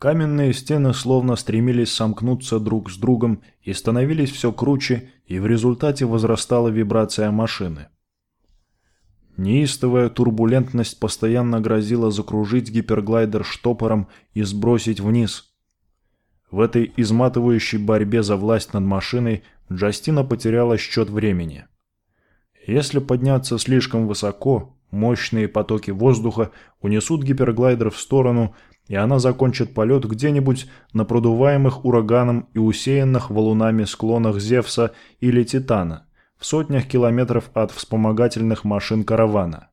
Каменные стены словно стремились сомкнуться друг с другом и становились все круче, и в результате возрастала вибрация машины. Неистовая турбулентность постоянно грозила закружить гиперглайдер штопором и сбросить вниз. В этой изматывающей борьбе за власть над машиной Джастина потеряла счет времени. Если подняться слишком высоко, мощные потоки воздуха унесут гиперглайдер в сторону – и она закончит полет где-нибудь на продуваемых ураганом и усеянных валунами склонах Зевса или Титана, в сотнях километров от вспомогательных машин каравана.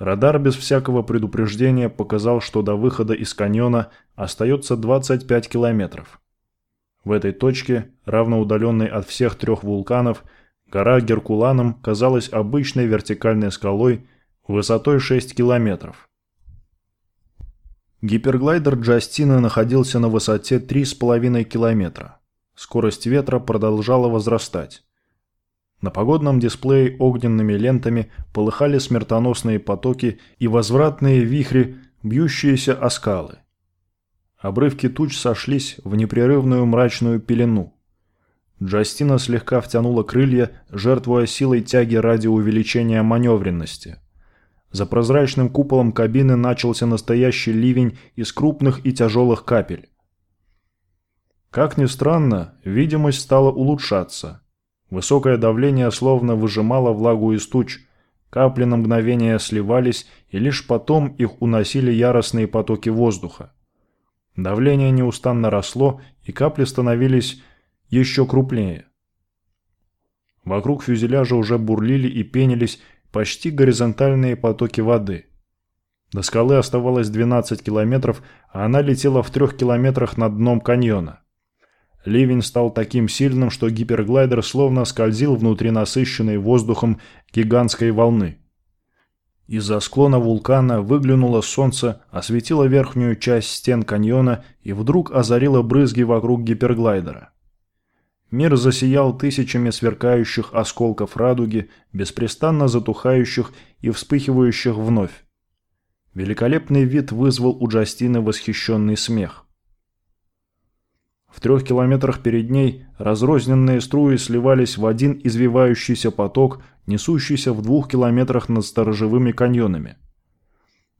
Радар без всякого предупреждения показал, что до выхода из каньона остается 25 километров. В этой точке, равноудаленной от всех трех вулканов, гора Геркуланом казалась обычной вертикальной скалой высотой 6 километров. Гиперглайдер Джастина находился на высоте 3,5 километра. Скорость ветра продолжала возрастать. На погодном дисплее огненными лентами полыхали смертоносные потоки и возвратные вихри, бьющиеся о скалы. Обрывки туч сошлись в непрерывную мрачную пелену. Джастина слегка втянула крылья, жертвуя силой тяги ради увеличения маневренности – за прозрачным куполом кабины начался настоящий ливень из крупных и тяжелых капель. Как ни странно, видимость стала улучшаться. Высокое давление словно выжимало влагу из туч, капли на мгновение сливались, и лишь потом их уносили яростные потоки воздуха. Давление неустанно росло, и капли становились еще крупнее. Вокруг фюзеляжа уже бурлили и пенились почти горизонтальные потоки воды. До скалы оставалось 12 километров, а она летела в трех километрах над дном каньона. Ливень стал таким сильным, что гиперглайдер словно скользил внутри насыщенной воздухом гигантской волны. Из-за склона вулкана выглянуло солнце, осветило верхнюю часть стен каньона и вдруг озарило брызги вокруг гиперглайдера. Мир засиял тысячами сверкающих осколков радуги, беспрестанно затухающих и вспыхивающих вновь. Великолепный вид вызвал у Джастины восхищенный смех. В трех километрах перед ней разрозненные струи сливались в один извивающийся поток, несущийся в двух километрах над сторожевыми каньонами.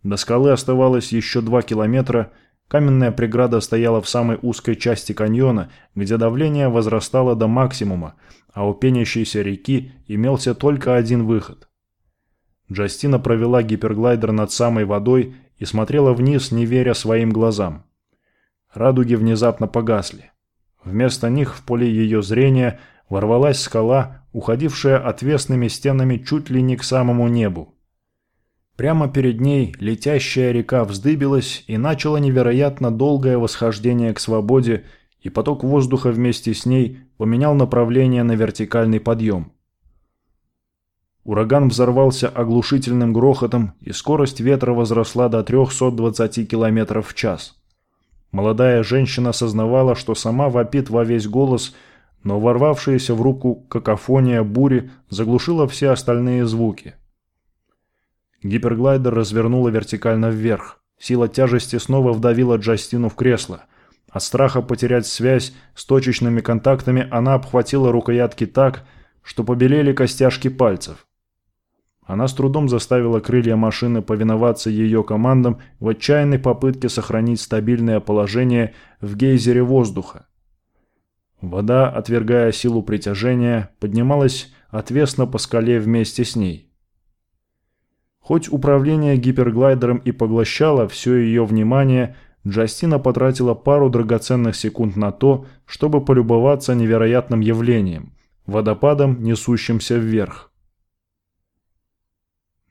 До скалы оставалось еще два километра – Каменная преграда стояла в самой узкой части каньона, где давление возрастало до максимума, а у пенящейся реки имелся только один выход. Джастина провела гиперглайдер над самой водой и смотрела вниз, не веря своим глазам. Радуги внезапно погасли. Вместо них в поле ее зрения ворвалась скала, уходившая отвесными стенами чуть ли не к самому небу. Прямо перед ней летящая река вздыбилась и начала невероятно долгое восхождение к свободе, и поток воздуха вместе с ней поменял направление на вертикальный подъем. Ураган взорвался оглушительным грохотом, и скорость ветра возросла до 320 км в час. Молодая женщина осознавала, что сама вопит во весь голос, но ворвавшаяся в руку какофония бури заглушила все остальные звуки – Гиперглайдер развернуло вертикально вверх. Сила тяжести снова вдавила Джастину в кресло. От страха потерять связь с точечными контактами она обхватила рукоятки так, что побелели костяшки пальцев. Она с трудом заставила крылья машины повиноваться ее командам в отчаянной попытке сохранить стабильное положение в гейзере воздуха. Вода, отвергая силу притяжения, поднималась отвесно по скале вместе с ней. Хоть управление гиперглайдером и поглощало все ее внимание, Джастина потратила пару драгоценных секунд на то, чтобы полюбоваться невероятным явлением – водопадом, несущимся вверх.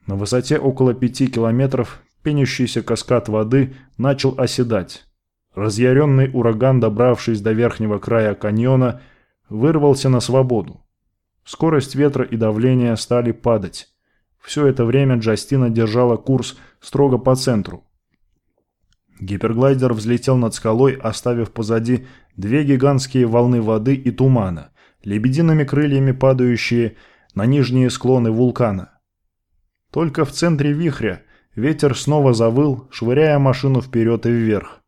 На высоте около пяти километров пенящийся каскад воды начал оседать. Разъяренный ураган, добравшись до верхнего края каньона, вырвался на свободу. Скорость ветра и давление стали падать. Все это время Джастина держала курс строго по центру. Гиперглайдер взлетел над скалой, оставив позади две гигантские волны воды и тумана, лебедиными крыльями падающие на нижние склоны вулкана. Только в центре вихря, ветер снова завыл, швыряя машину вперед и вверх.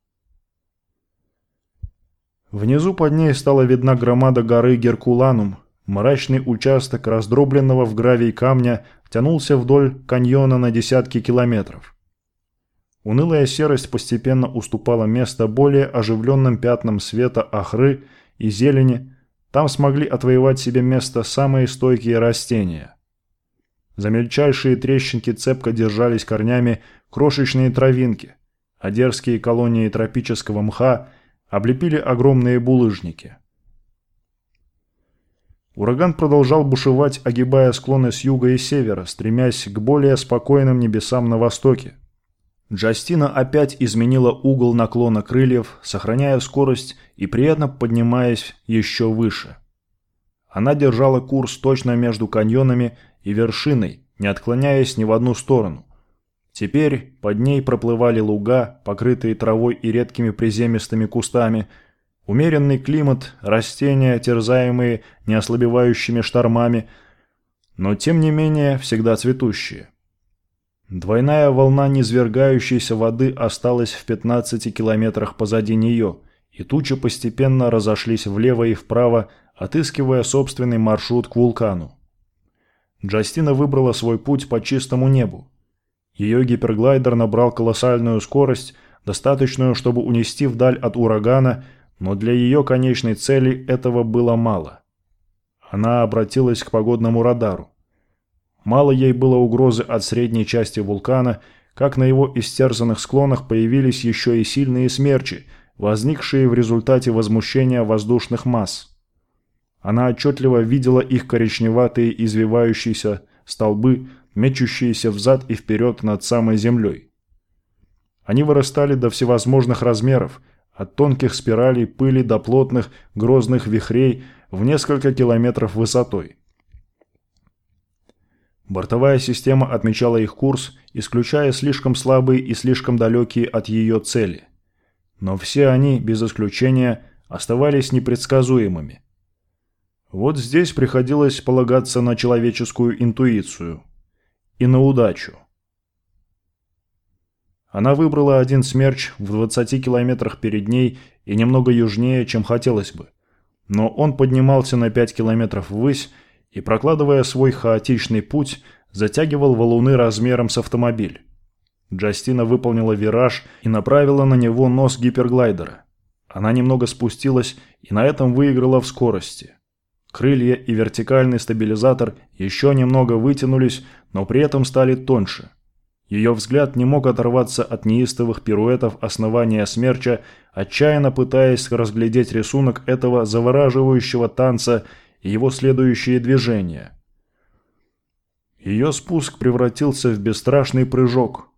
Внизу под ней стала видна громада горы Геркуланум. Мрачный участок раздробленного в гравий камня тянулся вдоль каньона на десятки километров. Унылая серость постепенно уступала место более оживленным пятнам света охры и зелени. Там смогли отвоевать себе место самые стойкие растения. За мельчайшие трещинки цепко держались корнями крошечные травинки, а дерзкие колонии тропического мха облепили огромные булыжники. Ураган продолжал бушевать, огибая склоны с юга и севера, стремясь к более спокойным небесам на востоке. Джастина опять изменила угол наклона крыльев, сохраняя скорость и при этом поднимаясь еще выше. Она держала курс точно между каньонами и вершиной, не отклоняясь ни в одну сторону. Теперь под ней проплывали луга, покрытые травой и редкими приземистыми кустами, умеренный климат, растения, терзаемые неослабевающими штормами, но тем не менее всегда цветущие. Двойная волна низвергающейся воды осталась в 15 километрах позади нее, и тучи постепенно разошлись влево и вправо, отыскивая собственный маршрут к вулкану. Джастина выбрала свой путь по чистому небу. Ее гиперглайдер набрал колоссальную скорость, достаточную, чтобы унести вдаль от урагана, но для ее конечной цели этого было мало. Она обратилась к погодному радару. Мало ей было угрозы от средней части вулкана, как на его истерзанных склонах появились еще и сильные смерчи, возникшие в результате возмущения воздушных масс. Она отчетливо видела их коричневатые извивающиеся столбы, мечущиеся взад и вперед над самой землей. Они вырастали до всевозможных размеров, от тонких спиралей пыли до плотных грозных вихрей в несколько километров высотой. Бортовая система отмечала их курс, исключая слишком слабые и слишком далекие от ее цели. Но все они, без исключения, оставались непредсказуемыми. Вот здесь приходилось полагаться на человеческую интуицию и на удачу. Она выбрала один смерч в 20 километрах перед ней и немного южнее, чем хотелось бы. Но он поднимался на 5 километров ввысь, и, прокладывая свой хаотичный путь, затягивал валуны размером с автомобиль. Джастина выполнила вираж и направила на него нос гиперглайдера. Она немного спустилась и на этом выиграла в скорости. Крылья и вертикальный стабилизатор еще немного вытянулись, но при этом стали тоньше. Ее взгляд не мог оторваться от неистовых пируэтов основания смерча, отчаянно пытаясь разглядеть рисунок этого завораживающего танца и его следующие движения. Ее спуск превратился в бесстрашный прыжок.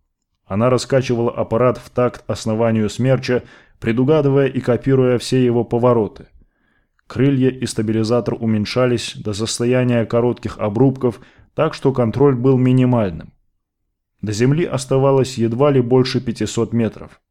Она раскачивала аппарат в такт основанию смерча, предугадывая и копируя все его повороты. Крылья и стабилизатор уменьшались до состояния коротких обрубков, так что контроль был минимальным. До земли оставалось едва ли больше 500 метров.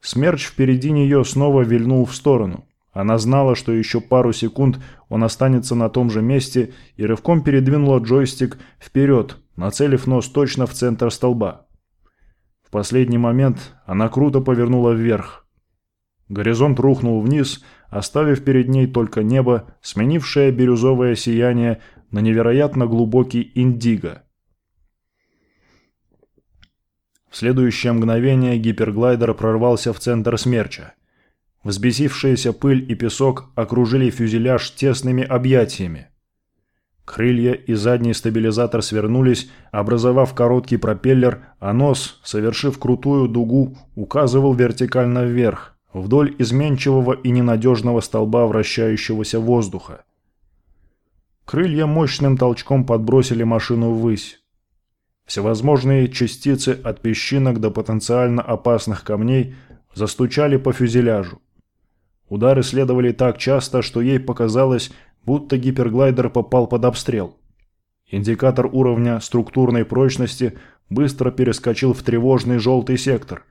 Смерч впереди нее снова вильнул в сторону. Она знала, что еще пару секунд он останется на том же месте и рывком передвинула джойстик вперед, нацелив нос точно в центр столба. В последний момент она круто повернула вверх. Горизонт рухнул вниз, оставив перед ней только небо, сменившее бирюзовое сияние на невероятно глубокий индиго. В следующее мгновение гиперглайдер прорвался в центр смерча. Взбесившаяся пыль и песок окружили фюзеляж тесными объятиями. Крылья и задний стабилизатор свернулись, образовав короткий пропеллер, а нос, совершив крутую дугу, указывал вертикально вверх, вдоль изменчивого и ненадежного столба вращающегося воздуха. Крылья мощным толчком подбросили машину ввысь. Всевозможные частицы от песчинок до потенциально опасных камней застучали по фюзеляжу. Удары следовали так часто, что ей показалось, будто гиперглайдер попал под обстрел. Индикатор уровня структурной прочности быстро перескочил в тревожный желтый сектор.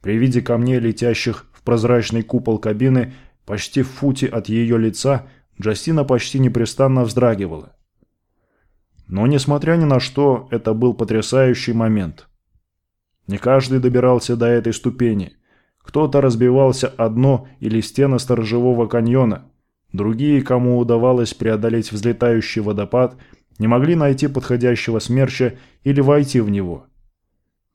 При виде камней, летящих в прозрачный купол кабины, почти в футе от ее лица, Джастина почти непрестанно вздрагивала. Но, несмотря ни на что, это был потрясающий момент. Не каждый добирался до этой ступени. Кто-то разбивался о дно или стены сторожевого каньона. Другие, кому удавалось преодолеть взлетающий водопад, не могли найти подходящего смерча или войти в него.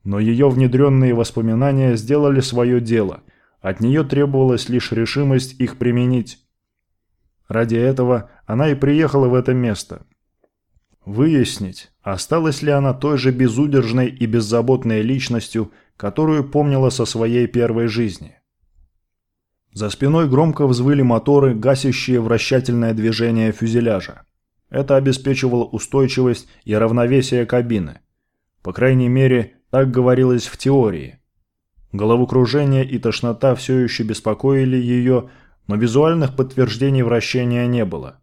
Но ее внедренные воспоминания сделали свое дело. От нее требовалась лишь решимость их применить. Ради этого она и приехала в это место. Выяснить, осталась ли она той же безудержной и беззаботной личностью, которую помнила со своей первой жизни. За спиной громко взвыли моторы, гасящие вращательное движение фюзеляжа. Это обеспечивало устойчивость и равновесие кабины. По крайней мере, так говорилось в теории. Головокружение и тошнота все еще беспокоили ее, но визуальных подтверждений вращения не было.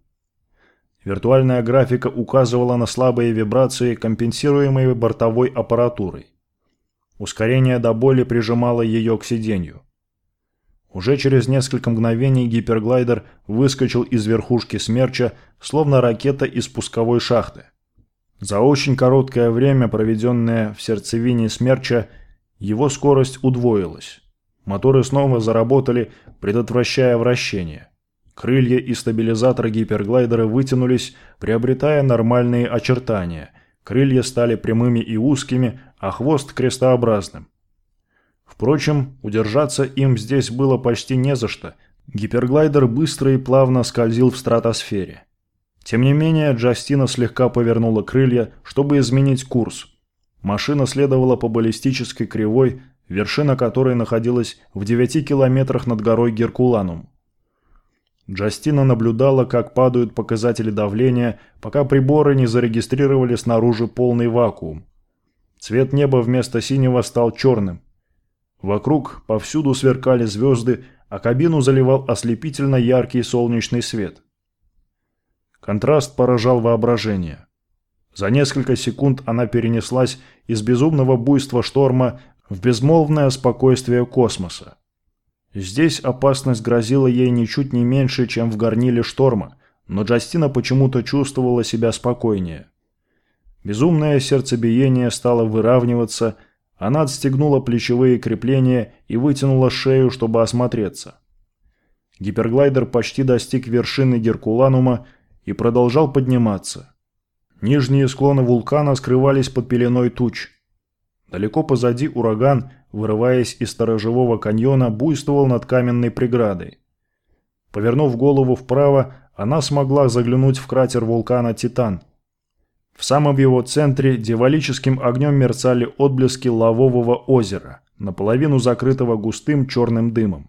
Виртуальная графика указывала на слабые вибрации, компенсируемые бортовой аппаратурой. Ускорение до боли прижимало ее к сиденью. Уже через несколько мгновений гиперглайдер выскочил из верхушки смерча, словно ракета из пусковой шахты. За очень короткое время, проведенное в сердцевине смерча, его скорость удвоилась. Моторы снова заработали, предотвращая вращение. Крылья и стабилизатор гиперглайдера вытянулись, приобретая нормальные очертания. Крылья стали прямыми и узкими, а хвост крестообразным. Впрочем, удержаться им здесь было почти не за что. Гиперглайдер быстро и плавно скользил в стратосфере. Тем не менее, Джастина слегка повернула крылья, чтобы изменить курс. Машина следовала по баллистической кривой, вершина которой находилась в 9 километрах над горой Геркуланум. Джастина наблюдала, как падают показатели давления, пока приборы не зарегистрировали снаружи полный вакуум. Цвет неба вместо синего стал черным. Вокруг повсюду сверкали звезды, а кабину заливал ослепительно яркий солнечный свет. Контраст поражал воображение. За несколько секунд она перенеслась из безумного буйства шторма в безмолвное спокойствие космоса. Здесь опасность грозила ей ничуть не меньше, чем в горниле шторма, но Джастина почему-то чувствовала себя спокойнее. Безумное сердцебиение стало выравниваться, она отстегнула плечевые крепления и вытянула шею, чтобы осмотреться. Гиперглайдер почти достиг вершины Геркуланума и продолжал подниматься. Нижние склоны вулкана скрывались под пеленой туч. Далеко позади ураган – вырываясь из сторожевого каньона, буйствовал над каменной преградой. Повернув голову вправо, она смогла заглянуть в кратер вулкана Титан. В самом его центре дьяволическим огнем мерцали отблески лавового озера, наполовину закрытого густым черным дымом.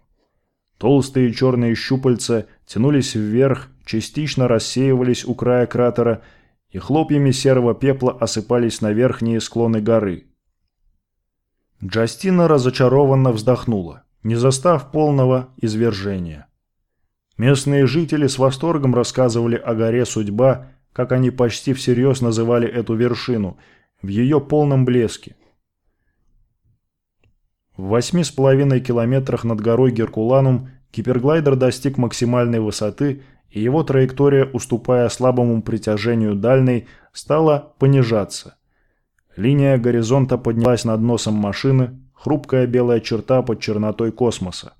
Толстые черные щупальца тянулись вверх, частично рассеивались у края кратера и хлопьями серого пепла осыпались на верхние склоны горы. Джастина разочарованно вздохнула, не застав полного извержения. Местные жители с восторгом рассказывали о горе Судьба, как они почти всерьез называли эту вершину, в ее полном блеске. В восьми с половиной километрах над горой Геркуланум гиперглайдер достиг максимальной высоты, и его траектория, уступая слабому притяжению дальней, стала понижаться – Линия горизонта поднялась над носом машины, хрупкая белая черта под чернотой космоса.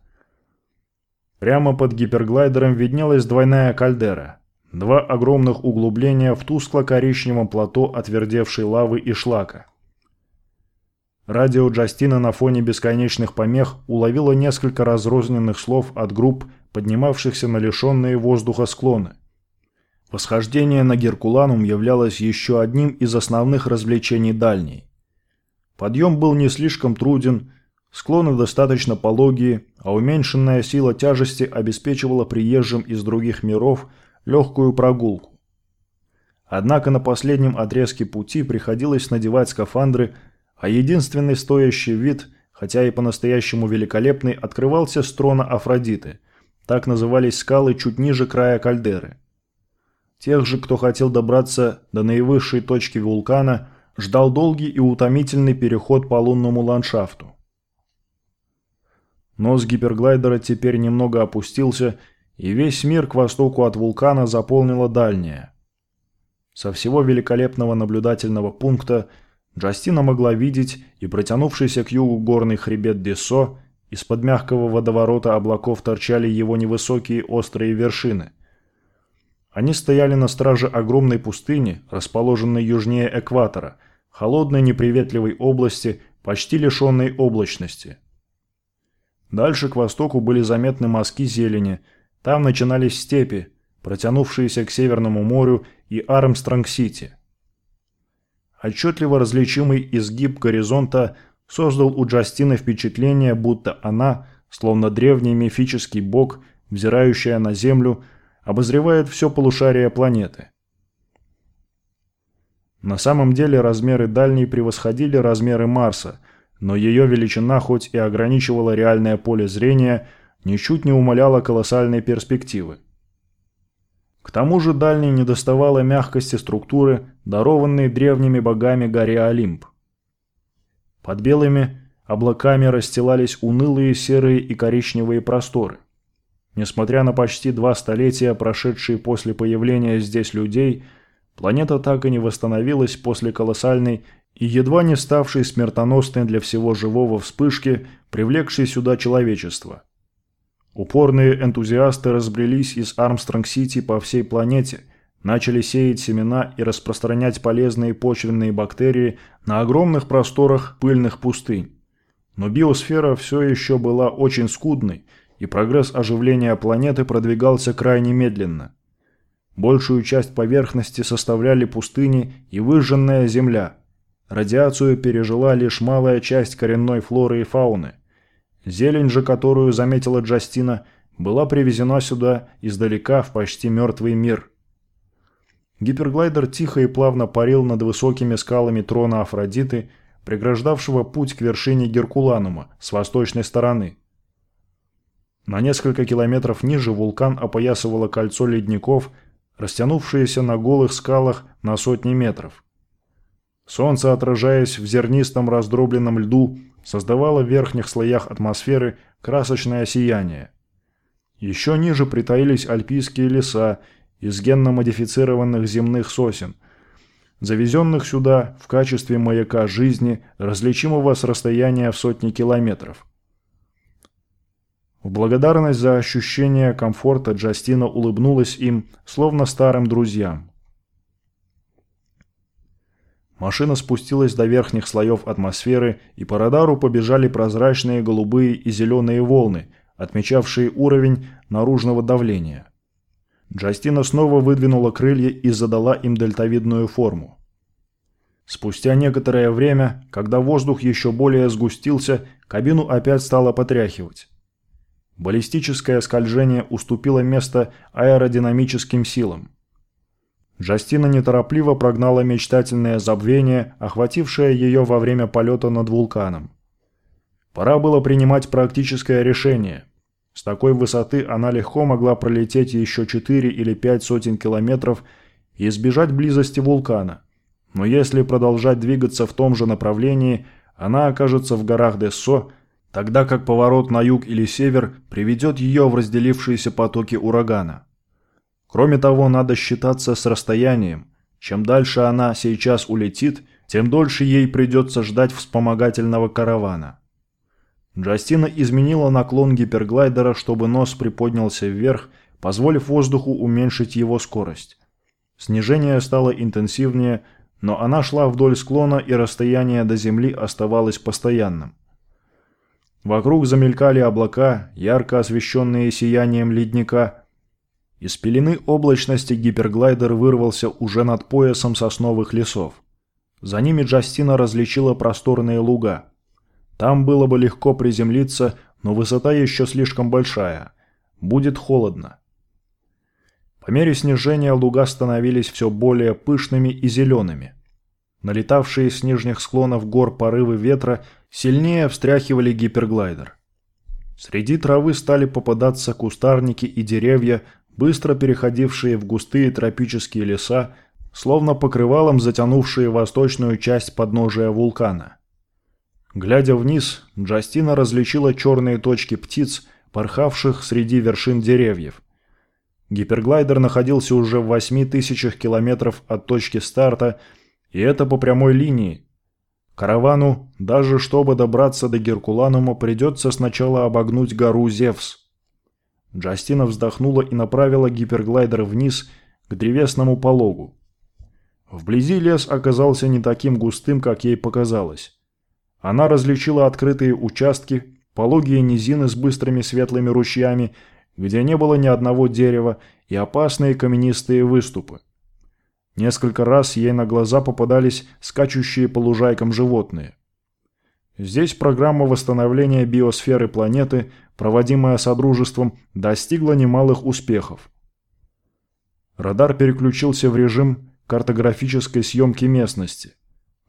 Прямо под гиперглайдером виднелась двойная кальдера. Два огромных углубления в тускло-коричневом плато отвердевшей лавы и шлака. Радио Джастина на фоне бесконечных помех уловило несколько разрозненных слов от групп, поднимавшихся на лишенные воздуха склоны. Восхождение на Геркуланум являлось еще одним из основных развлечений дальней. Подъем был не слишком труден, склоны достаточно пологие, а уменьшенная сила тяжести обеспечивала приезжим из других миров легкую прогулку. Однако на последнем отрезке пути приходилось надевать скафандры, а единственный стоящий вид, хотя и по-настоящему великолепный, открывался с трона Афродиты. Так назывались скалы чуть ниже края кальдеры. Тех же, кто хотел добраться до наивысшей точки вулкана, ждал долгий и утомительный переход по лунному ландшафту. Нос гиперглайдера теперь немного опустился, и весь мир к востоку от вулкана заполнила дальняя. Со всего великолепного наблюдательного пункта Джастина могла видеть и протянувшийся к югу горный хребет Десо, из-под мягкого водоворота облаков торчали его невысокие острые вершины. Они стояли на страже огромной пустыни, расположенной южнее экватора, холодной неприветливой области, почти лишенной облачности. Дальше к востоку были заметны мазки зелени, там начинались степи, протянувшиеся к Северному морю и Армстронг-Сити. Отчетливо различимый изгиб горизонта создал у Джастины впечатление, будто она, словно древний мифический бог, взирающая на Землю, обозревает все полушарие планеты. На самом деле размеры дальней превосходили размеры Марса, но ее величина хоть и ограничивала реальное поле зрения, ничуть не умаляла колоссальной перспективы. К тому же дальней недоставало мягкости структуры, дарованной древними богами горе Олимп. Под белыми облаками расстилались унылые серые и коричневые просторы. Несмотря на почти два столетия, прошедшие после появления здесь людей, планета так и не восстановилась после колоссальной и едва не ставшей смертоносной для всего живого вспышки, привлекшей сюда человечество. Упорные энтузиасты разбрелись из Армстронг-Сити по всей планете – начали сеять семена и распространять полезные почвенные бактерии на огромных просторах пыльных пустынь. Но биосфера все еще была очень скудной, и прогресс оживления планеты продвигался крайне медленно. Большую часть поверхности составляли пустыни и выжженная земля. Радиацию пережила лишь малая часть коренной флоры и фауны. Зелень же, которую заметила Джастина, была привезена сюда издалека в почти мертвый мир – Гиперглайдер тихо и плавно парил над высокими скалами трона Афродиты, преграждавшего путь к вершине Геркуланума с восточной стороны. На несколько километров ниже вулкан опоясывало кольцо ледников, растянувшееся на голых скалах на сотни метров. Солнце, отражаясь в зернистом раздробленном льду, создавало в верхних слоях атмосферы красочное сияние. Еще ниже притаились альпийские леса из генно-модифицированных земных сосен, завезенных сюда в качестве маяка жизни, различимого с расстояния в сотни километров. В благодарность за ощущение комфорта Джастина улыбнулась им, словно старым друзьям. Машина спустилась до верхних слоев атмосферы, и по радару побежали прозрачные голубые и зеленые волны, отмечавшие уровень наружного давления. Джастина снова выдвинула крылья и задала им дельтовидную форму. Спустя некоторое время, когда воздух еще более сгустился, кабину опять стало потряхивать. Баллистическое скольжение уступило место аэродинамическим силам. Джастина неторопливо прогнала мечтательное забвение, охватившее ее во время полета над вулканом. Пора было принимать практическое решение – с такой высоты она легко могла пролететь еще 4 или 5 сотен километров и избежать близости вулкана. Но если продолжать двигаться в том же направлении, она окажется в горах Дессо, тогда как поворот на юг или север приведет ее в разделившиеся потоки урагана. Кроме того, надо считаться с расстоянием. Чем дальше она сейчас улетит, тем дольше ей придется ждать вспомогательного каравана. Джастина изменила наклон гиперглайдера, чтобы нос приподнялся вверх, позволив воздуху уменьшить его скорость. Снижение стало интенсивнее, но она шла вдоль склона и расстояние до земли оставалось постоянным. Вокруг замелькали облака, ярко освещенные сиянием ледника. Из пелены облачности гиперглайдер вырвался уже над поясом сосновых лесов. За ними Джастина различила просторные луга – там было бы легко приземлиться, но высота еще слишком большая. Будет холодно. По мере снижения луга становились все более пышными и зелеными. Налетавшие с нижних склонов гор порывы ветра сильнее встряхивали гиперглайдер. Среди травы стали попадаться кустарники и деревья, быстро переходившие в густые тропические леса, словно покрывалом затянувшие восточную часть подножия вулкана. Глядя вниз, Джастина различила черные точки птиц, порхавших среди вершин деревьев. Гиперглайдер находился уже в 8 тысячах километров от точки старта, и это по прямой линии. Каравану, даже чтобы добраться до Геркуланума, придется сначала обогнуть гору Зевс. Джастина вздохнула и направила гиперглайдер вниз к древесному пологу. Вблизи лес оказался не таким густым, как ей показалось. Она различила открытые участки, пологие низины с быстрыми светлыми ручьями, где не было ни одного дерева, и опасные каменистые выступы. Несколько раз ей на глаза попадались скачущие по лужайкам животные. Здесь программа восстановления биосферы планеты, проводимая Содружеством, достигла немалых успехов. Радар переключился в режим картографической съемки местности.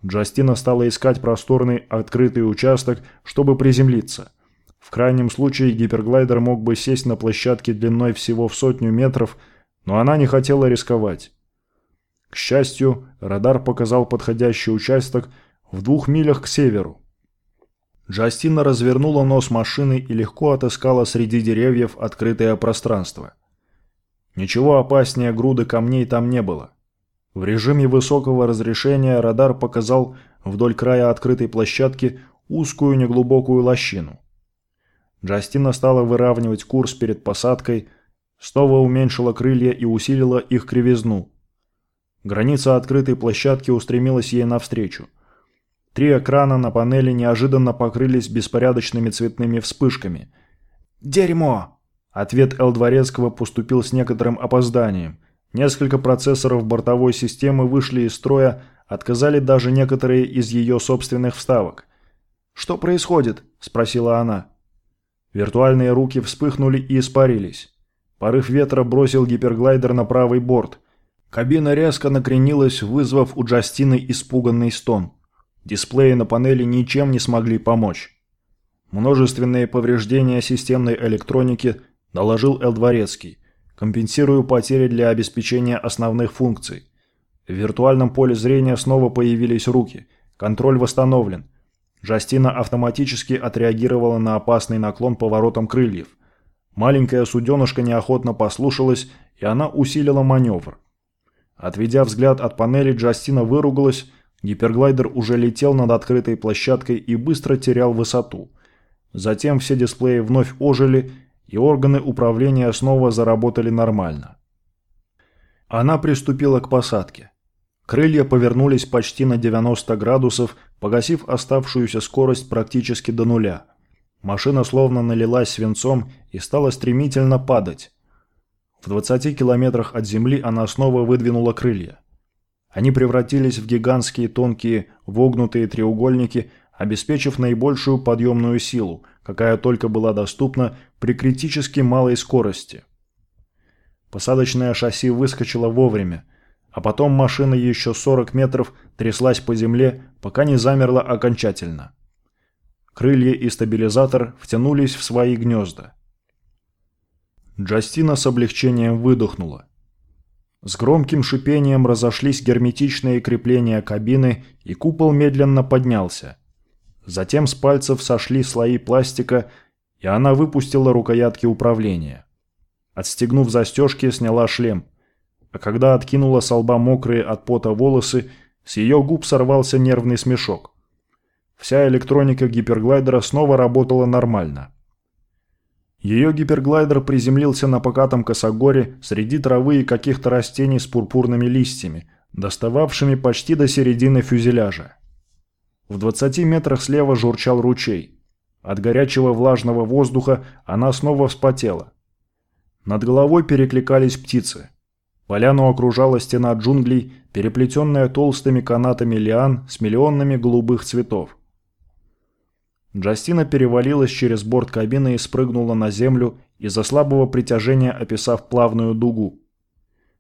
Джастина стала искать просторный открытый участок, чтобы приземлиться. В крайнем случае гиперглайдер мог бы сесть на площадке длиной всего в сотню метров, но она не хотела рисковать. К счастью, радар показал подходящий участок в двух милях к северу. Джастина развернула нос машины и легко отыскала среди деревьев открытое пространство. Ничего опаснее груды камней там не было. В режиме высокого разрешения радар показал вдоль края открытой площадки узкую неглубокую лощину. Джастина стала выравнивать курс перед посадкой, снова уменьшила крылья и усилила их кривизну. Граница открытой площадки устремилась ей навстречу. Три экрана на панели неожиданно покрылись беспорядочными цветными вспышками. «Дерьмо!» Ответ Эл Дворецкого поступил с некоторым опозданием. Несколько процессоров бортовой системы вышли из строя, отказали даже некоторые из ее собственных вставок. «Что происходит?» – спросила она. Виртуальные руки вспыхнули и испарились. Порыв ветра бросил гиперглайдер на правый борт. Кабина резко накренилась, вызвав у Джастины испуганный стон. Дисплеи на панели ничем не смогли помочь. Множественные повреждения системной электроники доложил Эл Дворецкий. Компенсирую потери для обеспечения основных функций. В виртуальном поле зрения снова появились руки. Контроль восстановлен. Жастина автоматически отреагировала на опасный наклон поворотом крыльев. Маленькая суденышка неохотно послушалась, и она усилила маневр. Отведя взгляд от панели, Джастина выругалась. Гиперглайдер уже летел над открытой площадкой и быстро терял высоту. Затем все дисплеи вновь ожили, и органы управления снова заработали нормально. Она приступила к посадке. Крылья повернулись почти на 90 градусов, погасив оставшуюся скорость практически до нуля. Машина словно налилась свинцом и стала стремительно падать. В 20 километрах от земли она снова выдвинула крылья. Они превратились в гигантские тонкие вогнутые треугольники, обеспечив наибольшую подъемную силу, какая только была доступна при критически малой скорости. Посадочное шасси выскочило вовремя, а потом машина еще 40 метров тряслась по земле, пока не замерла окончательно. Крылья и стабилизатор втянулись в свои гнезда. Джастина с облегчением выдохнула. С громким шипением разошлись герметичные крепления кабины, и купол медленно поднялся. Затем с пальцев сошли слои пластика, и она выпустила рукоятки управления. Отстегнув застежки, сняла шлем – а когда откинула с лба мокрые от пота волосы, с ее губ сорвался нервный смешок. Вся электроника гиперглайдера снова работала нормально. Ее гиперглайдер приземлился на покатом косогоре среди травы и каких-то растений с пурпурными листьями, достававшими почти до середины фюзеляжа. В 20 метрах слева журчал ручей. От горячего влажного воздуха она снова вспотела. Над головой перекликались птицы – Поляну окружала стена джунглей, переплетенная толстыми канатами лиан с миллионами голубых цветов. Джастина перевалилась через борт кабины и спрыгнула на землю, из-за слабого притяжения описав плавную дугу.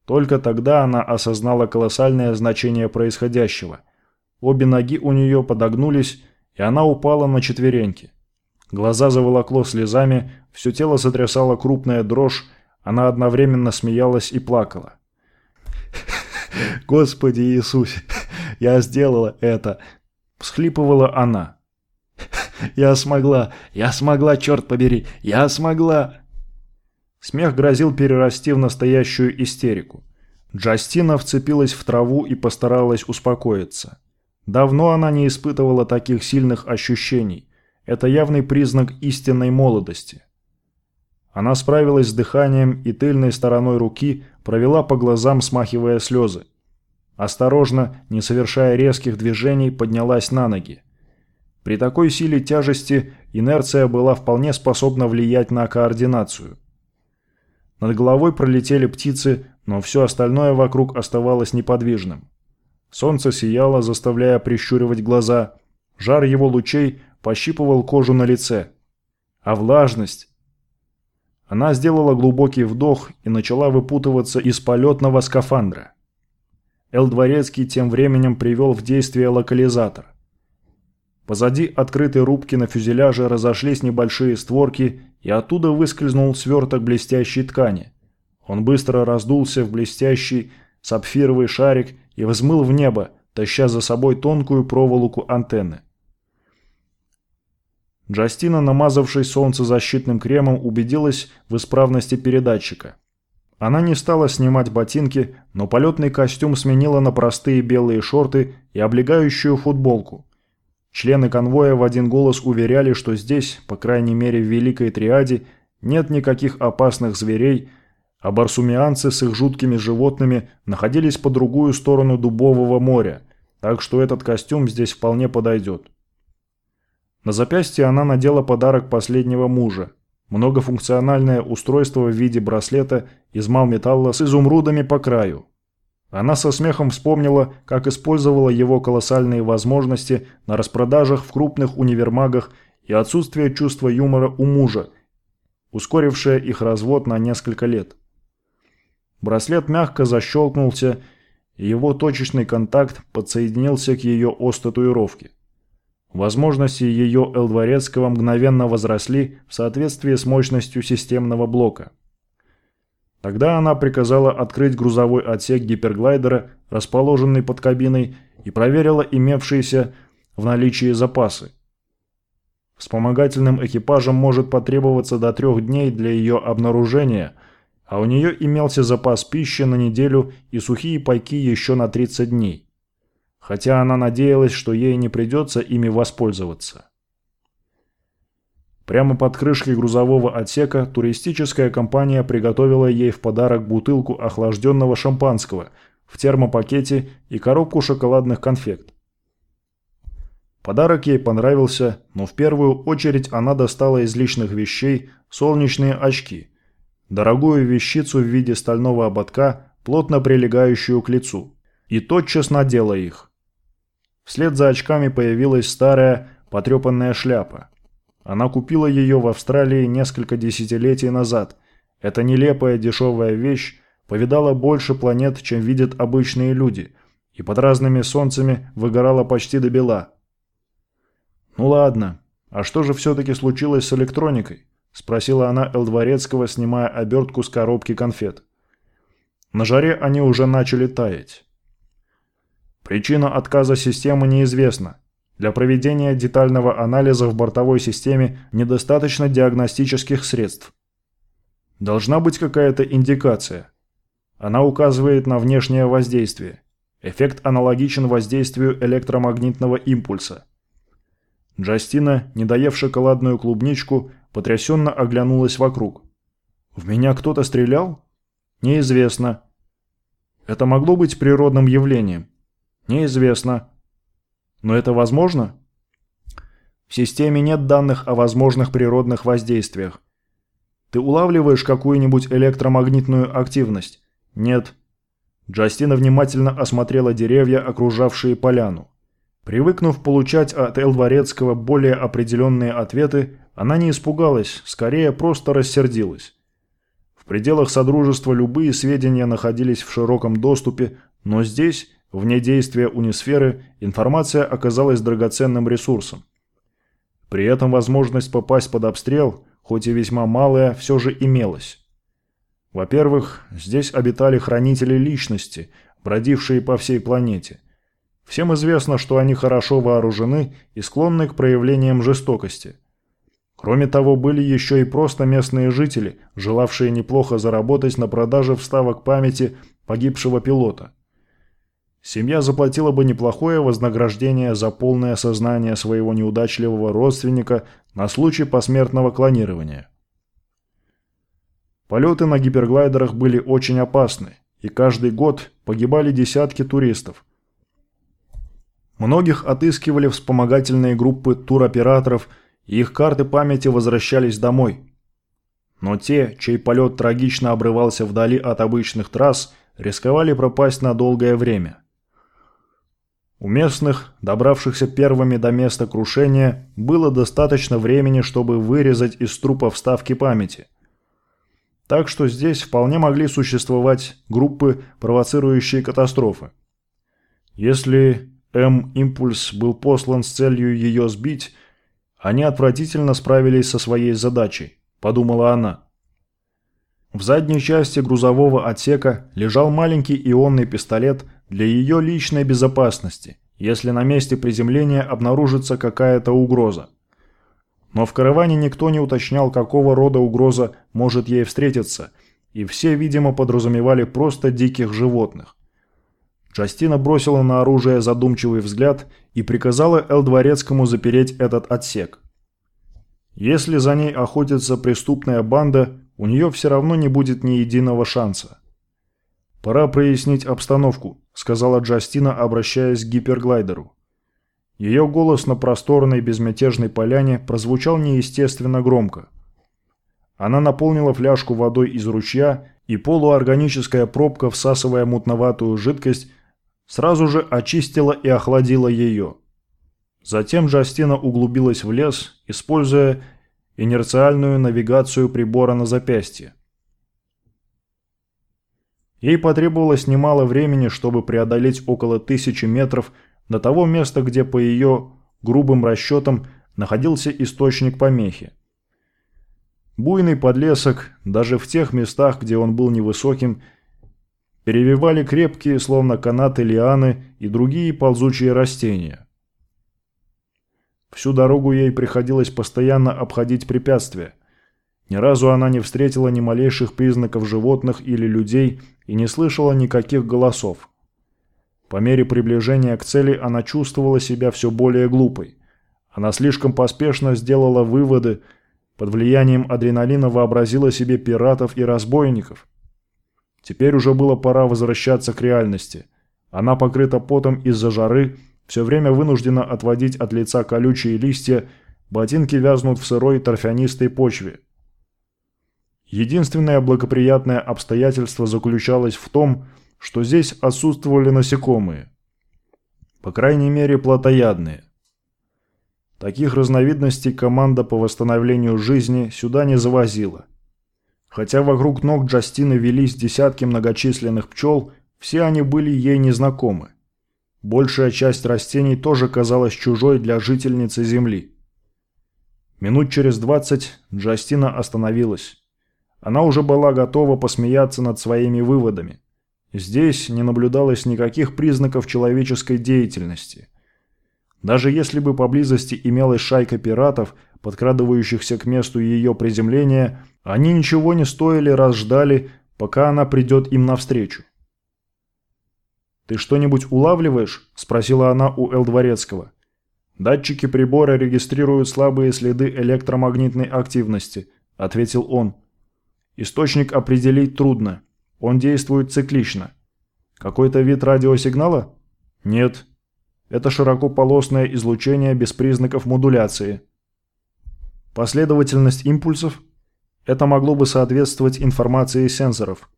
Только тогда она осознала колоссальное значение происходящего. Обе ноги у нее подогнулись, и она упала на четвереньки. Глаза заволокло слезами, все тело сотрясало крупная дрожь, она одновременно смеялась и плакала. «Господи Иисусе, я сделала это!» – всхлипывала она. «Я смогла! Я смогла, черт побери! Я смогла!» Смех грозил перерасти в настоящую истерику. Джастина вцепилась в траву и постаралась успокоиться. Давно она не испытывала таких сильных ощущений. Это явный признак истинной молодости. Она справилась с дыханием и тыльной стороной руки провела по глазам, смахивая слезы. Осторожно, не совершая резких движений, поднялась на ноги. При такой силе тяжести инерция была вполне способна влиять на координацию. Над головой пролетели птицы, но все остальное вокруг оставалось неподвижным. Солнце сияло, заставляя прищуривать глаза. Жар его лучей пощипывал кожу на лице. А влажность... Она сделала глубокий вдох и начала выпутываться из полетного скафандра. Эл Дворецкий тем временем привел в действие локализатор. Позади открытой рубки на фюзеляже разошлись небольшие створки, и оттуда выскользнул сверток блестящей ткани. Он быстро раздулся в блестящий сапфировый шарик и взмыл в небо, таща за собой тонкую проволоку антенны. Джастина, намазавшись солнцезащитным кремом, убедилась в исправности передатчика. Она не стала снимать ботинки, но полетный костюм сменила на простые белые шорты и облегающую футболку. Члены конвоя в один голос уверяли, что здесь, по крайней мере в Великой Триаде, нет никаких опасных зверей, а барсумианцы с их жуткими животными находились по другую сторону Дубового моря, так что этот костюм здесь вполне подойдет. На запястье она надела подарок последнего мужа – многофункциональное устройство в виде браслета из малметалла с изумрудами по краю. Она со смехом вспомнила, как использовала его колоссальные возможности на распродажах в крупных универмагах и отсутствие чувства юмора у мужа, ускорившее их развод на несколько лет. Браслет мягко защелкнулся, и его точечный контакт подсоединился к ее ос-татуировке. Возможности ее Элдворецкого мгновенно возросли в соответствии с мощностью системного блока. Тогда она приказала открыть грузовой отсек гиперглайдера, расположенный под кабиной, и проверила имевшиеся в наличии запасы. Вспомогательным экипажам может потребоваться до трех дней для ее обнаружения – а у нее имелся запас пищи на неделю и сухие пайки еще на 30 дней. Хотя она надеялась, что ей не придется ими воспользоваться. Прямо под крышкой грузового отсека туристическая компания приготовила ей в подарок бутылку охлажденного шампанского в термопакете и коробку шоколадных конфект. Подарок ей понравился, но в первую очередь она достала из личных вещей солнечные очки – дорогую вещицу в виде стального ободка, плотно прилегающую к лицу, и тотчас надела их. Вслед за очками появилась старая, потрепанная шляпа. Она купила ее в Австралии несколько десятилетий назад. Эта нелепая дешевая вещь повидала больше планет, чем видят обычные люди, и под разными солнцами выгорала почти до бела. Ну ладно, а что же все-таки случилось с электроникой? – спросила она Элдворецкого, снимая обертку с коробки конфет. На жаре они уже начали таять. Причина отказа системы неизвестна. Для проведения детального анализа в бортовой системе недостаточно диагностических средств. Должна быть какая-то индикация. Она указывает на внешнее воздействие. Эффект аналогичен воздействию электромагнитного импульса. Джастина, не доев шоколадную клубничку, потрясенно оглянулась вокруг. «В меня кто-то стрелял?» «Неизвестно». «Это могло быть природным явлением?» «Неизвестно». «Но это возможно?» «В системе нет данных о возможных природных воздействиях. Ты улавливаешь какую-нибудь электромагнитную активность?» «Нет». Джастина внимательно осмотрела деревья, окружавшие поляну. Привыкнув получать от Элдворецкого более определенные ответы, она не испугалась, скорее просто рассердилась. В пределах Содружества любые сведения находились в широком доступе, но здесь, вне действия унисферы, информация оказалась драгоценным ресурсом. При этом возможность попасть под обстрел, хоть и весьма малая, все же имелась. Во-первых, здесь обитали хранители личности, бродившие по всей планете – Всем известно, что они хорошо вооружены и склонны к проявлениям жестокости. Кроме того, были еще и просто местные жители, желавшие неплохо заработать на продаже вставок памяти погибшего пилота. Семья заплатила бы неплохое вознаграждение за полное сознание своего неудачливого родственника на случай посмертного клонирования. Полеты на гиперглайдерах были очень опасны, и каждый год погибали десятки туристов. Многих отыскивали вспомогательные группы туроператоров, и их карты памяти возвращались домой. Но те, чей полет трагично обрывался вдали от обычных трасс, рисковали пропасть на долгое время. У местных, добравшихся первыми до места крушения, было достаточно времени, чтобы вырезать из трупа вставки памяти – так что здесь вполне могли существовать группы, провоцирующие катастрофы. Если М-импульс был послан с целью ее сбить, они отвратительно справились со своей задачей, подумала она. В задней части грузового отсека лежал маленький ионный пистолет для ее личной безопасности, если на месте приземления обнаружится какая-то угроза. Но в караване никто не уточнял, какого рода угроза может ей встретиться, и все, видимо, подразумевали просто диких животных. Джастина бросила на оружие задумчивый взгляд и приказала Эл Дворецкому запереть этот отсек. Если за ней охотится преступная банда, у нее все равно не будет ни единого шанса. «Пора прояснить обстановку», — сказала Джастина, обращаясь к гиперглайдеру. Ее голос на просторной безмятежной поляне прозвучал неестественно громко. Она наполнила фляжку водой из ручья, и полуорганическая пробка, всасывая мутноватую жидкость, сразу же очистила и охладила ее. Затем Джастина углубилась в лес, используя инерциальную навигацию прибора на запястье. Ей потребовалось немало времени, чтобы преодолеть около тысячи метров до того места, где по ее грубым расчетам находился источник помехи. Буйный подлесок, даже в тех местах, где он был невысоким, перевивали крепкие, словно канаты лианы и другие ползучие растения. Всю дорогу ей приходилось постоянно обходить препятствия. Ни разу она не встретила ни малейших признаков животных или людей и не слышала никаких голосов. По мере приближения к цели она чувствовала себя все более глупой. Она слишком поспешно сделала выводы, под влиянием адреналина вообразила себе пиратов и разбойников. Теперь уже было пора возвращаться к реальности. Она покрыта потом из-за жары, все время вынуждена отводить от лица колючие листья, ботинки вязнут в сырой торфянистой почве. Единственное благоприятное обстоятельство заключалось в том, что здесь отсутствовали насекомые. По крайней мере, плотоядные. Таких разновидностей команда по восстановлению жизни сюда не завозила. Хотя вокруг ног Джастины велись десятки многочисленных пчел, все они были ей незнакомы. Большая часть растений тоже казалась чужой для жительницы Земли. Минут через двадцать Джастина остановилась. Она уже была готова посмеяться над своими выводами. Здесь не наблюдалось никаких признаков человеческой деятельности. Даже если бы поблизости имелась шайка пиратов, подкрадывающихся к месту ее приземления, они ничего не стоили, раз ждали, пока она придет им навстречу. «Ты что-нибудь улавливаешь?» – спросила она у Элдворецкого. «Датчики прибора регистрируют слабые следы электромагнитной активности», – ответил он. «Источник определить трудно. Он действует циклично. Какой-то вид радиосигнала? Нет. Это широкополосное излучение без признаков модуляции. Последовательность импульсов? Это могло бы соответствовать информации сенсоров.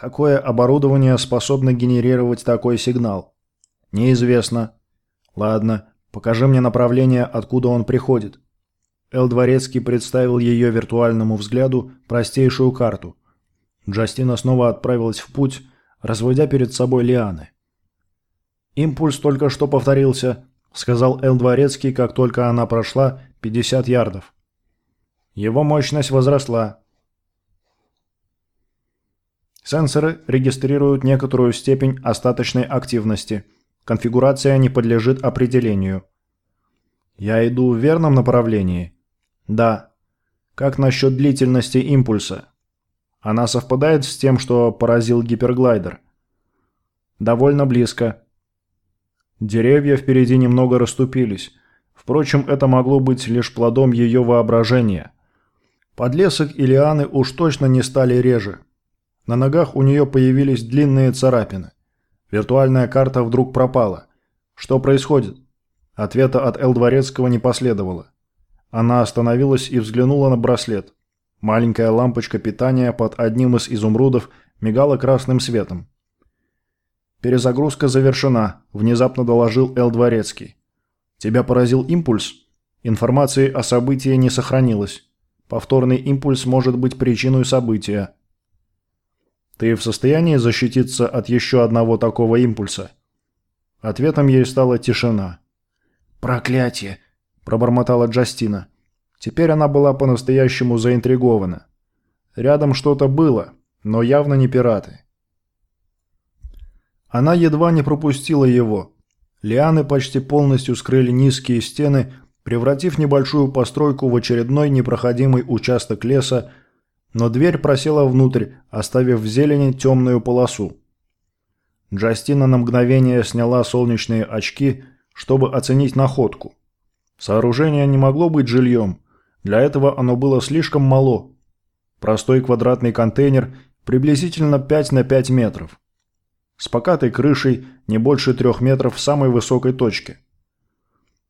Какое оборудование способно генерировать такой сигнал? Неизвестно. Ладно, покажи мне направление, откуда он приходит. Эл Дворецкий представил ее виртуальному взгляду простейшую карту. Джастина снова отправилась в путь, разводя перед собой лианы. «Импульс только что повторился», — сказал Эл Дворецкий, как только она прошла 50 ярдов. Его мощность возросла. Сенсоры регистрируют некоторую степень остаточной активности. Конфигурация не подлежит определению. Я иду в верном направлении. Да. Как насчет длительности импульса? Она совпадает с тем, что поразил гиперглайдер? Довольно близко. Деревья впереди немного расступились. Впрочем, это могло быть лишь плодом ее воображения. Подлесок и лианы уж точно не стали реже. На ногах у нее появились длинные царапины. Виртуальная карта вдруг пропала. Что происходит? Ответа от Эл Дворецкого не последовало. Она остановилась и взглянула на браслет. Маленькая лампочка питания под одним из изумрудов мигала красным светом. «Перезагрузка завершена», – внезапно доложил Эл Дворецкий. «Тебя поразил импульс? Информации о событии не сохранилось. Повторный импульс может быть причиной события». «Ты в состоянии защититься от еще одного такого импульса?» Ответом ей стала тишина. «Проклятие!» – пробормотала Джастина. Теперь она была по-настоящему заинтригована. Рядом что-то было, но явно не пираты. Она едва не пропустила его. Лианы почти полностью скрыли низкие стены, превратив небольшую постройку в очередной непроходимый участок леса, но дверь просела внутрь, оставив в зелени темную полосу. Джастина на мгновение сняла солнечные очки, чтобы оценить находку. Сооружение не могло быть жильем, для этого оно было слишком мало. Простой квадратный контейнер приблизительно 5 на 5 метров с покатой крышей не больше трех метров в самой высокой точке.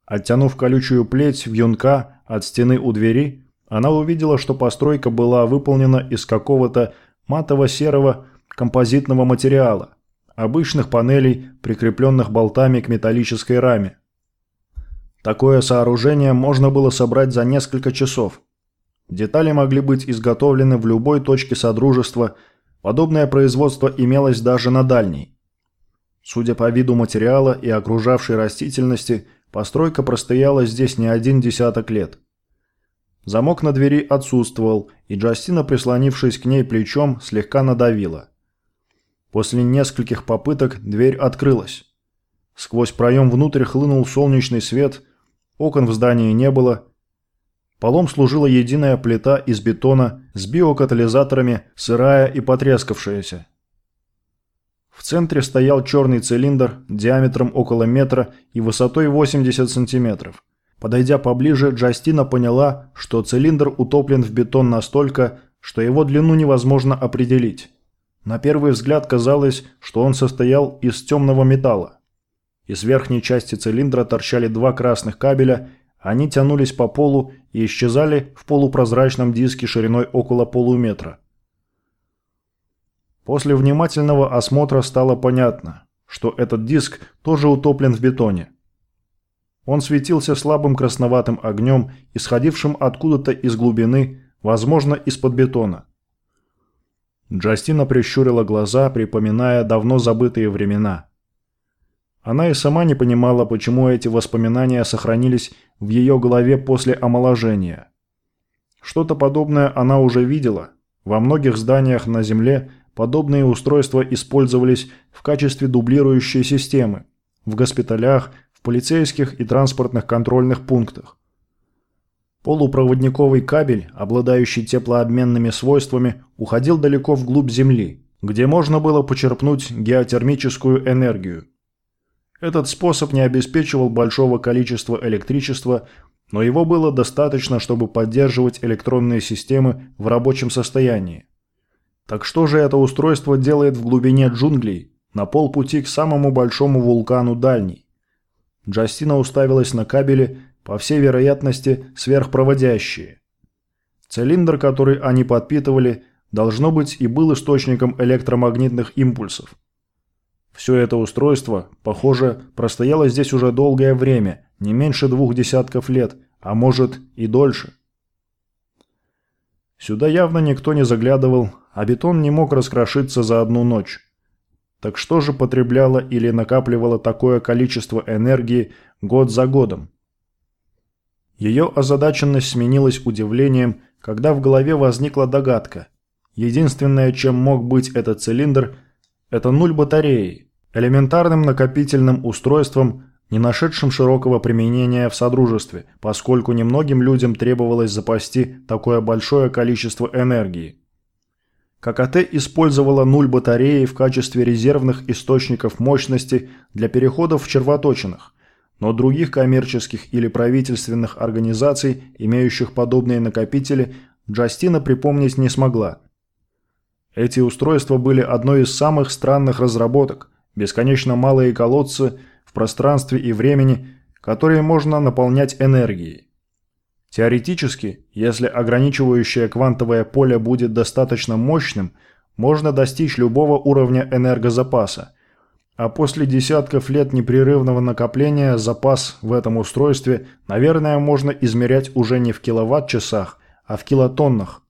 Оттянув колючую плеть в юнка от стены у двери, она увидела, что постройка была выполнена из какого-то матово-серого композитного материала, обычных панелей, прикрепленных болтами к металлической раме. Такое сооружение можно было собрать за несколько часов. Детали могли быть изготовлены в любой точке Содружества – Подобное производство имелось даже на дальней. Судя по виду материала и окружавшей растительности, постройка простояла здесь не один десяток лет. Замок на двери отсутствовал, и Джастина, прислонившись к ней плечом, слегка надавила. После нескольких попыток дверь открылась. Сквозь проем внутрь хлынул солнечный свет, окон в здании не было, Полом служила единая плита из бетона с биокатализаторами, сырая и потрескавшаяся. В центре стоял черный цилиндр диаметром около метра и высотой 80 сантиметров. Подойдя поближе, Джастина поняла, что цилиндр утоплен в бетон настолько, что его длину невозможно определить. На первый взгляд казалось, что он состоял из темного металла. Из верхней части цилиндра торчали два красных кабеля они тянулись по полу и исчезали в полупрозрачном диске шириной около полуметра. После внимательного осмотра стало понятно, что этот диск тоже утоплен в бетоне. Он светился слабым красноватым огнем, исходившим откуда-то из глубины, возможно, из-под бетона. Джастина прищурила глаза, припоминая давно забытые времена – она и сама не понимала, почему эти воспоминания сохранились в ее голове после омоложения. Что-то подобное она уже видела. Во многих зданиях на Земле подобные устройства использовались в качестве дублирующей системы, в госпиталях, полицейских и транспортных контрольных пунктах. Полупроводниковый кабель, обладающий теплообменными свойствами, уходил далеко вглубь Земли, где можно было почерпнуть геотермическую энергию. Этот способ не обеспечивал большого количества электричества, но его было достаточно, чтобы поддерживать электронные системы в рабочем состоянии. Так что же это устройство делает в глубине джунглей, на полпути к самому большому вулкану Дальний? Джастина уставилась на кабели, по всей вероятности, сверхпроводящие. Цилиндр, который они подпитывали, должно быть и был источником электромагнитных импульсов. Все это устройство, похоже, простояло здесь уже долгое время, не меньше двух десятков лет, а может и дольше. Сюда явно никто не заглядывал, а бетон не мог раскрошиться за одну ночь. Так что же потребляло или накапливало такое количество энергии год за годом? Ее озадаченность сменилась удивлением, когда в голове возникла догадка. Единственное, чем мог быть этот цилиндр – это нуль батареи, элементарным накопительным устройством, не нашедшим широкого применения в Содружестве, поскольку немногим людям требовалось запасти такое большое количество энергии. ККТ использовала нуль батареи в качестве резервных источников мощности для переходов в червоточинах, но других коммерческих или правительственных организаций, имеющих подобные накопители, Джастина припомнить не смогла. Эти устройства были одной из самых странных разработок, бесконечно малые колодцы в пространстве и времени, которые можно наполнять энергией. Теоретически, если ограничивающее квантовое поле будет достаточно мощным, можно достичь любого уровня энергозапаса, а после десятков лет непрерывного накопления запас в этом устройстве, наверное, можно измерять уже не в киловатт-часах, а в килотоннах.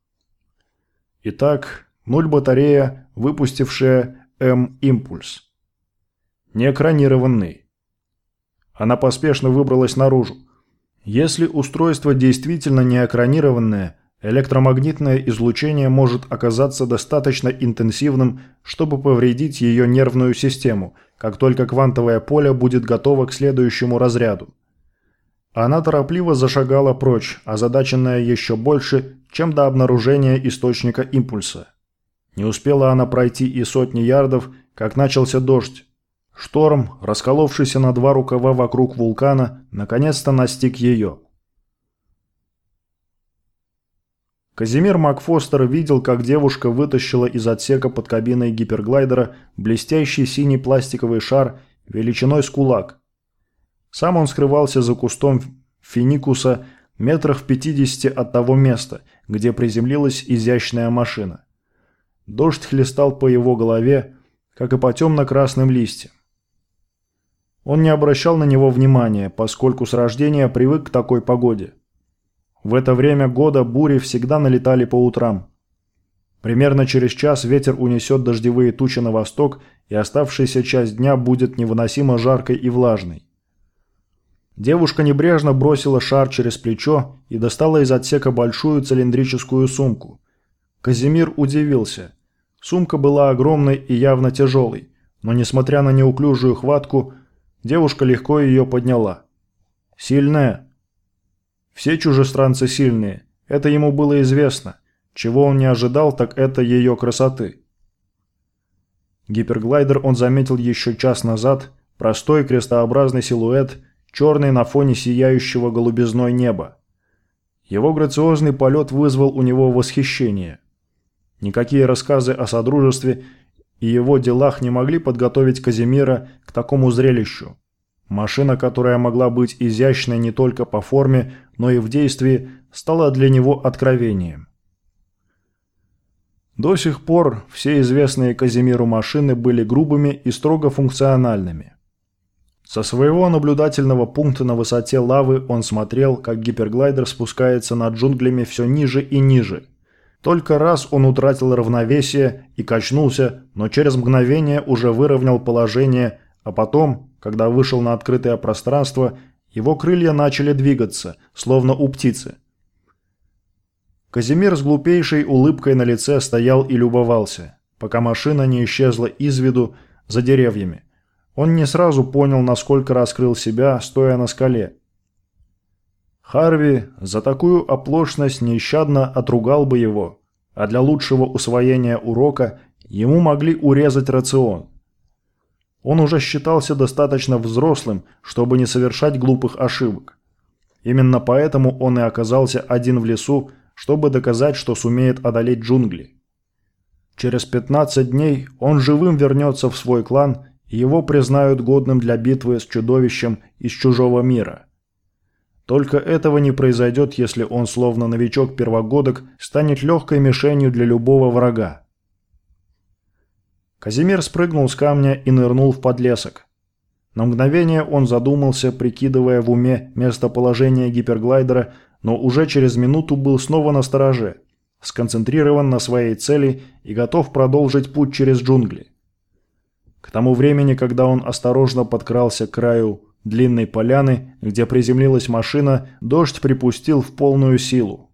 Итак, нуль батарея, выпустившая М-импульс. Неэкранированный. Она поспешно выбралась наружу. Если устройство действительно не экранированное, электромагнитное излучение может оказаться достаточно интенсивным, чтобы повредить ее нервную систему, как только квантовое поле будет готово к следующему разряду. Она торопливо зашагала прочь, озадаченная еще больше, чем до обнаружения источника импульса. Не успела она пройти и сотни ярдов, как начался дождь. Шторм, расколовшийся на два рукава вокруг вулкана, наконец-то настиг ее. Казимир Макфостер видел, как девушка вытащила из отсека под кабиной гиперглайдера блестящий синий пластиковый шар величиной с кулак. Сам он скрывался за кустом финикуса метрах в 50 от того места, где приземлилась изящная машина. Дождь хлестал по его голове, как и по темно-красным листьям. Он не обращал на него внимания, поскольку с рождения привык к такой погоде. В это время года бури всегда налетали по утрам. Примерно через час ветер унесет дождевые тучи на восток, и оставшаяся часть дня будет невыносимо жаркой и влажной. Девушка небрежно бросила шар через плечо и достала из отсека большую цилиндрическую сумку. Казимир удивился. Сумка была огромной и явно тяжелой, но несмотря на неуклюжую хватку, Девушка легко ее подняла. «Сильная?» «Все чужестранцы сильные. Это ему было известно. Чего он не ожидал, так это ее красоты». Гиперглайдер он заметил еще час назад. Простой крестообразный силуэт, черный на фоне сияющего голубизной неба. Его грациозный полет вызвал у него восхищение. Никакие рассказы о содружестве и его делах не могли подготовить Казимира к такому зрелищу. Машина, которая могла быть изящной не только по форме, но и в действии, стала для него откровением. До сих пор все известные Казимиру машины были грубыми и строго функциональными. Со своего наблюдательного пункта на высоте лавы он смотрел, как гиперглайдер спускается над джунглями все ниже и ниже – только раз он утратил равновесие и качнулся, но через мгновение уже выровнял положение, а потом, когда вышел на открытое пространство, его крылья начали двигаться, словно у птицы. Казимир с глупейшей улыбкой на лице стоял и любовался, пока машина не исчезла из виду за деревьями. Он не сразу понял, насколько раскрыл себя, стоя на скале. Харви за такую оплошность нещадно отругал бы его, а для лучшего усвоения урока ему могли урезать рацион. Он уже считался достаточно взрослым, чтобы не совершать глупых ошибок. Именно поэтому он и оказался один в лесу, чтобы доказать, что сумеет одолеть джунгли. Через 15 дней он живым вернется в свой клан, и его признают годным для битвы с чудовищем из чужого мира – только этого не произойдет, если он, словно новичок-первогодок, станет легкой мишенью для любого врага. Казимир спрыгнул с камня и нырнул в подлесок. На мгновение он задумался, прикидывая в уме местоположение гиперглайдера, но уже через минуту был снова на стороже, сконцентрирован на своей цели и готов продолжить путь через джунгли. К тому времени, когда он осторожно подкрался к краю длинной поляны, где приземлилась машина, дождь припустил в полную силу.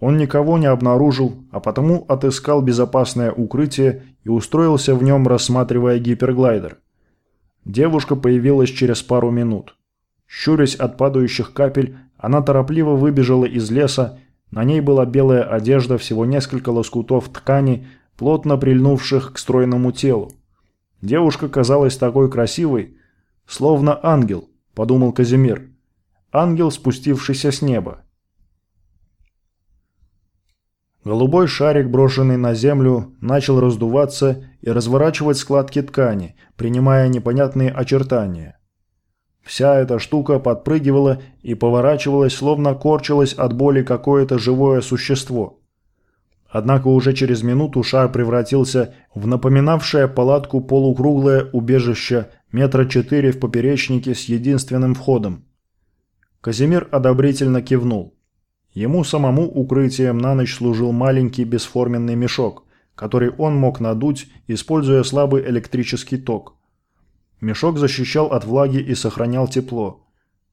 Он никого не обнаружил, а потому отыскал безопасное укрытие и устроился в нем, рассматривая гиперглайдер. Девушка появилась через пару минут. Щурясь от падающих капель, она торопливо выбежала из леса, На ней была белая одежда, всего несколько лоскутов ткани, плотно прильнувших к стройному телу. Девушка казалась такой красивой, словно ангел, подумал Казимир. Ангел, спустившийся с неба. Голубой шарик, брошенный на землю, начал раздуваться и разворачивать складки ткани, принимая непонятные очертания. Вся эта штука подпрыгивала и поворачивалась, словно корчилось от боли какое-то живое существо. Однако уже через минуту шар превратился в напоминавшее палатку полукруглое убежище метра четыре в поперечнике с единственным входом. Казимир одобрительно кивнул. Ему самому укрытием на ночь служил маленький бесформенный мешок, который он мог надуть, используя слабый электрический ток. Мешок защищал от влаги и сохранял тепло,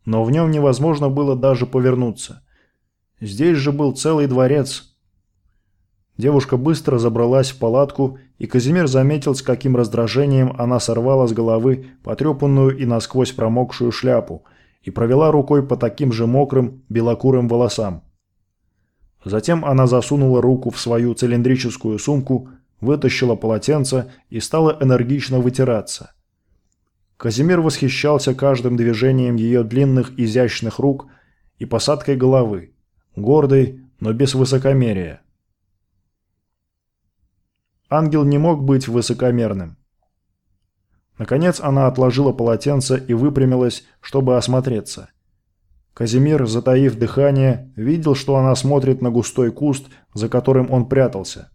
но в нем невозможно было даже повернуться. Здесь же был целый дворец. Девушка быстро забралась в палатку, и Казимир заметил, с каким раздражением она сорвала с головы потрепанную и насквозь промокшую шляпу и провела рукой по таким же мокрым белокурым волосам. Затем она засунула руку в свою цилиндрическую сумку, вытащила полотенце и стала энергично вытираться. Казимир восхищался каждым движением ее длинных изящных рук и посадкой головы, гордой, но без высокомерия. Ангел не мог быть высокомерным. Наконец она отложила полотенце и выпрямилась, чтобы осмотреться. Казимир, затаив дыхание, видел, что она смотрит на густой куст, за которым он прятался.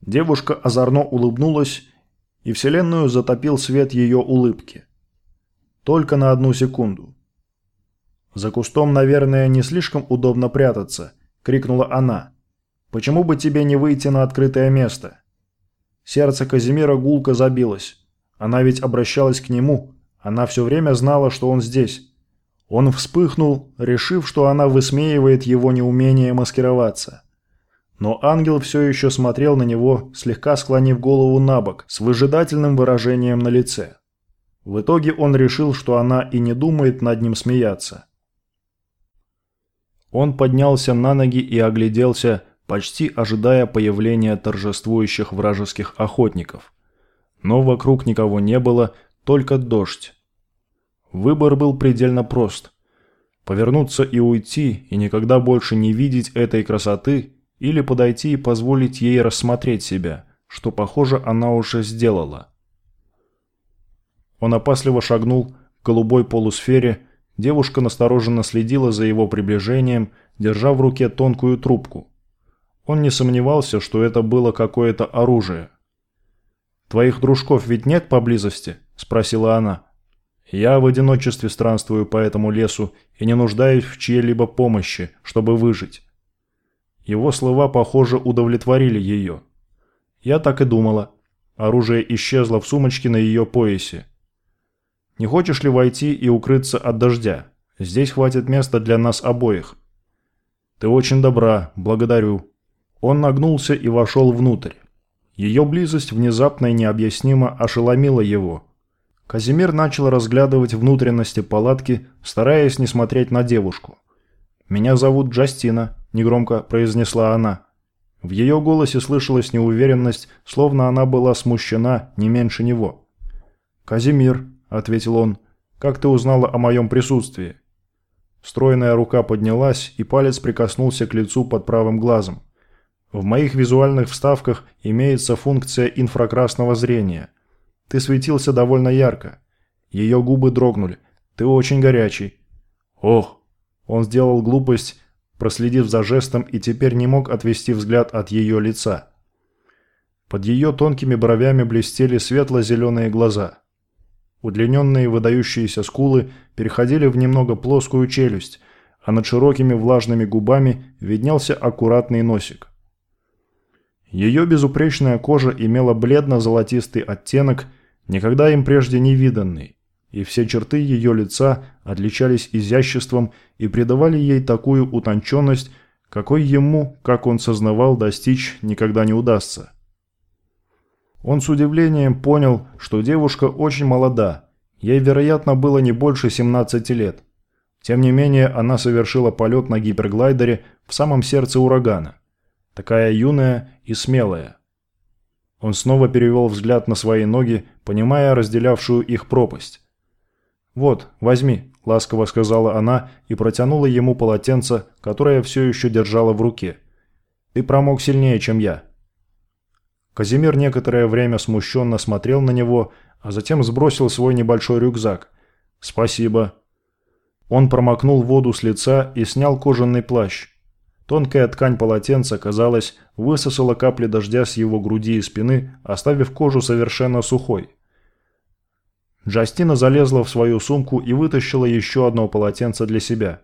Девушка озорно улыбнулась, и вселенную затопил свет ее улыбки. Только на одну секунду. «За кустом, наверное, не слишком удобно прятаться», — крикнула она. «Почему бы тебе не выйти на открытое место?» Сердце Казимира гулко забилось. Она ведь обращалась к нему. Она все время знала, что он здесь. Он вспыхнул, решив, что она высмеивает его неумение маскироваться. Но ангел все еще смотрел на него, слегка склонив голову на бок, с выжидательным выражением на лице. В итоге он решил, что она и не думает над ним смеяться. Он поднялся на ноги и огляделся, почти ожидая появления торжествующих вражеских охотников. Но вокруг никого не было, только дождь. Выбор был предельно прост. Повернуться и уйти, и никогда больше не видеть этой красоты, или подойти и позволить ей рассмотреть себя, что, похоже, она уже сделала. Он опасливо шагнул к голубой полусфере, девушка настороженно следила за его приближением, держа в руке тонкую трубку. Он не сомневался, что это было какое-то оружие. «Твоих дружков ведь нет поблизости?» – спросила она. Я в одиночестве странствую по этому лесу и не нуждаюсь в чьей-либо помощи, чтобы выжить. Его слова, похоже, удовлетворили ее. Я так и думала. Оружие исчезло в сумочке на ее поясе. Не хочешь ли войти и укрыться от дождя? Здесь хватит места для нас обоих. Ты очень добра, благодарю. Он нагнулся и вошел внутрь. Ее близость внезапно и необъяснимо ошеломила его – Казимир начал разглядывать внутренности палатки, стараясь не смотреть на девушку. «Меня зовут Джастина», – негромко произнесла она. В ее голосе слышалась неуверенность, словно она была смущена не меньше него. «Казимир», – ответил он, – «как ты узнала о моем присутствии?» Стройная рука поднялась, и палец прикоснулся к лицу под правым глазом. В моих визуальных вставках имеется функция инфракрасного зрения – ты светился довольно ярко. Ее губы дрогнули. Ты очень горячий. Ох! Он сделал глупость, проследив за жестом, и теперь не мог отвести взгляд от ее лица. Под ее тонкими бровями блестели светло-зеленые глаза. Удлиненные выдающиеся скулы переходили в немного плоскую челюсть, а над широкими влажными губами виднелся аккуратный носик. Ее безупречная кожа имела бледно-золотистый оттенок – никогда им прежде не виданный, и все черты ее лица отличались изяществом и придавали ей такую утонченность, какой ему, как он сознавал, достичь никогда не удастся. Он с удивлением понял, что девушка очень молода, ей, вероятно, было не больше 17 лет. Тем не менее, она совершила полет на гиперглайдере в самом сердце урагана. Такая юная и смелая. Он снова перевел взгляд на свои ноги, понимая разделявшую их пропасть. «Вот, возьми», – ласково сказала она и протянула ему полотенце, которое все еще держала в руке. «Ты промок сильнее, чем я». Казимир некоторое время смущенно смотрел на него, а затем сбросил свой небольшой рюкзак. «Спасибо». Он промокнул воду с лица и снял кожаный плащ. Тонкая ткань полотенца, казалось, высосала капли дождя с его груди и спины, оставив кожу совершенно сухой. Джастина залезла в свою сумку и вытащила еще одно полотенце для себя.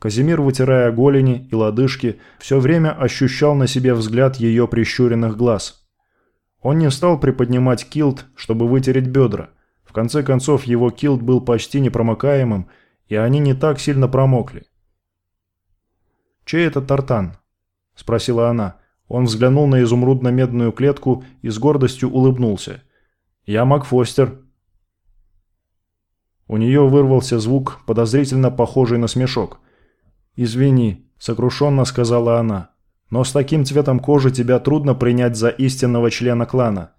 Казимир, вытирая голени и лодыжки, все время ощущал на себе взгляд ее прищуренных глаз. Он не стал приподнимать килт, чтобы вытереть бедра. В конце концов, его килт был почти непромокаемым, и они не так сильно промокли. «Чей это тартан?» – спросила она. Он взглянул на изумрудно-медную клетку и с гордостью улыбнулся. «Я Макфостер», у нее вырвался звук, подозрительно похожий на смешок. «Извини», – сокрушенно сказала она, – «но с таким цветом кожи тебя трудно принять за истинного члена клана».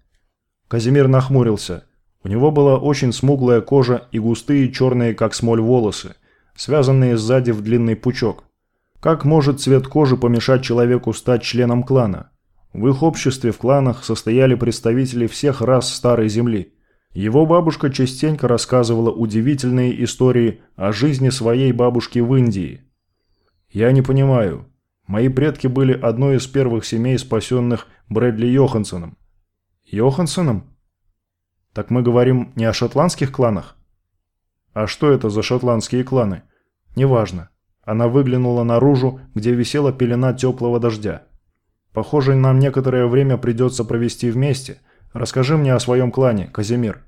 Казимир нахмурился. У него была очень смуглая кожа и густые черные, как смоль, волосы, связанные сзади в длинный пучок. Как может цвет кожи помешать человеку стать членом клана? В их обществе в кланах состояли представители всех рас Старой Земли – его бабушка частенько рассказывала удивительные истории о жизни своей бабушки в Индии. Я не понимаю. Мои предки были одной из первых семей, спасенных Брэдли Йоханссоном. Йоханссоном? Так мы говорим не о шотландских кланах? А что это за шотландские кланы? Неважно. Она выглянула наружу, где висела пелена теплого дождя. Похоже, нам некоторое время придется провести вместе – Расскажи мне о своем клане, Казимир.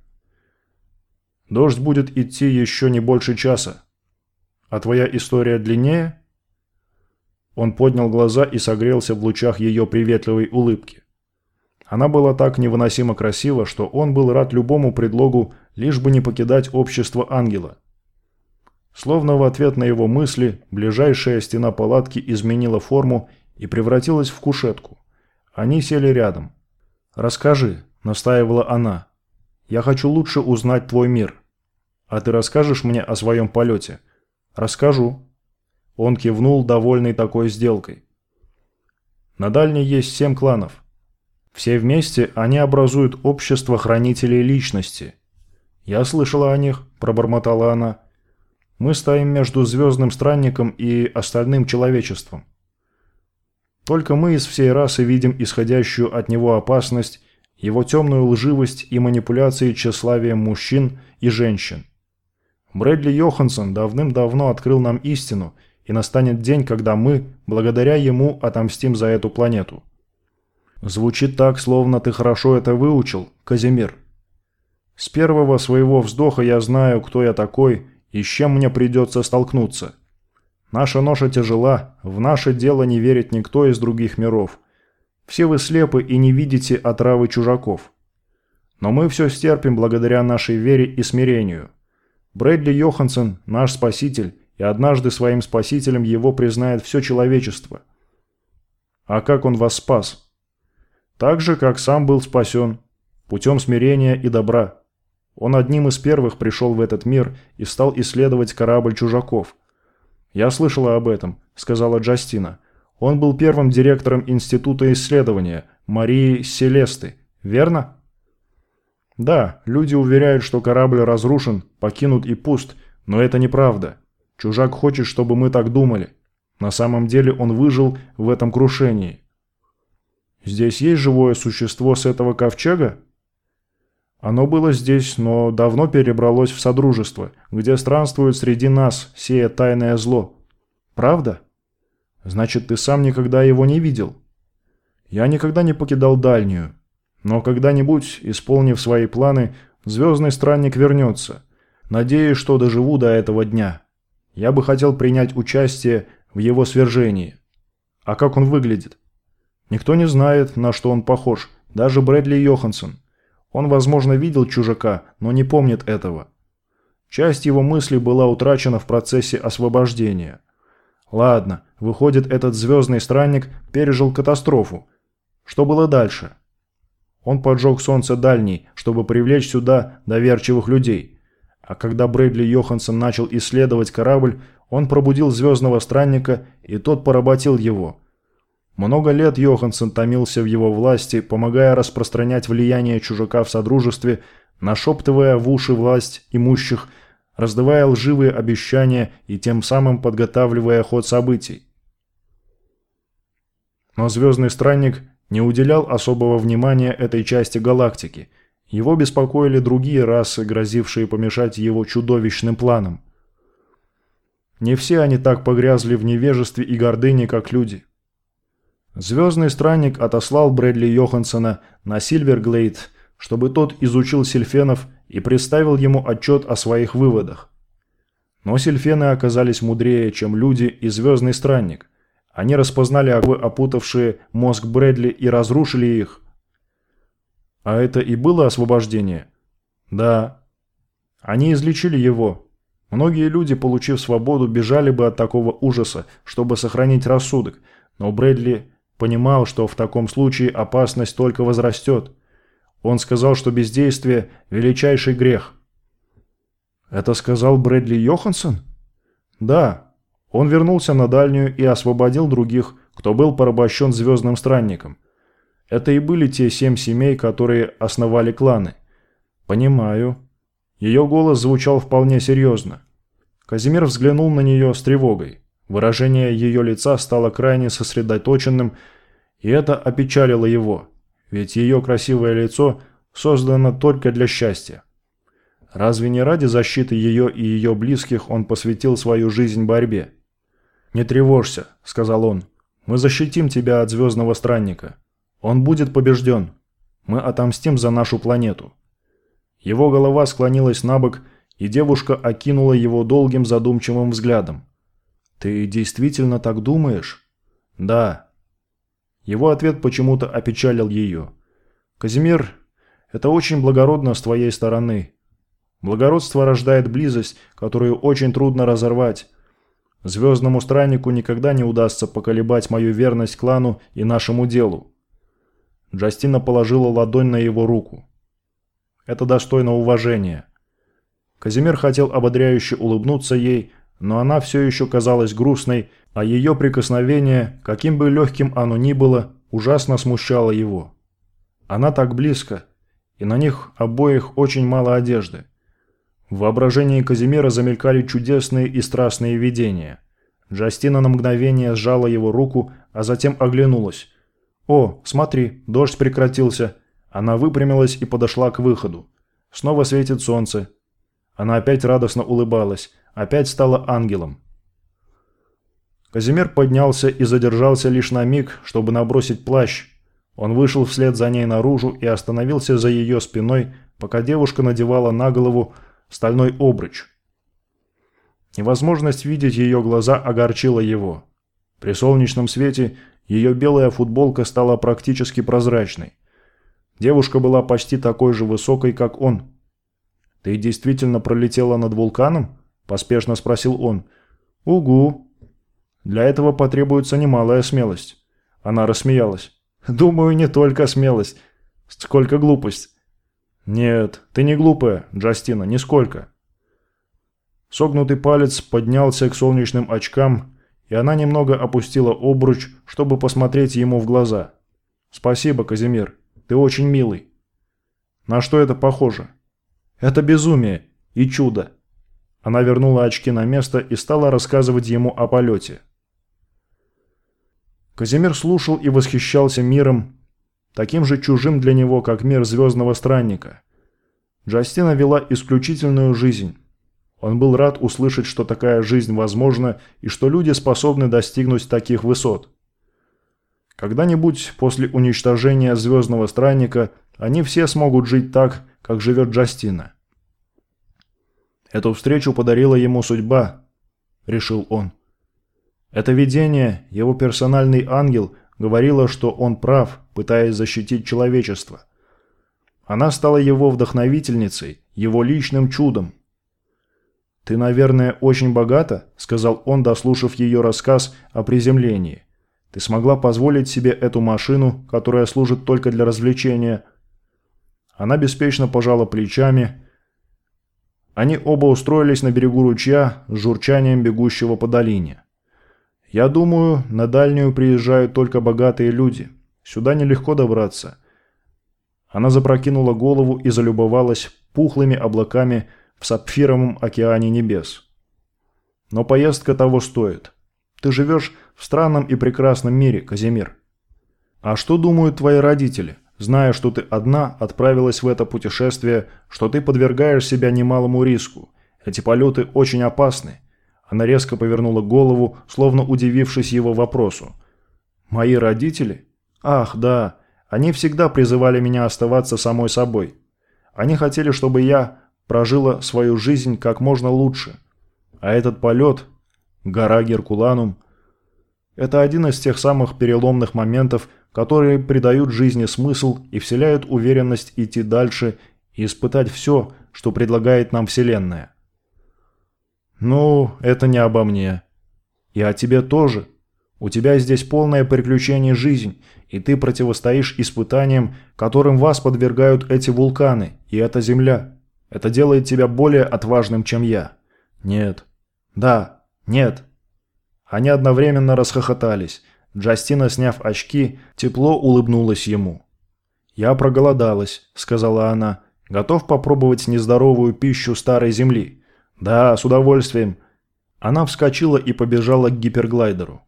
Дождь будет идти еще не больше часа. А твоя история длиннее?» Он поднял глаза и согрелся в лучах ее приветливой улыбки. Она была так невыносимо красива, что он был рад любому предлогу, лишь бы не покидать общество ангела. Словно в ответ на его мысли, ближайшая стена палатки изменила форму и превратилась в кушетку. Они сели рядом. «Расскажи, – настаивала она. «Я хочу лучше узнать твой мир. А ты расскажешь мне о своем полете?» «Расскажу». Он кивнул, довольный такой сделкой. На Дальней есть семь кланов. Все вместе они образуют общество хранителей личности. «Я слышала о них», – пробормотала она. «Мы стоим между звездным странником и остальным человечеством. Только мы из всей расы видим исходящую от него опасность его темную лживость и манипуляции тщеславием мужчин и женщин. Брэдли Йоханссон давным-давно открыл нам истину, и настанет день, когда мы, благодаря ему, отомстим за эту планету. Звучит так, словно ты хорошо это выучил, Казимир. С первого своего вздоха я знаю, кто я такой и с чем мне придется столкнуться. Наша ноша тяжела, в наше дело не верит никто из других миров – все вы слепы и не видите отравы чужаков. Но мы все стерпим благодаря нашей вере и смирению. Брэдли Йоханссон – наш спаситель, и однажды своим спасителем его признает все человечество. А как он вас спас? Так же, как сам был спасен, путем смирения и добра. Он одним из первых пришел в этот мир и стал исследовать корабль чужаков. «Я слышала об этом», – сказала Джастина. Он был первым директором Института исследования Марии Селесты, верно? Да, люди уверяют, что корабль разрушен, покинут и пуст, но это неправда. Чужак хочет, чтобы мы так думали. На самом деле он выжил в этом крушении. Здесь есть живое существо с этого ковчега? Оно было здесь, но давно перебралось в Содружество, где странствует среди нас, сея тайное зло. Правда? Значит, ты сам никогда его не видел? Я никогда не покидал дальнюю. Но когда-нибудь, исполнив свои планы, звездный странник вернется. Надеюсь, что доживу до этого дня. Я бы хотел принять участие в его свержении. А как он выглядит? Никто не знает, на что он похож, даже Брэдли Йоханссон. Он, возможно, видел чужака, но не помнит этого. Часть его мыслей была утрачена в процессе освобождения. Ладно, выходит, этот звездный странник пережил катастрофу. Что было дальше? Он поджег солнце дальний, чтобы привлечь сюда доверчивых людей. А когда Брэдли Йоханссон начал исследовать корабль, он пробудил звездного странника, и тот поработил его. Много лет Йоханссон томился в его власти, помогая распространять влияние чужака в Содружестве, нашептывая в уши власть имущих, раздавая лживые обещания и тем самым подготавливая ход событий. Но Звездный Странник не уделял особого внимания этой части галактики. Его беспокоили другие расы, грозившие помешать его чудовищным планам. Не все они так погрязли в невежестве и гордыне, как люди. Звездный странник отослал Брэдли Йоханссона на Сильверглейд, чтобы тот изучил сильфенов и представил ему отчет о своих выводах. Но сильфены оказались мудрее, чем люди и Звездный странник. Они распознали оковы, опутавшие мозг Брэдли, и разрушили их. А это и было освобождение? Да. Они излечили его, Многие люди, получив свободу, бежали бы от такого ужаса, чтобы сохранить рассудок, но Брэдли понимал, что в таком случае опасность только возрастет. Он сказал, что бездействие – величайший грех. Это сказал Брэдли Йоханссон? Да. Он вернулся на дальнюю и освободил других, кто был порабощен звездным странником. Это и были те семь семей, которые основали кланы. Понимаю. Ее голос звучал вполне серьезно. Казимир взглянул на нее с тревогой. Выражение ее лица стало крайне сосредоточенным, и это опечалило его, ведь ее красивое лицо создано только для счастья. Разве не ради защиты ее и ее близких он посвятил свою жизнь борьбе? «Не тревожься», — сказал он. «Мы защитим тебя от звездного странника. Он будет побежден. Мы отомстим за нашу планету». Его голова склонилась на бок, и девушка окинула его долгим задумчивым взглядом. «Ты действительно так думаешь?» «Да». Его ответ почему-то опечалил ее. «Казимир, это очень благородно с твоей стороны. Благородство рождает близость, которую очень трудно разорвать. Звездному страннику никогда не удастся поколебать мою верность клану и нашему делу». Джастина положила ладонь на его руку. Это достойно уважения. Казимир хотел ободряюще улыбнуться ей, но она все еще казалась грустной, а ее прикосновение, каким бы легким оно ни было, ужасно смущало его. Она так близко, и на них обоих очень мало одежды. В воображении Казимира замелькали чудесные и страстные видения. Джастина на мгновение сжала его руку, а затем оглянулась. «О, смотри, дождь прекратился!» Она выпрямилась и подошла к выходу. Снова светит солнце. Она опять радостно улыбалась, опять стала ангелом. Казимир поднялся и задержался лишь на миг, чтобы набросить плащ. Он вышел вслед за ней наружу и остановился за ее спиной, пока девушка надевала на голову стальной обруч. Невозможность видеть ее глаза огорчила его. При солнечном свете ее белая футболка стала практически прозрачной. Девушка была почти такой же высокой, как он. «Ты действительно пролетела над вулканом?» – поспешно спросил он. «Угу». «Для этого потребуется немалая смелость». Она рассмеялась. «Думаю, не только смелость. Сколько глупость». «Нет, ты не глупая, Джастина, нисколько». Согнутый палец поднялся к солнечным очкам, и она немного опустила обруч, чтобы посмотреть ему в глаза. «Спасибо, Казимир». Ты очень милый. На что это похоже? Это безумие и чудо. Она вернула очки на место и стала рассказывать ему о полете. Казимир слушал и восхищался миром, таким же чужим для него, как мир звездного странника. Джастина вела исключительную жизнь. Он был рад услышать, что такая жизнь возможна и что люди способны достигнуть таких высот. Когда-нибудь после уничтожения Звездного Странника они все смогут жить так, как живет Джастина. Эту встречу подарила ему судьба, решил он. Это видение, его персональный ангел, говорило, что он прав, пытаясь защитить человечество. Она стала его вдохновительницей, его личным чудом. «Ты, наверное, очень богата?» – сказал он, дослушав ее рассказ о приземлении. «Ты смогла позволить себе эту машину, которая служит только для развлечения?» Она беспечно пожала плечами. Они оба устроились на берегу ручья с журчанием бегущего по долине. «Я думаю, на дальнюю приезжают только богатые люди. Сюда нелегко добраться». Она запрокинула голову и залюбовалась пухлыми облаками – в сапфировом океане небес. Но поездка того стоит. Ты живешь в странном и прекрасном мире, Казимир. А что думают твои родители, зная, что ты одна отправилась в это путешествие, что ты подвергаешь себя немалому риску? Эти полеты очень опасны. Она резко повернула голову, словно удивившись его вопросу. «Мои родители? Ах, да. Они всегда призывали меня оставаться самой собой. Они хотели, чтобы я прожила свою жизнь как можно лучше. А этот полет, гора Геркуланум, это один из тех самых переломных моментов, которые придают жизни смысл и вселяют уверенность идти дальше и испытать все, что предлагает нам Вселенная. Ну, это не обо мне. И о тебе тоже. У тебя здесь полное приключение жизнь, и ты противостоишь испытаниям, которым вас подвергают эти вулканы и эта земля. Это делает тебя более отважным, чем я. Нет. Да. Нет. Они одновременно расхохотались. Джастина, сняв очки, тепло улыбнулась ему. «Я проголодалась», — сказала она. «Готов попробовать нездоровую пищу старой земли?» «Да, с удовольствием». Она вскочила и побежала к гиперглайдеру.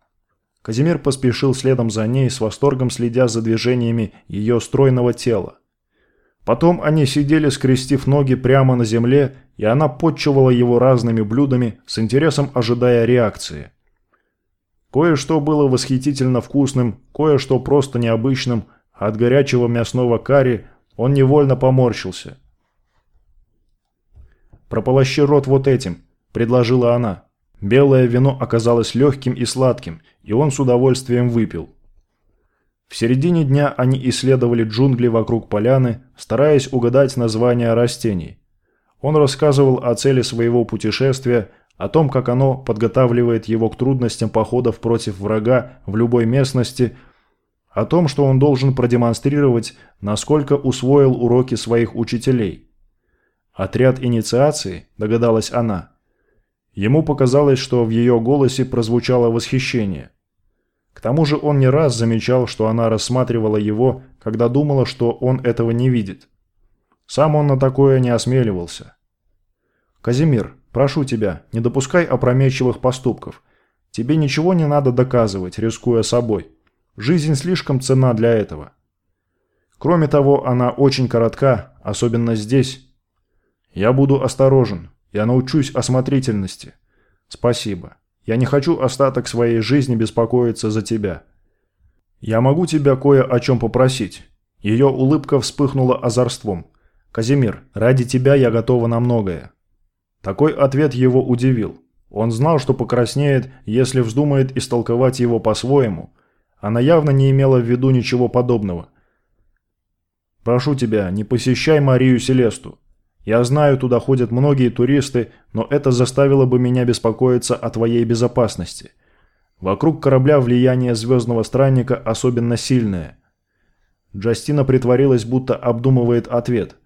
Казимир поспешил следом за ней, с восторгом следя за движениями ее стройного тела. Потом они сидели, скрестив ноги прямо на земле, и она подчивала его разными блюдами, с интересом ожидая реакции. Кое-что было восхитительно вкусным, кое-что просто необычным, от горячего мясного карри он невольно поморщился. «Прополощи рот вот этим», – предложила она. Белое вино оказалось легким и сладким, и он с удовольствием выпил. В середине дня они исследовали джунгли вокруг поляны, стараясь угадать названия растений. Он рассказывал о цели своего путешествия, о том, как оно подготавливает его к трудностям походов против врага в любой местности, о том, что он должен продемонстрировать, насколько усвоил уроки своих учителей. «Отряд инициации», догадалась она. Ему показалось, что в ее голосе прозвучало восхищение. К тому же он не раз замечал, что она рассматривала его, когда думала, что он этого не видит. Сам он на такое не осмеливался. «Казимир, прошу тебя, не допускай опрометчивых поступков. Тебе ничего не надо доказывать, рискуя собой. Жизнь слишком ценна для этого. Кроме того, она очень коротка, особенно здесь. Я буду осторожен, я научусь осмотрительности. Спасибо». Я не хочу остаток своей жизни беспокоиться за тебя. Я могу тебя кое о чем попросить». Ее улыбка вспыхнула озорством. «Казимир, ради тебя я готова на многое». Такой ответ его удивил. Он знал, что покраснеет, если вздумает истолковать его по-своему. Она явно не имела в виду ничего подобного. «Прошу тебя, не посещай Марию Селесту. Я знаю, туда ходят многие туристы, но это заставило бы меня беспокоиться о твоей безопасности. Вокруг корабля влияние звездного странника особенно сильное. Джастина притворилась, будто обдумывает ответ.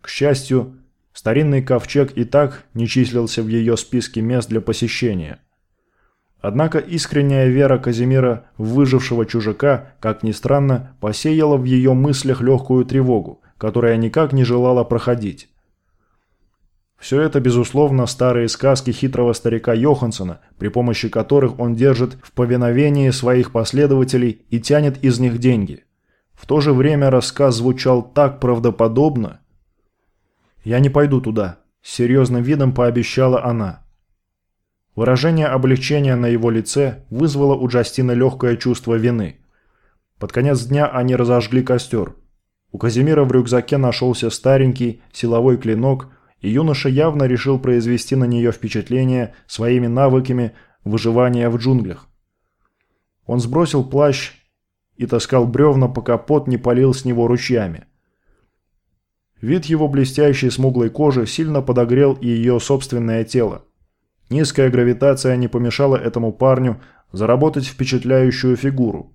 К счастью, старинный ковчег и так не числился в ее списке мест для посещения. Однако искренняя вера Казимира в выжившего чужака, как ни странно, посеяла в ее мыслях легкую тревогу, которая никак не желала проходить. Все это, безусловно, старые сказки хитрого старика Йохансона, при помощи которых он держит в повиновении своих последователей и тянет из них деньги. В то же время рассказ звучал так правдоподобно. «Я не пойду туда», – серьезным видом пообещала она. Выражение облегчения на его лице вызвало у Джастина легкое чувство вины. Под конец дня они разожгли костер. У Казимира в рюкзаке нашелся старенький силовой клинок – и юноша явно решил произвести на нее впечатление своими навыками выживания в джунглях. Он сбросил плащ и таскал бревна, пока пот не полил с него ручьями. Вид его блестящей смуглой кожи сильно подогрел и ее собственное тело. Низкая гравитация не помешала этому парню заработать впечатляющую фигуру.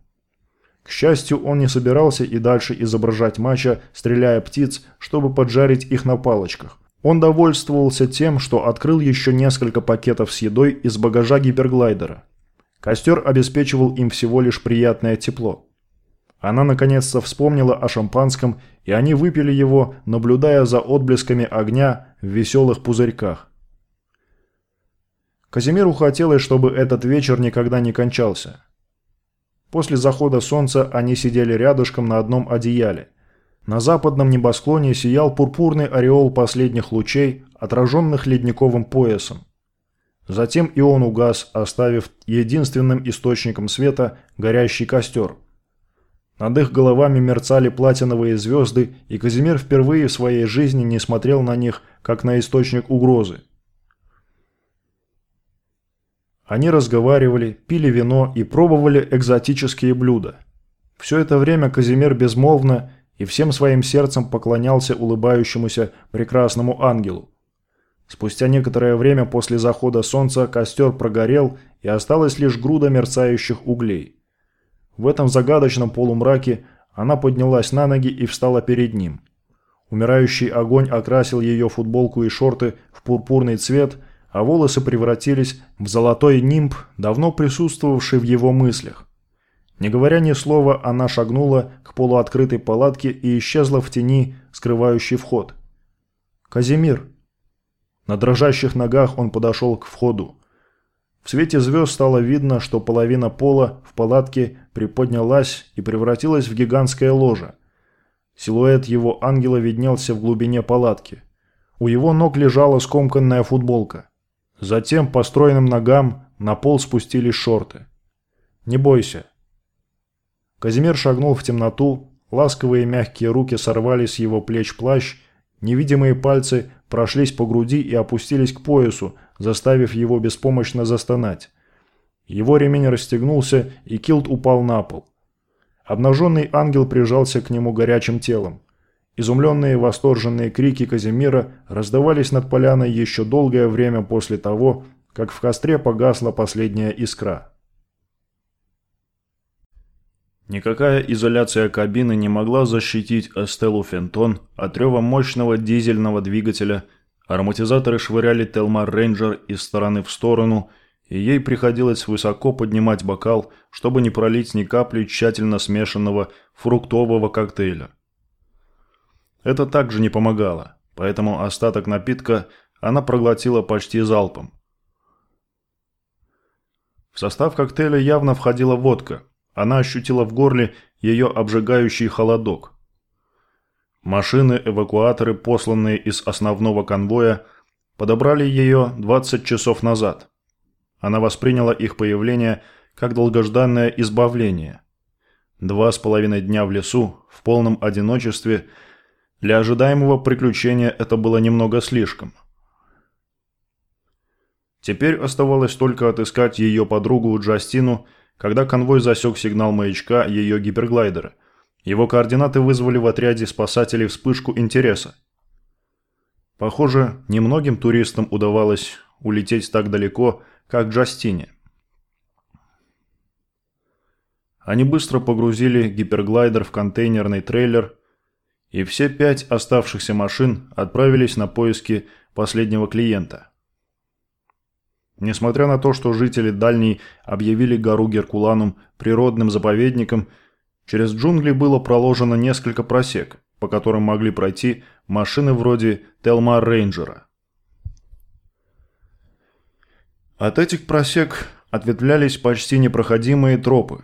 К счастью, он не собирался и дальше изображать матча, стреляя птиц, чтобы поджарить их на палочках. Он довольствовался тем, что открыл еще несколько пакетов с едой из багажа гиперглайдера. Костер обеспечивал им всего лишь приятное тепло. Она наконец-то вспомнила о шампанском, и они выпили его, наблюдая за отблесками огня в веселых пузырьках. Казимиру хотелось, чтобы этот вечер никогда не кончался. После захода солнца они сидели рядышком на одном одеяле. На западном небосклоне сиял пурпурный ореол последних лучей, отраженных ледниковым поясом. Затем и он угас, оставив единственным источником света горящий костер – над их головами мерцали платиновые звезды, и Казимир впервые в своей жизни не смотрел на них, как на источник угрозы. Они разговаривали, пили вино и пробовали экзотические блюда. Все это время Казимир безмолвно и всем своим сердцем поклонялся улыбающемуся прекрасному ангелу. Спустя некоторое время после захода солнца костер прогорел, и осталась лишь груда мерцающих углей. В этом загадочном полумраке она поднялась на ноги и встала перед ним. Умирающий огонь окрасил ее футболку и шорты в пурпурный цвет, а волосы превратились в золотой нимб, давно присутствовавший в его мыслях. Не говоря ни слова, она шагнула к полуоткрытой палатке и исчезла в тени, скрывающей вход. «Казимир!» На дрожащих ногах он подошел к входу. В свете звезд стало видно, что половина пола в палатке приподнялась и превратилась в гигантское ложе. Силуэт его ангела виднелся в глубине палатки. У его ног лежала скомканная футболка. Затем по стройным ногам на пол спустились шорты. «Не бойся». Казимир шагнул в темноту, ласковые мягкие руки сорвали с его плеч плащ, невидимые пальцы прошлись по груди и опустились к поясу, заставив его беспомощно застонать. Его ремень расстегнулся, и килт упал на пол. Обнаженный ангел прижался к нему горячим телом. Изумленные восторженные крики Казимира раздавались над поляной еще долгое время после того, как в костре погасла последняя искра. Никакая изоляция кабины не могла защитить Эстеллу Фентон от рева мощного дизельного двигателя – Ароматизаторы швыряли Телмар Рейнджер из стороны в сторону, и ей приходилось высоко поднимать бокал, чтобы не пролить ни капли тщательно смешанного фруктового коктейля. Это также не помогало, поэтому остаток напитка она проглотила почти залпом. В состав коктейля явно входила водка. Она ощутила в горле ее обжигающий холодок. Машины-эвакуаторы, посланные из основного конвоя, подобрали ее 20 часов назад. Она восприняла их появление как долгожданное избавление. Два с половиной дня в лесу, в полном одиночестве, для ожидаемого приключения это было немного слишком. Теперь оставалось только отыскать ее подругу Джастину, когда конвой засек сигнал маячка ее гиперглайдера. Его координаты вызвали в отряде спасателей вспышку интереса. Похоже, немногим туристам удавалось улететь так далеко, как Джастине. Они быстро погрузили гиперглайдер в контейнерный трейлер, и все пять оставшихся машин отправились на поиски последнего клиента. Несмотря на то, что жители Дальней объявили гору Геркуланум природным заповедником – Через джунгли было проложено несколько просек, по которым могли пройти машины вроде Телмар Рейнджера. От этих просек ответвлялись почти непроходимые тропы.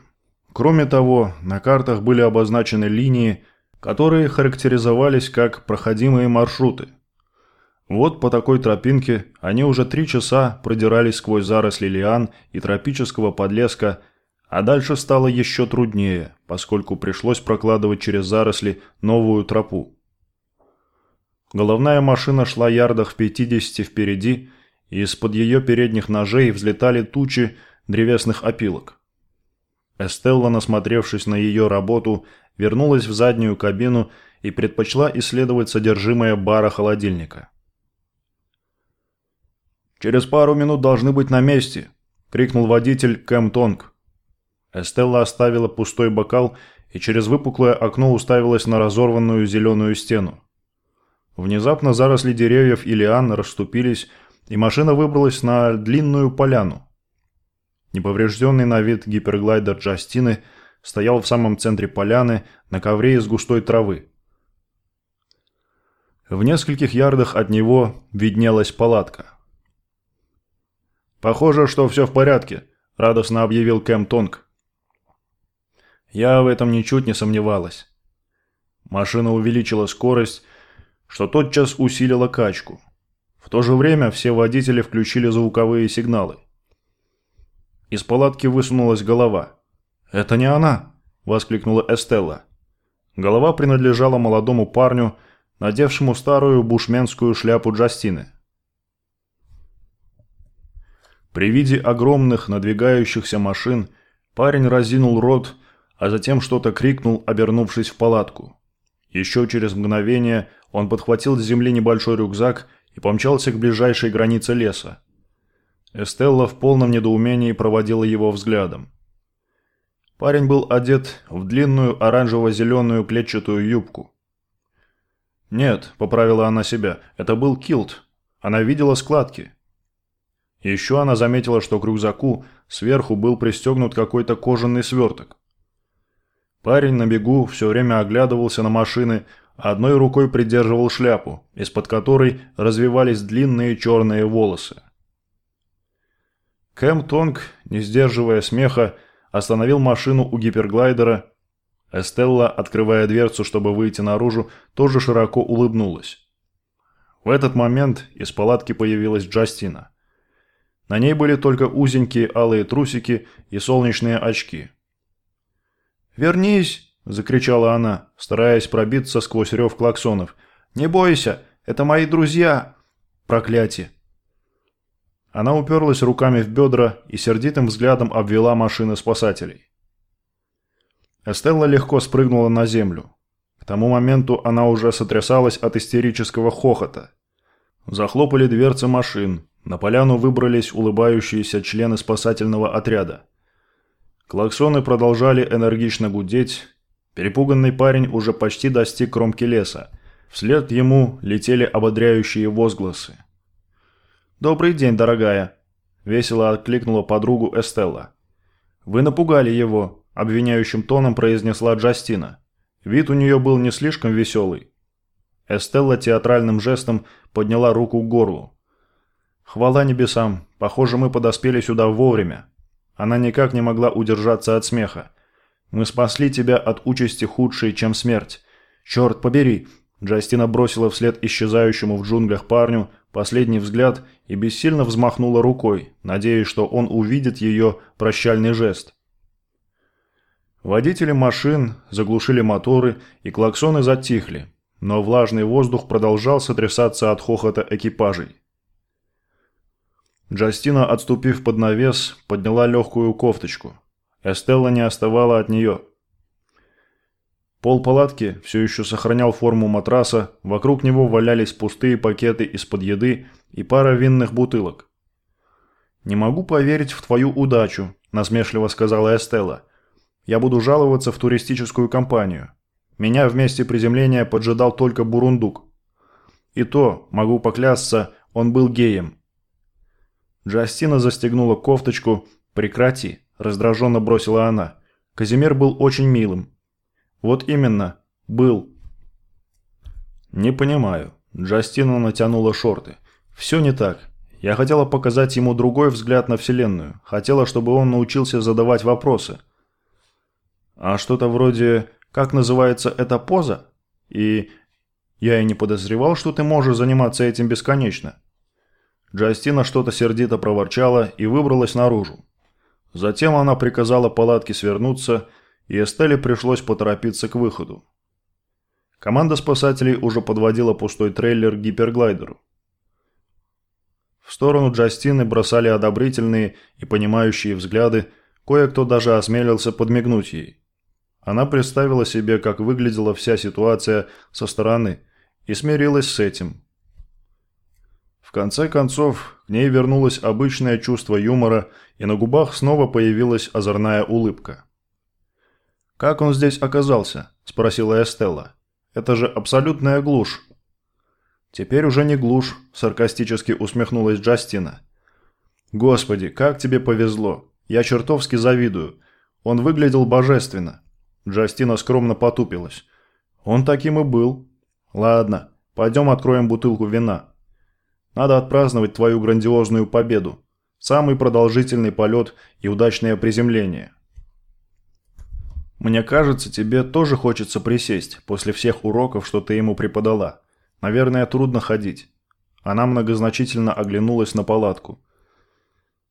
Кроме того, на картах были обозначены линии, которые характеризовались как проходимые маршруты. Вот по такой тропинке они уже три часа продирались сквозь заросли лиан и тропического подлеска а дальше стало еще труднее, поскольку пришлось прокладывать через заросли новую тропу. Головная машина шла ярдах в 50 впереди, и из-под ее передних ножей взлетали тучи древесных опилок. Эстелла, насмотревшись на ее работу, вернулась в заднюю кабину и предпочла исследовать содержимое бара холодильника. «Через пару минут должны быть на месте!» – крикнул водитель Кэм Тонг. Эстелла оставила пустой бокал и через выпуклое окно уставилась на разорванную зеленую стену. Внезапно заросли деревьев и лиан расступились, и машина выбралась на длинную поляну. Неповрежденный на вид гиперглайдер Джастины стоял в самом центре поляны на ковре из густой травы. В нескольких ярдах от него виднелась палатка. «Похоже, что все в порядке», – радостно объявил Кэм Тонг. Я в этом ничуть не сомневалась. Машина увеличила скорость, что тотчас усилило качку. В то же время все водители включили звуковые сигналы. Из палатки высунулась голова. «Это не она!» – воскликнула Эстелла. Голова принадлежала молодому парню, надевшему старую бушменскую шляпу Джастины. При виде огромных надвигающихся машин парень разинул рот, а затем что-то крикнул, обернувшись в палатку. Еще через мгновение он подхватил с земли небольшой рюкзак и помчался к ближайшей границе леса. Эстелла в полном недоумении проводила его взглядом. Парень был одет в длинную оранжево-зеленую клетчатую юбку. «Нет», — поправила она себя, — «это был килт. Она видела складки». Еще она заметила, что к рюкзаку сверху был пристегнут какой-то кожаный сверток. Парень на бегу все время оглядывался на машины, а одной рукой придерживал шляпу, из-под которой развивались длинные черные волосы. Кэм Тонг, не сдерживая смеха, остановил машину у гиперглайдера. Эстелла, открывая дверцу, чтобы выйти наружу, тоже широко улыбнулась. В этот момент из палатки появилась Джастина. На ней были только узенькие алые трусики и солнечные очки. «Вернись!» – закричала она, стараясь пробиться сквозь рев клаксонов. «Не бойся, это мои друзья!» «Проклятие!» Она уперлась руками в бедра и сердитым взглядом обвела машины спасателей. Эстелла легко спрыгнула на землю. К тому моменту она уже сотрясалась от истерического хохота. Захлопали дверцы машин. На поляну выбрались улыбающиеся члены спасательного отряда. Клаксоны продолжали энергично гудеть. Перепуганный парень уже почти достиг кромки леса. Вслед ему летели ободряющие возгласы. «Добрый день, дорогая!» – весело откликнула подругу Эстелла. «Вы напугали его», – обвиняющим тоном произнесла Джастина. Вид у нее был не слишком веселый. Эстелла театральным жестом подняла руку к горлу. «Хвала небесам, похоже, мы подоспели сюда вовремя». Она никак не могла удержаться от смеха. «Мы спасли тебя от участи худшей, чем смерть. Черт побери!» Джастина бросила вслед исчезающему в джунглях парню последний взгляд и бессильно взмахнула рукой, надеясь, что он увидит ее прощальный жест. Водители машин заглушили моторы и клаксоны затихли, но влажный воздух продолжал сотрясаться от хохота экипажей. Джастина, отступив под навес, подняла легкую кофточку. Эстелла не оставала от нее. Пол палатки все еще сохранял форму матраса, вокруг него валялись пустые пакеты из-под еды и пара винных бутылок. «Не могу поверить в твою удачу», – насмешливо сказала Эстелла. «Я буду жаловаться в туристическую компанию. Меня в месте приземления поджидал только бурундук. И то, могу поклясться, он был геем». Джастина застегнула кофточку. «Прекрати», – раздраженно бросила она. Казимир был очень милым, вот именно. Был. Не понимаю. Джастина натянула шорты. Все не так. Я хотела показать ему другой взгляд на Вселенную. Хотела, чтобы он научился задавать вопросы. А что-то вроде «Как называется эта поза?» И «Я и не подозревал, что ты можешь заниматься этим бесконечно». Джастина что-то сердито проворчала и выбралась наружу. Затем она приказала палатке свернуться и Эстеле пришлось поторопиться к выходу. Команда спасателей уже подводила пустой трейлер к гиперглайдеру. В сторону Джастины бросали одобрительные и понимающие взгляды, Кое-кто даже осмелился подмигнуть ей. Она представила себе, как выглядела вся ситуация со стороны, и смирилась с этим. Конце концов, к ней вернулось обычное чувство юмора, и на губах снова появилась озорная улыбка. «Как он здесь оказался?» – спросила Эстелла. «Это же абсолютная глушь». «Теперь уже не глушь», – саркастически усмехнулась Джастина. «Господи, как тебе повезло. Я чертовски завидую. Он выглядел божественно. Джастина скромно потупилась. «Он таким и был. Ладно, пойдем откроем бутылку вина. Надо отпраздновать твою грандиозную победу. Самый продолжительный полет и удачное приземление». «Мне кажется, тебе тоже хочется присесть после всех уроков, что ты ему преподала. Наверное, трудно ходить». Она многозначительно оглянулась на палатку.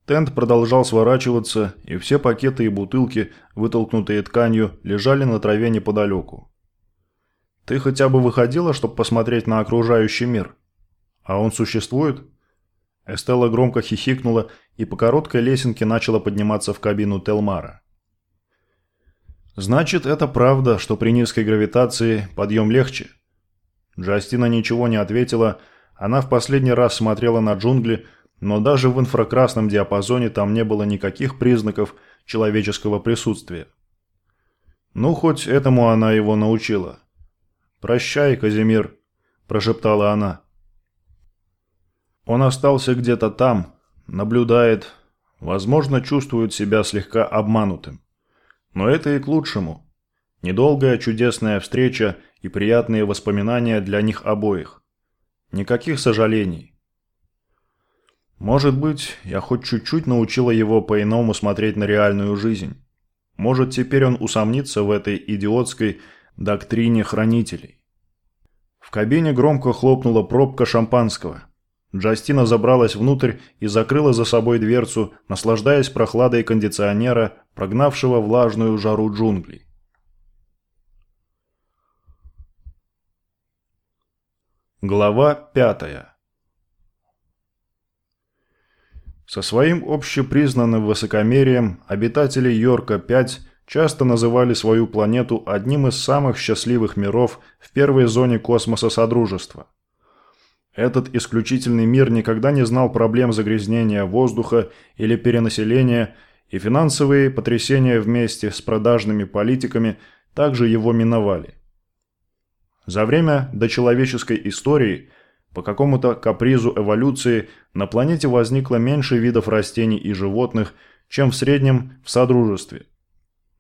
Тент продолжал сворачиваться, и все пакеты и бутылки, вытолкнутые тканью, лежали на траве неподалеку. «Ты хотя бы выходила, чтобы посмотреть на окружающий мир? А он существует?» Эстелла громко хихикнула и по короткой лесенке начала подниматься в кабину Телмара. «Значит, это правда, что при низкой гравитации подъем легче?» Джастина ничего не ответила, она в последний раз смотрела на джунгли, но даже в инфракрасном диапазоне там не было никаких признаков человеческого присутствия. Ну, хоть этому она его научила. «Прощай, Казимир», – прошептала она. Он остался где-то там, наблюдает, возможно, чувствует себя слегка обманутым. Но это и к лучшему. Недолгая чудесная встреча и приятные воспоминания для них обоих. Никаких сожалений. Может быть, я хоть чуть-чуть научила его по-иному смотреть на реальную жизнь. Может, теперь он усомнится в этой идиотской доктрине хранителей. В кабине громко хлопнула пробка шампанского. Джастина забралась внутрь и закрыла за собой дверцу, наслаждаясь прохладой кондиционера, прогнавшего влажную жару джунглей. Глава пятая Со своим общепризнанным высокомерием обитатели Йорка-5 часто называли свою планету одним из самых счастливых миров в первой зоне космоса Содружества. Этот исключительный мир никогда не знал проблем загрязнения воздуха или перенаселения, и финансовые потрясения вместе с продажными политиками также его миновали. За время дочеловеческой истории – по какому-то капризу эволюции на планете возникло меньше видов растений и животных, чем в среднем в Содружестве.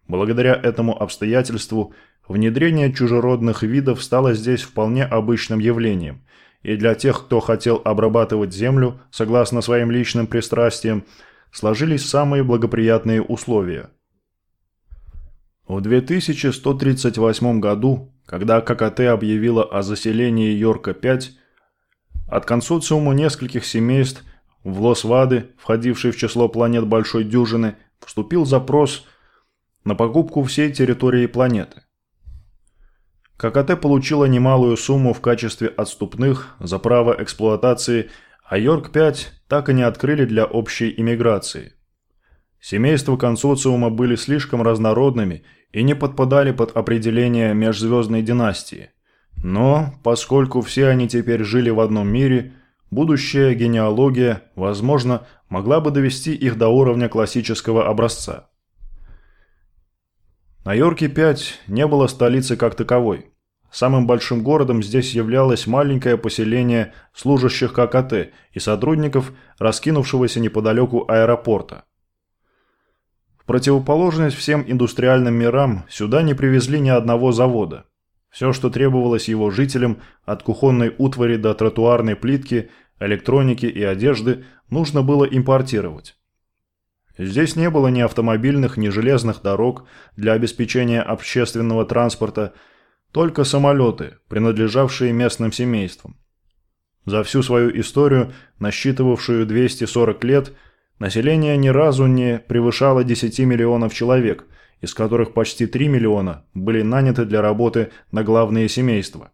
Благодаря этому обстоятельству внедрение чужеродных видов стало здесь вполне обычным явлением, и для тех, кто хотел обрабатывать Землю согласно своим личным пристрастиям, сложились самые благоприятные условия. В 2138 году, когда ККТ объявила о заселении Йорка-5, от консорциума нескольких семейств в Лос-Вады, входивший в число планет Большой Дюжины, вступил запрос на покупку всей территории планеты. ККТ получила немалую сумму в качестве отступных за право эксплуатации, а Йорк-5 так и не открыли для общей иммиграции. Семейства консорциума были слишком разнородными и не подпадали под определение межзвездной династии. Но, поскольку все они теперь жили в одном мире, будущая генеалогия, возможно, могла бы довести их до уровня классического образца. На Йорке-5 не было столицы как таковой. Самым большим городом здесь являлось маленькое поселение служащих ККТ и сотрудников, раскинувшегося неподалеку аэропорта. В противоположность всем индустриальным мирам сюда не привезли ни одного завода – все, что требовалось его жителям, от кухонной утвари до тротуарной плитки, электроники и одежды, нужно было импортировать. Здесь не было ни автомобильных, ни железных дорог для обеспечения общественного транспорта, только самолеты, принадлежавшие местным семействам. За всю свою историю, насчитывавшую 240 лет, население ни разу не превышало 10 миллионов человек – из которых почти 3 миллиона были наняты для работы на главные семейства.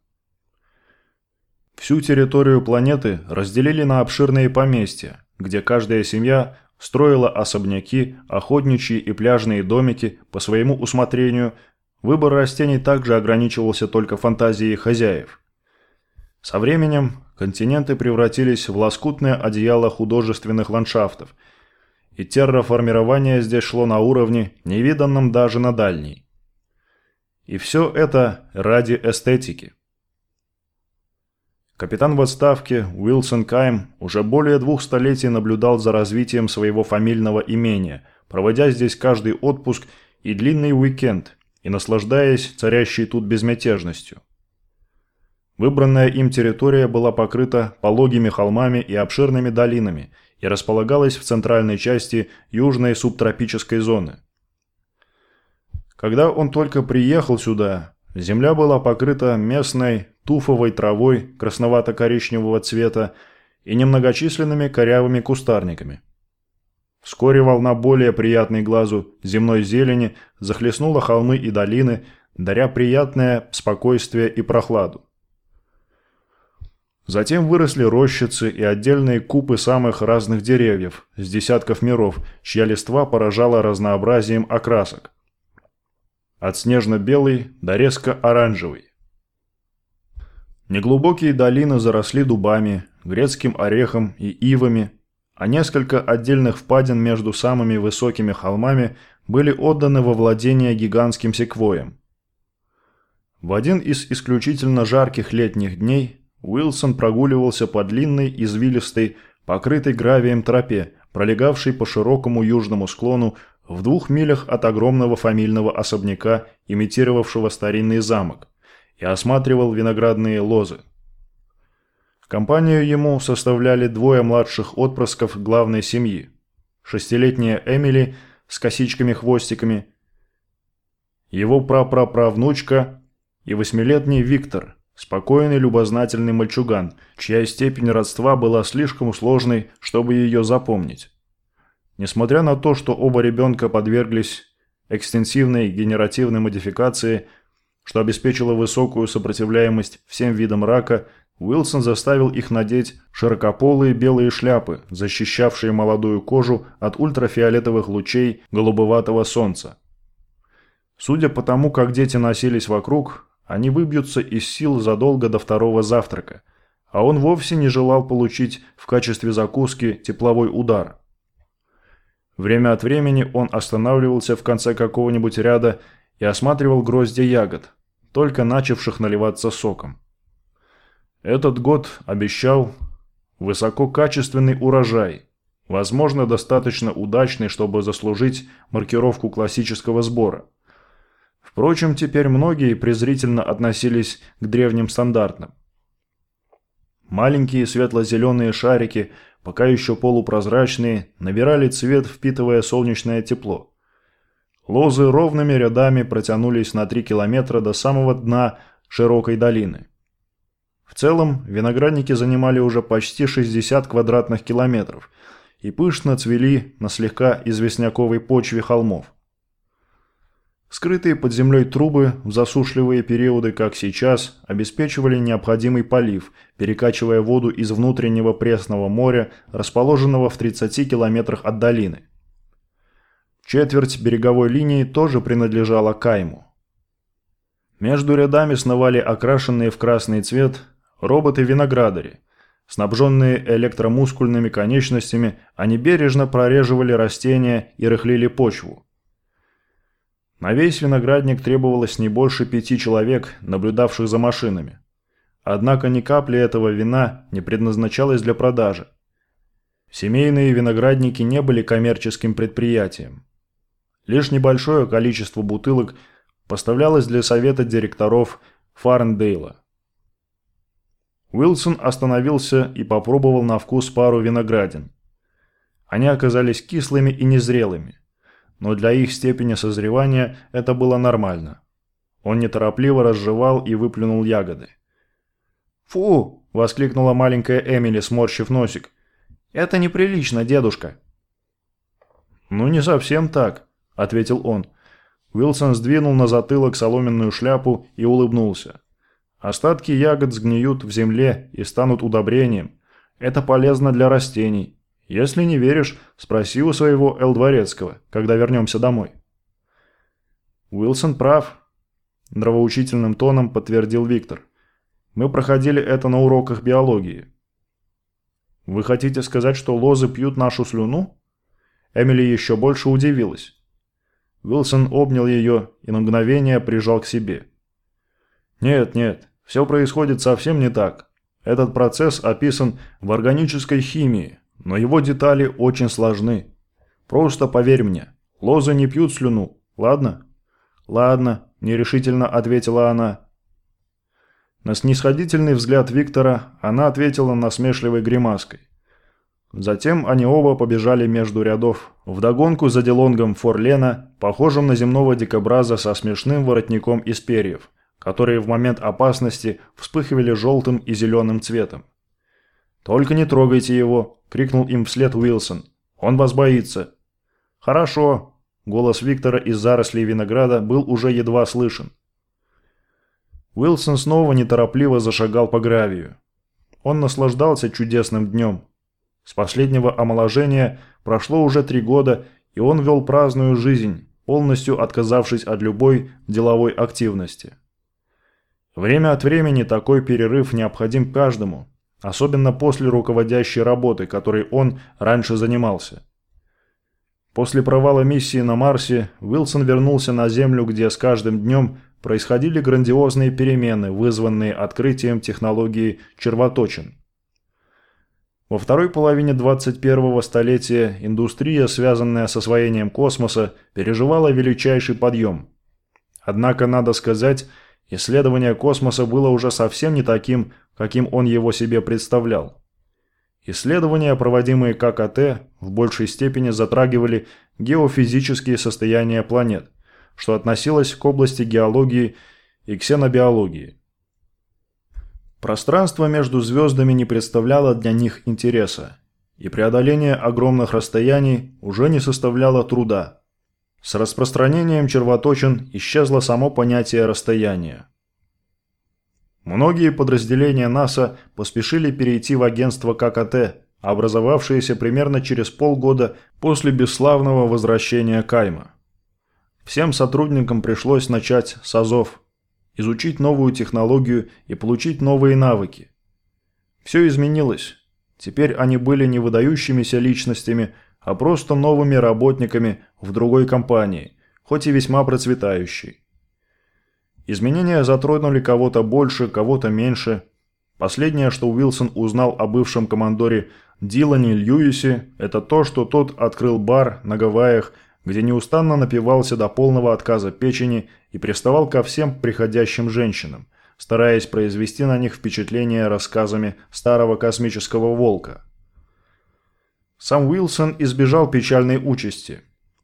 Всю территорию планеты разделили на обширные поместья, где каждая семья строила особняки, охотничьи и пляжные домики по своему усмотрению, выбор растений также ограничивался только фантазией хозяев. Со временем континенты превратились в лоскутное одеяло художественных ландшафтов, и терраформирование здесь шло на уровне, невиданном даже на дальней. И все это ради эстетики. Капитан в отставке Уилсон Кайм уже более двух столетий наблюдал за развитием своего фамильного имения, проводя здесь каждый отпуск и длинный уикенд, и наслаждаясь царящей тут безмятежностью. Выбранная им территория была покрыта пологими холмами и обширными долинами и располагалась в центральной части южной субтропической зоны. Когда он только приехал сюда, земля была покрыта местной туфовой травой красновато-коричневого цвета и немногочисленными корявыми кустарниками. Вскоре волна более приятной глазу земной зелени захлестнула холмы и долины, даря приятное спокойствие и прохладу. Затем выросли рощицы и отдельные купы самых разных деревьев с десятков миров, чья листва поражала разнообразием окрасок. От снежно-белой до резко-оранжевой. Неглубокие долины заросли дубами, грецким орехом и ивами, а несколько отдельных впадин между самыми высокими холмами были отданы во владение гигантским секвоям. В один из исключительно жарких летних дней Уилсон прогуливался по длинной, извилистой, покрытой гравием тропе, пролегавшей по широкому южному склону в двух милях от огромного фамильного особняка, имитировавшего старинный замок, и осматривал виноградные лозы. Компанию ему составляли двое младших отпрысков главной семьи. Шестилетняя Эмили с косичками-хвостиками, его прапраправнучка и восьмилетний Виктор – Спокойный, любознательный мальчуган, чья степень родства была слишком сложной, чтобы ее запомнить. Несмотря на то, что оба ребенка подверглись экстенсивной генеративной модификации, что обеспечило высокую сопротивляемость всем видам рака, Уилсон заставил их надеть широкополые белые шляпы, защищавшие молодую кожу от ультрафиолетовых лучей голубоватого солнца. Судя по тому, как дети носились вокруг, они выбьются из сил задолго до второго завтрака, а он вовсе не желал получить в качестве закуски тепловой удар. Время от времени он останавливался в конце какого-нибудь ряда и осматривал гроздья ягод, только начавших наливаться соком. Этот год обещал высококачественный урожай, возможно, достаточно удачный, чтобы заслужить маркировку классического сбора – Впрочем, теперь многие презрительно относились к древним стандартам. Маленькие светло-зеленые шарики, пока еще полупрозрачные, набирали цвет, впитывая солнечное тепло. Лозы ровными рядами протянулись на 3 километра до самого дна широкой долины. В целом, виноградники занимали уже почти 60 квадратных километров и пышно цвели на слегка известняковой почве холмов. Скрытые под землей трубы в засушливые периоды, как сейчас, обеспечивали необходимый полив, перекачивая воду из внутреннего пресного моря, расположенного в 30 километрах от долины. Четверть береговой линии тоже принадлежала Кайму. Между рядами сновали окрашенные в красный цвет роботы-виноградари. Снабженные электромускульными конечностями, они бережно прореживали растения и рыхлили почву. На весь виноградник требовалось не больше пяти человек, наблюдавших за машинами. Однако ни капли этого вина не предназначалось для продажи. Семейные виноградники не были коммерческим предприятием. Лишь небольшое количество бутылок поставлялось для совета директоров Фарндейла. Уилсон остановился и попробовал на вкус пару виноградин. Они оказались кислыми и незрелыми но для их степени созревания это было нормально. Он неторопливо разжевал и выплюнул ягоды. «Фу!» – воскликнула маленькая Эмили, сморщив носик. «Это неприлично, дедушка!» «Ну, не совсем так», – ответил он. Уилсон сдвинул на затылок соломенную шляпу и улыбнулся. «Остатки ягод сгниют в земле и станут удобрением. Это полезно для растений. Если не веришь, спроси у своего Эл Дворецкого, когда вернемся домой. Уилсон прав, нравоучительным тоном подтвердил Виктор. Мы проходили это на уроках биологии. Вы хотите сказать, что лозы пьют нашу слюну? Эмили еще больше удивилась. Уилсон обнял ее и на мгновение прижал к себе. Нет, нет, все происходит совсем не так. Этот процесс описан в органической химии, но его детали очень сложны. Просто поверь мне, лозы не пьют слюну, ладно? Ладно, нерешительно ответила она. На снисходительный взгляд Виктора она ответила насмешливой гримаской. Затем они оба побежали между рядов, вдогонку за Делонгом Форлена, похожим на земного дикобраза со смешным воротником из перьев, которые в момент опасности вспыхивали желтым и зеленым цветом. «Только не трогайте его!» – крикнул им вслед Уилсон. «Он вас боится!» «Хорошо!» – голос Виктора из зарослей винограда был уже едва слышен. Уилсон снова неторопливо зашагал по гравию. Он наслаждался чудесным днем. С последнего омоложения прошло уже три года, и он вел праздную жизнь, полностью отказавшись от любой деловой активности. Время от времени такой перерыв необходим каждому, особенно после руководящей работы, которой он раньше занимался. После провала миссии на Марсе Уилсон вернулся на Землю, где с каждым днем происходили грандиозные перемены, вызванные открытием технологии червоточин. Во второй половине 21-го столетия индустрия, связанная с освоением космоса, переживала величайший подъем. Однако, надо сказать, исследование космоса было уже совсем не таким, каким он его себе представлял. Исследования, проводимые ККТ, в большей степени затрагивали геофизические состояния планет, что относилось к области геологии и ксенобиологии. Пространство между звездами не представляло для них интереса, и преодоление огромных расстояний уже не составляло труда. С распространением червоточин исчезло само понятие расстояния. Многие подразделения НАСА поспешили перейти в агентство ККТ, образовавшееся примерно через полгода после бесславного возвращения Кайма. Всем сотрудникам пришлось начать с АЗОВ, изучить новую технологию и получить новые навыки. Все изменилось. Теперь они были не выдающимися личностями, а просто новыми работниками в другой компании, хоть и весьма процветающей. Изменения затронули кого-то больше, кого-то меньше. Последнее, что Уилсон узнал о бывшем командоре Дилане Льюисе, это то, что тот открыл бар на Гавайях где неустанно напивался до полного отказа печени и приставал ко всем приходящим женщинам, стараясь произвести на них впечатление рассказами старого космического волка. Сам Уилсон избежал печальной участи.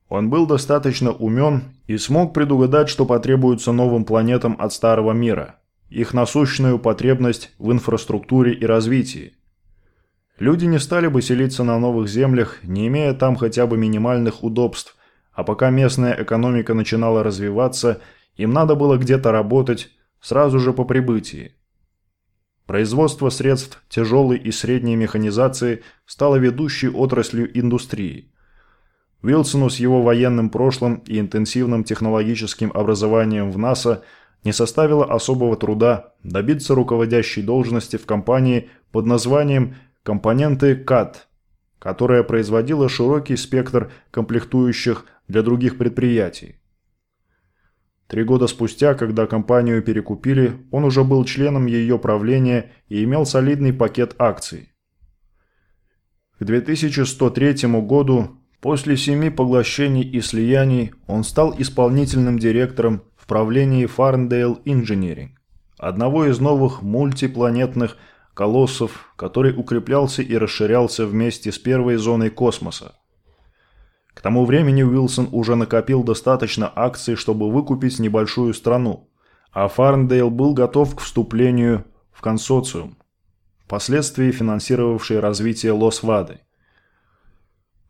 Он был достаточно умен и смог предугадать, что потребуется новым планетам от Старого Мира, их насущную потребность в инфраструктуре и развитии. Люди не стали бы селиться на новых землях, не имея там хотя бы минимальных удобств, а пока местная экономика начинала развиваться, им надо было где-то работать сразу же по прибытии. Производство средств тяжелой и средней механизации стало ведущей отраслью индустрии. Уилсону с его военным прошлым и интенсивным технологическим образованием в НАСА не составило особого труда добиться руководящей должности в компании под названием «Компоненты КАТ», которая производила широкий спектр комплектующих для других предприятий. Три года спустя, когда компанию перекупили, он уже был членом ее правления и имел солидный пакет акций. К 2103 году, после семи поглощений и слияний, он стал исполнительным директором в правлении Farndale Engineering, одного из новых мультипланетных колоссов, который укреплялся и расширялся вместе с первой зоной космоса. К тому времени Уилсон уже накопил достаточно акций, чтобы выкупить небольшую страну, а Фарндейл был готов к вступлению в консорциум, впоследствии финансировавший развитие Лос-Вады.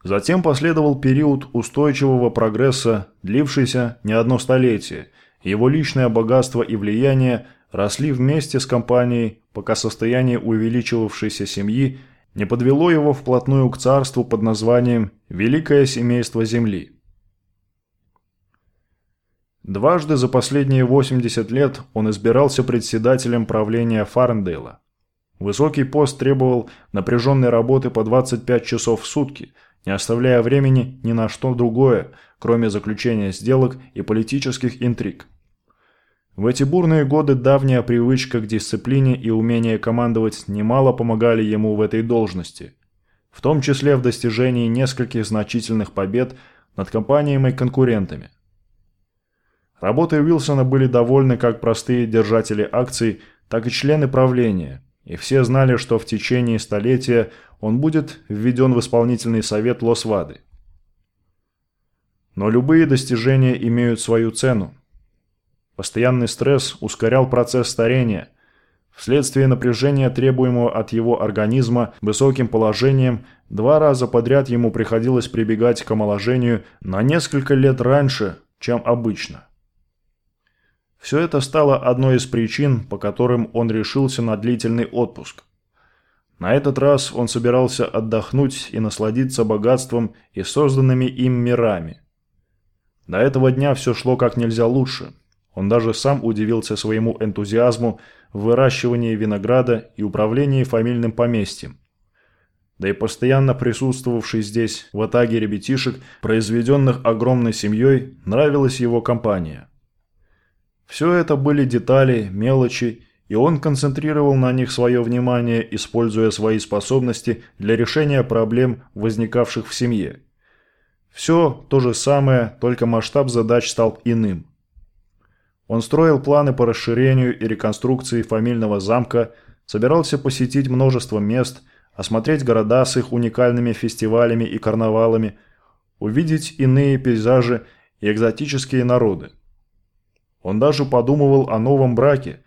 Затем последовал период устойчивого прогресса, длившийся не одно столетие. Его личное богатство и влияние росли вместе с компанией, пока состояние увеличивавшейся семьи не подвело его вплотную к царству под названием «Великое семейство Земли». Дважды за последние 80 лет он избирался председателем правления Фарндейла. Высокий пост требовал напряженной работы по 25 часов в сутки, не оставляя времени ни на что другое, кроме заключения сделок и политических интриг. В эти бурные годы давняя привычка к дисциплине и умение командовать немало помогали ему в этой должности, в том числе в достижении нескольких значительных побед над компаниями и конкурентами. Работой Уилсона были довольны как простые держатели акций, так и члены правления, и все знали, что в течение столетия он будет введен в исполнительный совет Лос-Вады. Но любые достижения имеют свою цену. Постоянный стресс ускорял процесс старения. Вследствие напряжения, требуемого от его организма высоким положением, два раза подряд ему приходилось прибегать к омоложению на несколько лет раньше, чем обычно. Все это стало одной из причин, по которым он решился на длительный отпуск. На этот раз он собирался отдохнуть и насладиться богатством и созданными им мирами. До этого дня все шло как нельзя лучше. Он даже сам удивился своему энтузиазму в выращивании винограда и управлении фамильным поместьем. Да и постоянно присутствовавший здесь в атаге ребятишек, произведенных огромной семьей, нравилась его компания. Все это были детали, мелочи, и он концентрировал на них свое внимание, используя свои способности для решения проблем, возникавших в семье. Все то же самое, только масштаб задач стал иным. Он строил планы по расширению и реконструкции фамильного замка, собирался посетить множество мест, осмотреть города с их уникальными фестивалями и карнавалами, увидеть иные пейзажи и экзотические народы. Он даже подумывал о новом браке,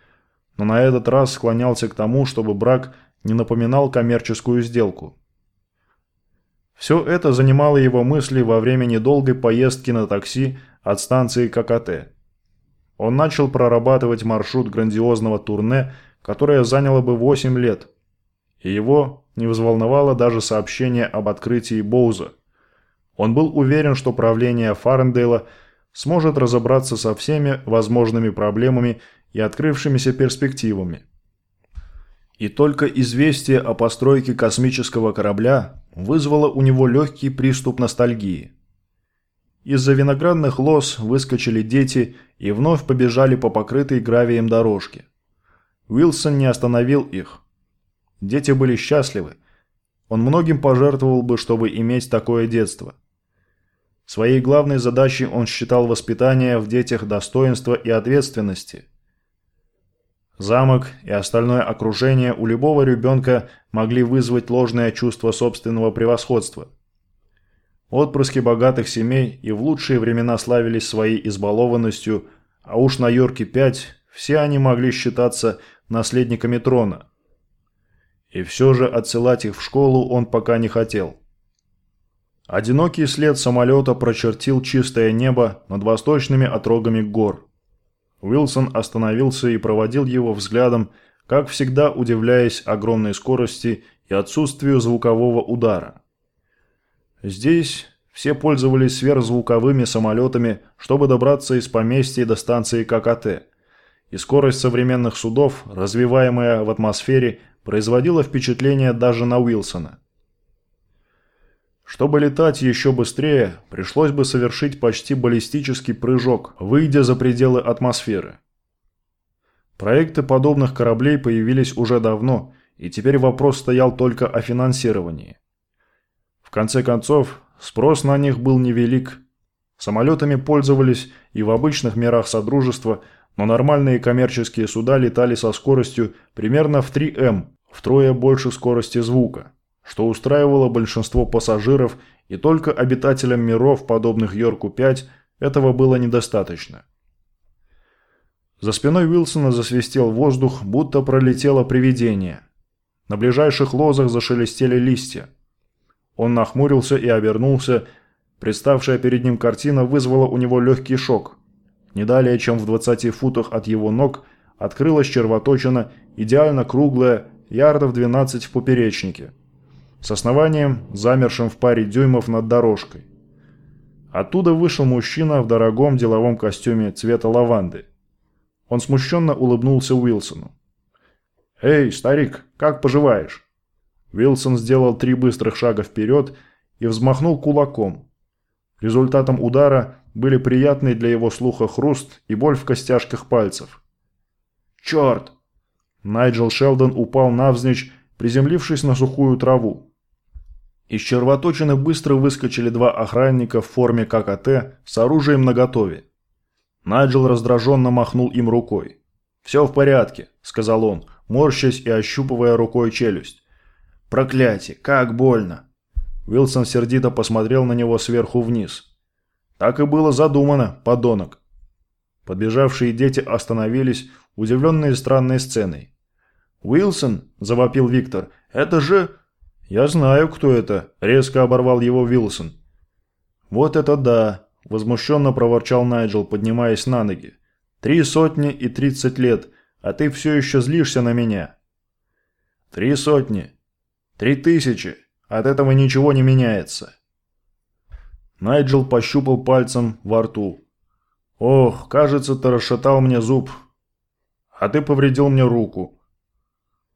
но на этот раз склонялся к тому, чтобы брак не напоминал коммерческую сделку. Все это занимало его мысли во время недолгой поездки на такси от станции ККТ. Он начал прорабатывать маршрут грандиозного турне, которое заняло бы 8 лет. И его не взволновало даже сообщение об открытии Боуза. Он был уверен, что правление Фарендейла – сможет разобраться со всеми возможными проблемами и открывшимися перспективами. И только известие о постройке космического корабля вызвало у него легкий приступ ностальгии. Из-за виноградных лоз выскочили дети и вновь побежали по покрытой гравием дорожке. Уилсон не остановил их. Дети были счастливы. Он многим пожертвовал бы, чтобы иметь такое детство. Своей главной задачей он считал воспитание в детях достоинства и ответственности. Замок и остальное окружение у любого ребенка могли вызвать ложное чувство собственного превосходства. Отпрыски богатых семей и в лучшие времена славились своей избалованностью, а уж на Йорке-5 все они могли считаться наследниками трона. И все же отсылать их в школу он пока не хотел. Одинокий след самолета прочертил чистое небо над восточными отрогами гор. Уилсон остановился и проводил его взглядом, как всегда удивляясь огромной скорости и отсутствию звукового удара. Здесь все пользовались сверхзвуковыми самолетами, чтобы добраться из поместья до станции ККТ. И скорость современных судов, развиваемая в атмосфере, производила впечатление даже на Уилсона. Чтобы летать еще быстрее, пришлось бы совершить почти баллистический прыжок, выйдя за пределы атмосферы. Проекты подобных кораблей появились уже давно, и теперь вопрос стоял только о финансировании. Конце концов, спрос на них был невелик. Самолетами пользовались и в обычных мирах Содружества, но нормальные коммерческие суда летали со скоростью примерно в 3М, втрое больше скорости звука что устраивало большинство пассажиров, и только обитателям миров, подобных Йорку-5, этого было недостаточно. За спиной Уилсона засвистел воздух, будто пролетело привидение. На ближайших лозах зашелестели листья. Он нахмурился и обернулся. Представшая перед ним картина вызвала у него легкий шок. Не далее, чем в 20 футах от его ног, открылась червоточина, идеально круглая, ярдов 12 в поперечнике. с основанием, замершим в паре дюймов над дорожкой. Оттуда вышел мужчина в дорогом деловом костюме цвета лаванды. Он смущенно улыбнулся Уилсону. «Эй, старик, как поживаешь?» Уилсон сделал три быстрых шага вперед и взмахнул кулаком. Результатом удара были приятный для его слуха хруст и боль в костяшках пальцев. «Черт!» Найджел Шелдон упал навзничь, приземлившись на сухую траву. Из червоточины быстро выскочили два охранника в форме ККТ с оружием наготове. Найджел раздраженно махнул им рукой. «Все в порядке», — сказал он, морщась и ощупывая рукой челюсть. «Проклятие, как больно!» Уилсон сердито посмотрел на него сверху вниз. «Так и было задумано, подонок». Подбежавшие дети остановились, удивленные странной сценой. «Уилсон?» – завопил Виктор. «Это же...» «Я знаю, кто это», – резко оборвал его Уилсон. «Вот это да!» – возмущенно проворчал Найджел, поднимаясь на ноги. «Три сотни и тридцать лет, а ты все еще злишься на меня». «Три сотни. Три тысячи. От этого ничего не меняется». Найджел пощупал пальцем во рту. «Ох, кажется, ты расшатал мне зуб. А ты повредил мне руку».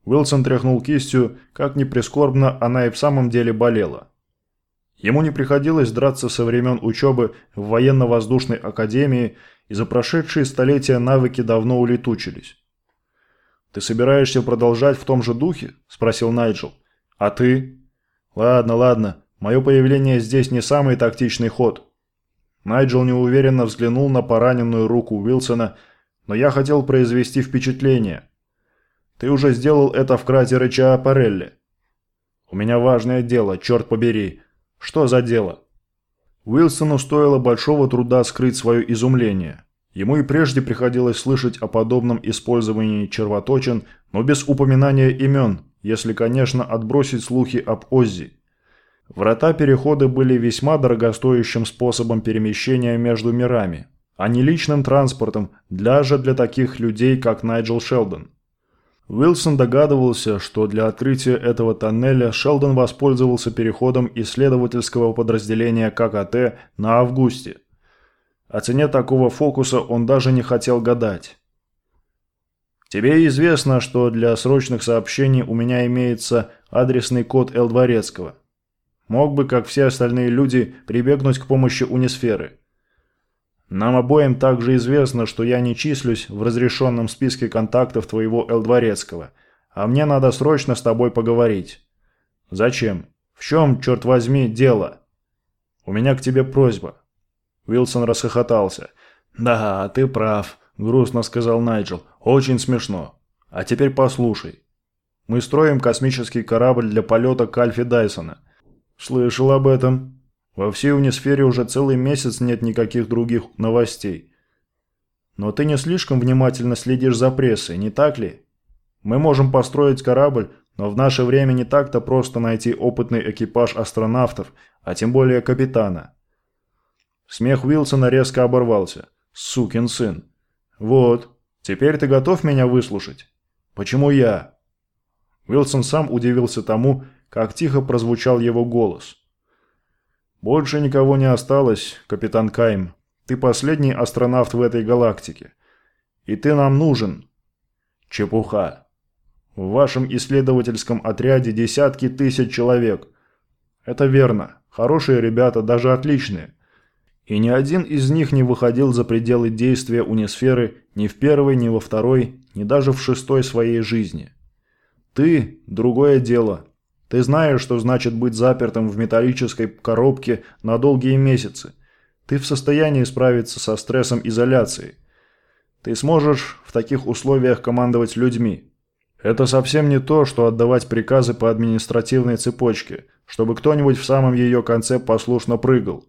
Уилсон тряхнул кистью, как ни прискорбно, она и в самом деле болела. Ему не приходилось драться со времен учебы в военно-воздушной академии, и за прошедшие столетия навыки давно улетучились. «Ты собираешься продолжать в том же духе?» – спросил Найджел. «А ты?» «Ладно, ладно. Мое появление здесь не самый тактичный ход». Найджел неуверенно взглянул на пораненную руку Уилсона, но я хотел произвести впечатление. «Ты уже сделал это в кратере Чаапарелли». «У меня важное дело, черт побери. Что за дело?» Уилсону стоило большого труда скрыть свое изумление. Ему и прежде приходилось слышать о подобном использовании червоточин, но без упоминания имен, если, конечно, отбросить слухи об Оззи. Врата-переходы были весьма дорогостоящим способом перемещения между мирами, а не личным транспортом, даже для таких людей, как Найджел Шелдон. Уилсон догадывался, что для открытия этого тоннеля Шелдон воспользовался переходом исследовательского подразделения ККТ на Августе. О цене такого фокуса он даже не хотел гадать. «Тебе известно, что для срочных сообщений у меня имеется адресный код Дворецкого. Мог бы, как все остальные люди, прибегнуть к помощи унисферы. Нам обоим также известно, что я не числюсь в разрешенном списке контактов твоего Элдворецкого, а мне надо срочно с тобой поговорить. Зачем? В чем, черт возьми, дело? У меня к тебе просьба. Уилсон расхохотался. «Да, ты прав», – грустно сказал Найджел. «Очень смешно. А теперь послушай. Мы строим космический корабль для полета к Альфе Дайсона. Слышал об этом. Во всей унисфере уже целый месяц нет никаких других новостей. Но ты не слишком внимательно следишь за прессой, не так ли? Мы можем построить корабль, но в наше время не так-то просто найти опытный экипаж астронавтов, а тем более капитана. Смех Уилсона резко оборвался. «Сукин сын!» «Вот, теперь ты готов меня выслушать?» «Почему я?» Уилсон сам удивился тому, как тихо прозвучал его голос. «Больше никого не осталось, капитан Кайм. Ты последний астронавт в этой галактике. И ты нам нужен». «Чепуха. В вашем исследовательском отряде десятки тысяч человек. Это верно. Хорошие ребята, даже отличные. И ни один из них не выходил за пределы действия унисферы ни в первой, ни во второй, ни даже в шестой своей жизни. Ты – другое дело. Ты знаешь, что значит быть запертым в металлической коробке на долгие месяцы. Ты в состоянии справиться со стрессом изоляции. Ты сможешь в таких условиях командовать людьми. Это совсем не то, что отдавать приказы по административной цепочке, чтобы кто-нибудь в самом ее конце послушно прыгал.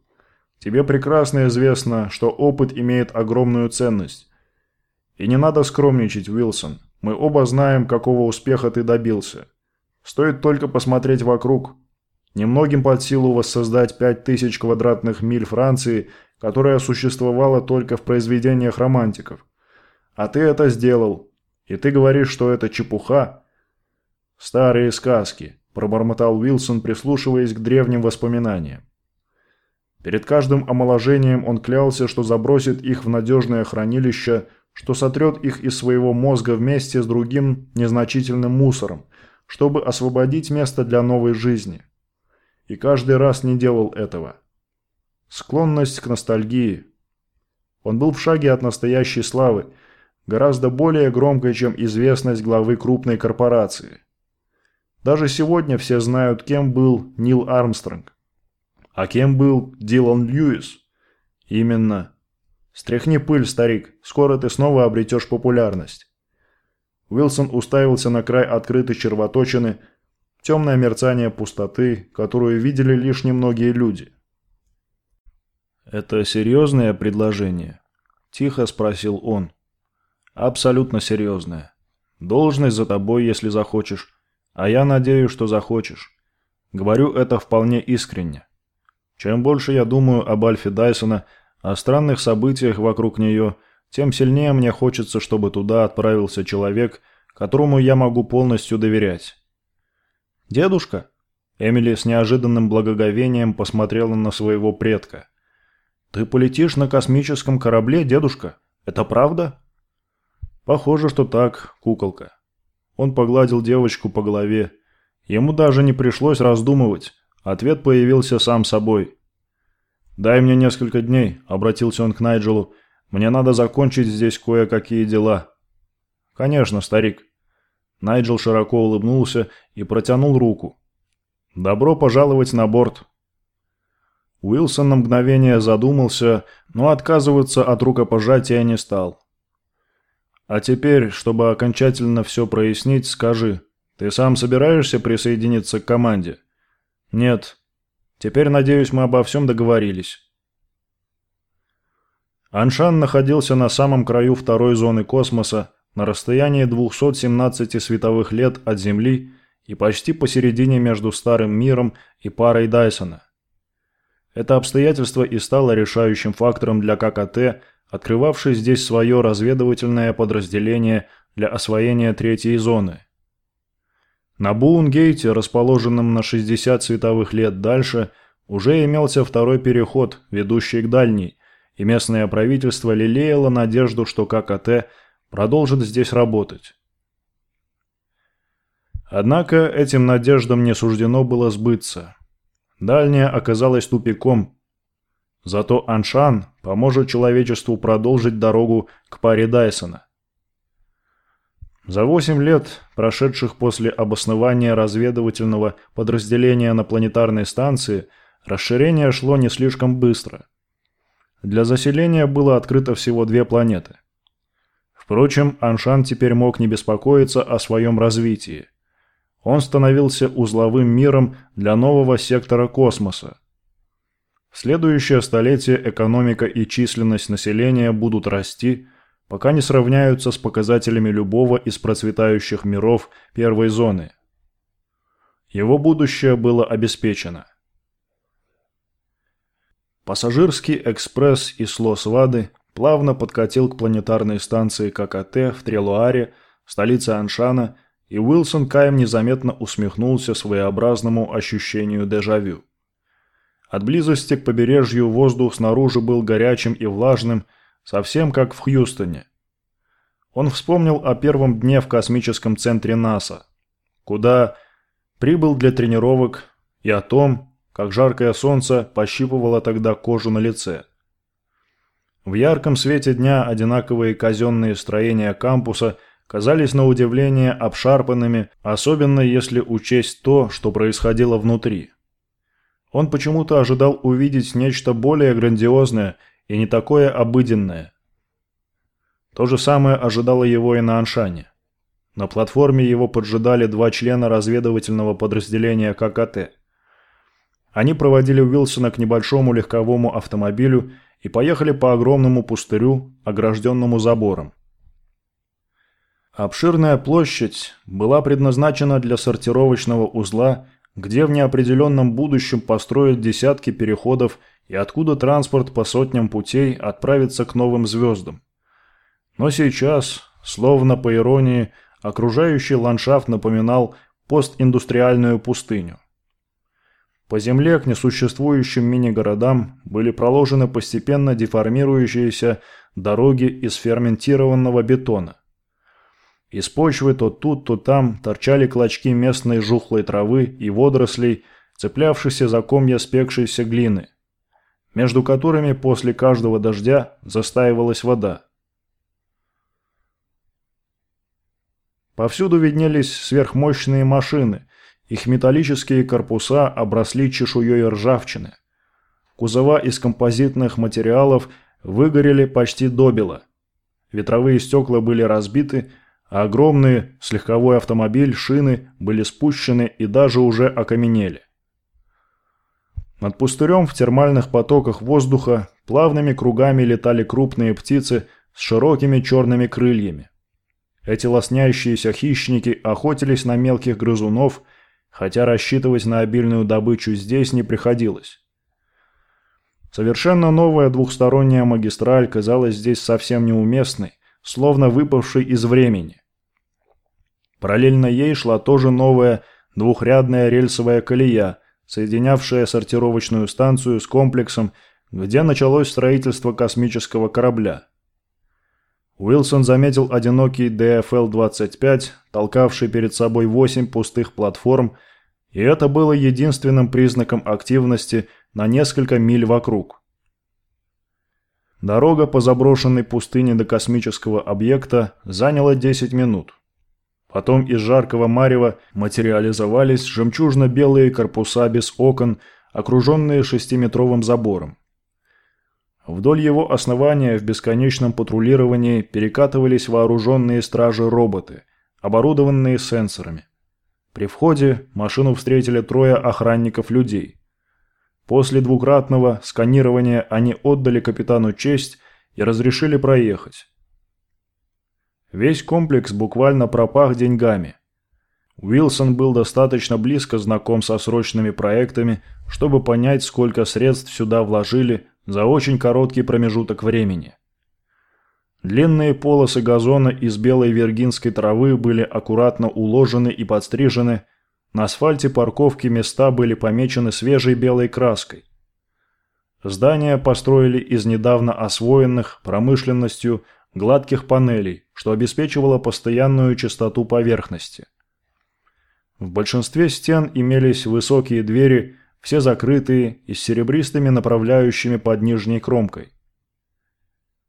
Тебе прекрасно известно, что опыт имеет огромную ценность. И не надо скромничать, Уилсон. Мы оба знаем, какого успеха ты добился. Стоит только посмотреть вокруг. Немногим под силу воссоздать 5000 квадратных миль Франции, которая существовала только в произведениях романтиков. А ты это сделал. И ты говоришь, что это чепуха? Старые сказки, пробормотал Уилсон, прислушиваясь к древним воспоминаниям. Перед каждым омоложением он клялся, что забросит их в надежное хранилище, что сотрет их из своего мозга вместе с другим незначительным мусором, чтобы освободить место для новой жизни. И каждый раз не делал этого. Склонность к ностальгии. Он был в шаге от настоящей славы, гораздо более громкой, чем известность главы крупной корпорации. Даже сегодня все знают, кем был Нил Армстронг. А кем был Дилан Льюис? Именно. Стряхни пыль, старик, скоро ты снова обретешь популярность. Уилсон уставился на край открытой червоточины, темное мерцание пустоты, которую видели лишь немногие люди. «Это серьезное предложение?» – тихо спросил он. «Абсолютно серьезное. Должность за тобой, если захочешь. А я надеюсь, что захочешь. Говорю это вполне искренне. Чем больше я думаю об Альфе Дайсона, о странных событиях вокруг нее, тем сильнее мне хочется, чтобы туда отправился человек, которому я могу полностью доверять. «Дедушка?» Эмили с неожиданным благоговением посмотрела на своего предка. «Ты полетишь на космическом корабле, дедушка? Это правда?» «Похоже, что так, куколка». Он погладил девочку по голове. Ему даже не пришлось раздумывать. Ответ появился сам собой. «Дай мне несколько дней», — обратился он к Найджелу. «Мне надо закончить здесь кое-какие дела». «Конечно, старик». Найджел широко улыбнулся и протянул руку. «Добро пожаловать на борт». Уилсон на мгновение задумался, но отказываться от рукопожатия не стал. А теперь, чтобы окончательно все прояснить, скажи, ты сам собираешься присоединиться к команде? Нет. Теперь, надеюсь, мы обо всем договорились. Аншан находился на самом краю второй зоны космоса, на расстоянии 217 световых лет от Земли и почти посередине между Старым миром и парой Дайсона. Это обстоятельство и стало решающим фактором для ККТ – открывавший здесь свое разведывательное подразделение для освоения третьей зоны. На Буунгейте, расположенном на 60 световых лет дальше, уже имелся второй переход, ведущий к дальней, и местное правительство лелеяло надежду, что ККТ продолжит здесь работать. Однако этим надеждам не суждено было сбыться. Дальняя оказалась тупиком, Зато Аншан поможет человечеству продолжить дорогу к паре Дайсона. За 8 лет, прошедших после обоснования разведывательного подразделения на планетарной станции, расширение шло не слишком быстро. Для заселения было открыто всего две планеты. Впрочем, Аншан теперь мог не беспокоиться о своем развитии. Он становился узловым миром для нового сектора космоса, в следующее столетие экономика и численность населения будут расти, пока не сравняются с показателями любого из процветающих миров первой зоны. Его будущее было обеспечено. Пассажирский экспресс из Лос-Вады плавно подкатил к планетарной станции ККТ в Трелуаре, столице Аншана, и Уилсон Кайм незаметно усмехнулся своеобразному ощущению дежавю. От близости к побережью воздух снаружи был горячим и влажным, совсем как в Хьюстоне. Он вспомнил о первом дне в космическом центре НАСА, куда прибыл для тренировок, и о том, как жаркое солнце пощипывало тогда кожу на лице. В ярком свете дня одинаковые казенные строения кампуса казались на удивление обшарпанными, особенно если учесть то, что происходило внутри. Он почему-то ожидал увидеть нечто более грандиозное и не такое обыденное. То же самое ожидало его и на Аншане. На платформе его поджидали два члена разведывательного подразделения ККТ. Они проводили Уилсона к небольшому легковому автомобилю и поехали по огромному пустырю, огражденному забором. Обширная площадь была предназначена для сортировочного узла где в неопределенном будущем построят десятки переходов и откуда транспорт по сотням путей отправится к новым звездам. Но сейчас, словно по иронии, окружающий ландшафт напоминал постиндустриальную пустыню. По земле к несуществующим мини-городам были проложены постепенно деформирующиеся дороги из ферментированного бетона. Из почвы то тут, то там торчали клочки местной жухлой травы и водорослей, цеплявшиеся за комья спекшейся глины, между которыми после каждого дождя застаивалась вода. Повсюду виднелись сверхмощные машины, их металлические корпуса обросли чешуей ржавчины. Кузова из композитных материалов выгорели почти добело. Ветровые стекла были разбиты, а огромные, с легковой автомобиль, шины были спущены и даже уже окаменели. Над пустырем в термальных потоках воздуха плавными кругами летали крупные птицы с широкими черными крыльями. Эти лоснящиеся хищники охотились на мелких грызунов – хотя рассчитывать на обильную добычу здесь не приходилось. Совершенно новая двухсторонняя магистраль казалась здесь совсем неуместной, словно выпавшей из времени. Параллельно ей шла тоже новая двухрядная рельсовая колея, соединявшая сортировочную станцию с комплексом, где началось строительство космического корабля. Уилсон заметил одинокий ДФЛ-25, толкавший перед собой восемь пустых платформ, и это было единственным признаком активности на несколько миль вокруг. Дорога по заброшенной пустыне до космического объекта заняла 10 минут. Потом из жаркого марева материализовались жемчужно-белые корпуса без окон, окруженные шестиметровым забором. Вдоль его основания в бесконечном патрулировании перекатывались вооруженные стражи-роботы, оборудованные сенсорами. При входе машину встретили трое охранников-людей. После двукратного сканирования они отдали капитану честь и разрешили проехать. Весь комплекс буквально пропах деньгами. Уилсон был достаточно близко знаком со срочными проектами, чтобы понять, сколько средств сюда вложили за очень короткий промежуток времени. Длинные полосы газона из белой виргинской травы были аккуратно уложены и подстрижены, на асфальте парковки места были помечены свежей белой краской. Здания построили из недавно освоенных промышленностью гладких панелей, что обеспечивало постоянную чистоту поверхности. В большинстве стен имелись высокие двери все закрытые и с серебристыми направляющими под нижней кромкой.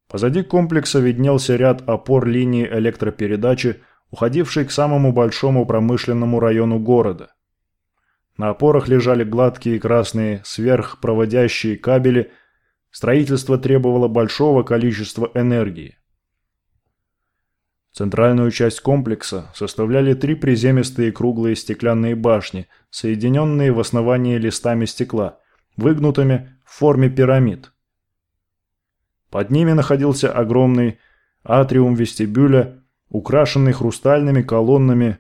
Позади комплекса виднелся ряд опор линии электропередачи, уходившей к самому большому промышленному району города. На опорах лежали гладкие красные сверхпроводящие кабели, строительство требовало большого количества энергии. Центральную часть комплекса составляли три приземистые круглые стеклянные башни, соединенные в основании листами стекла, выгнутыми в форме пирамид. Под ними находился огромный атриум вестибюля, украшенный хрустальными колоннами,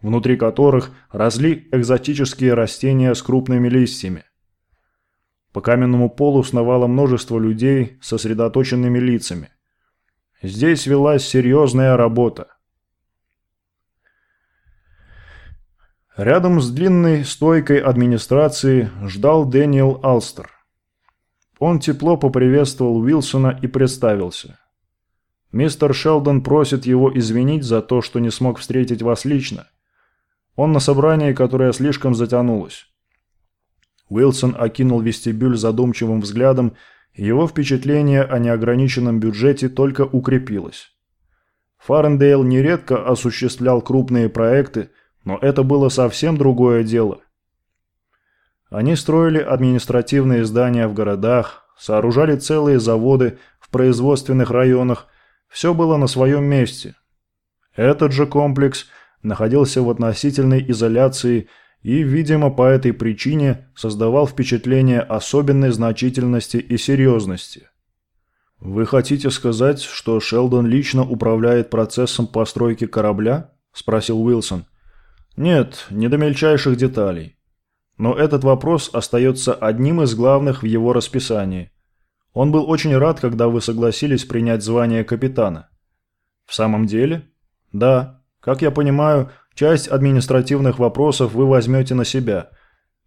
внутри которых росли экзотические растения с крупными листьями. По каменному полу сновало множество людей с сосредоточенными лицами – Здесь велась серьезная работа. Рядом с длинной стойкой администрации ждал Дэниел Алстер. Он тепло поприветствовал Уилсона и представился. «Мистер Шелдон просит его извинить за то, что не смог встретить вас лично. Он на собрании, которое слишком затянулось». Уилсон окинул вестибюль задумчивым взглядом его впечатление о неограниченном бюджете только укрепилось. Фарендейл нередко осуществлял крупные проекты, но это было совсем другое дело. Они строили административные здания в городах, сооружали целые заводы в производственных районах, все было на своем месте. Этот же комплекс находился в относительной изоляции и, видимо, по этой причине создавал впечатление особенной значительности и серьезности. «Вы хотите сказать, что Шелдон лично управляет процессом постройки корабля?» – спросил Уилсон. «Нет, не до мельчайших деталей. Но этот вопрос остается одним из главных в его расписании. Он был очень рад, когда вы согласились принять звание капитана». «В самом деле?» «Да. Как я понимаю, часть административных вопросов вы возьмете на себя.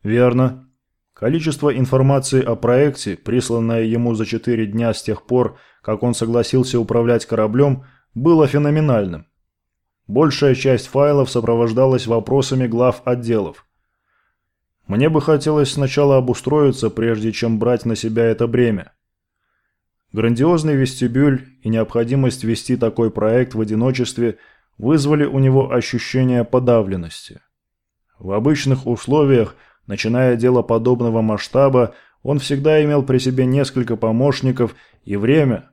Верно. Количество информации о проекте, присланное ему за 4 дня с тех пор, как он согласился управлять кораблем, было феноменальным. Большая часть файлов сопровождалась вопросами глав отделов. Мне бы хотелось сначала обустроиться, прежде чем брать на себя это бремя. Грандиозный вестибюль и необходимость вести такой проект в одиночестве вызвали у него ощущение подавленности. В обычных условиях, начиная дело подобного масштаба, он всегда имел при себе несколько помощников и время,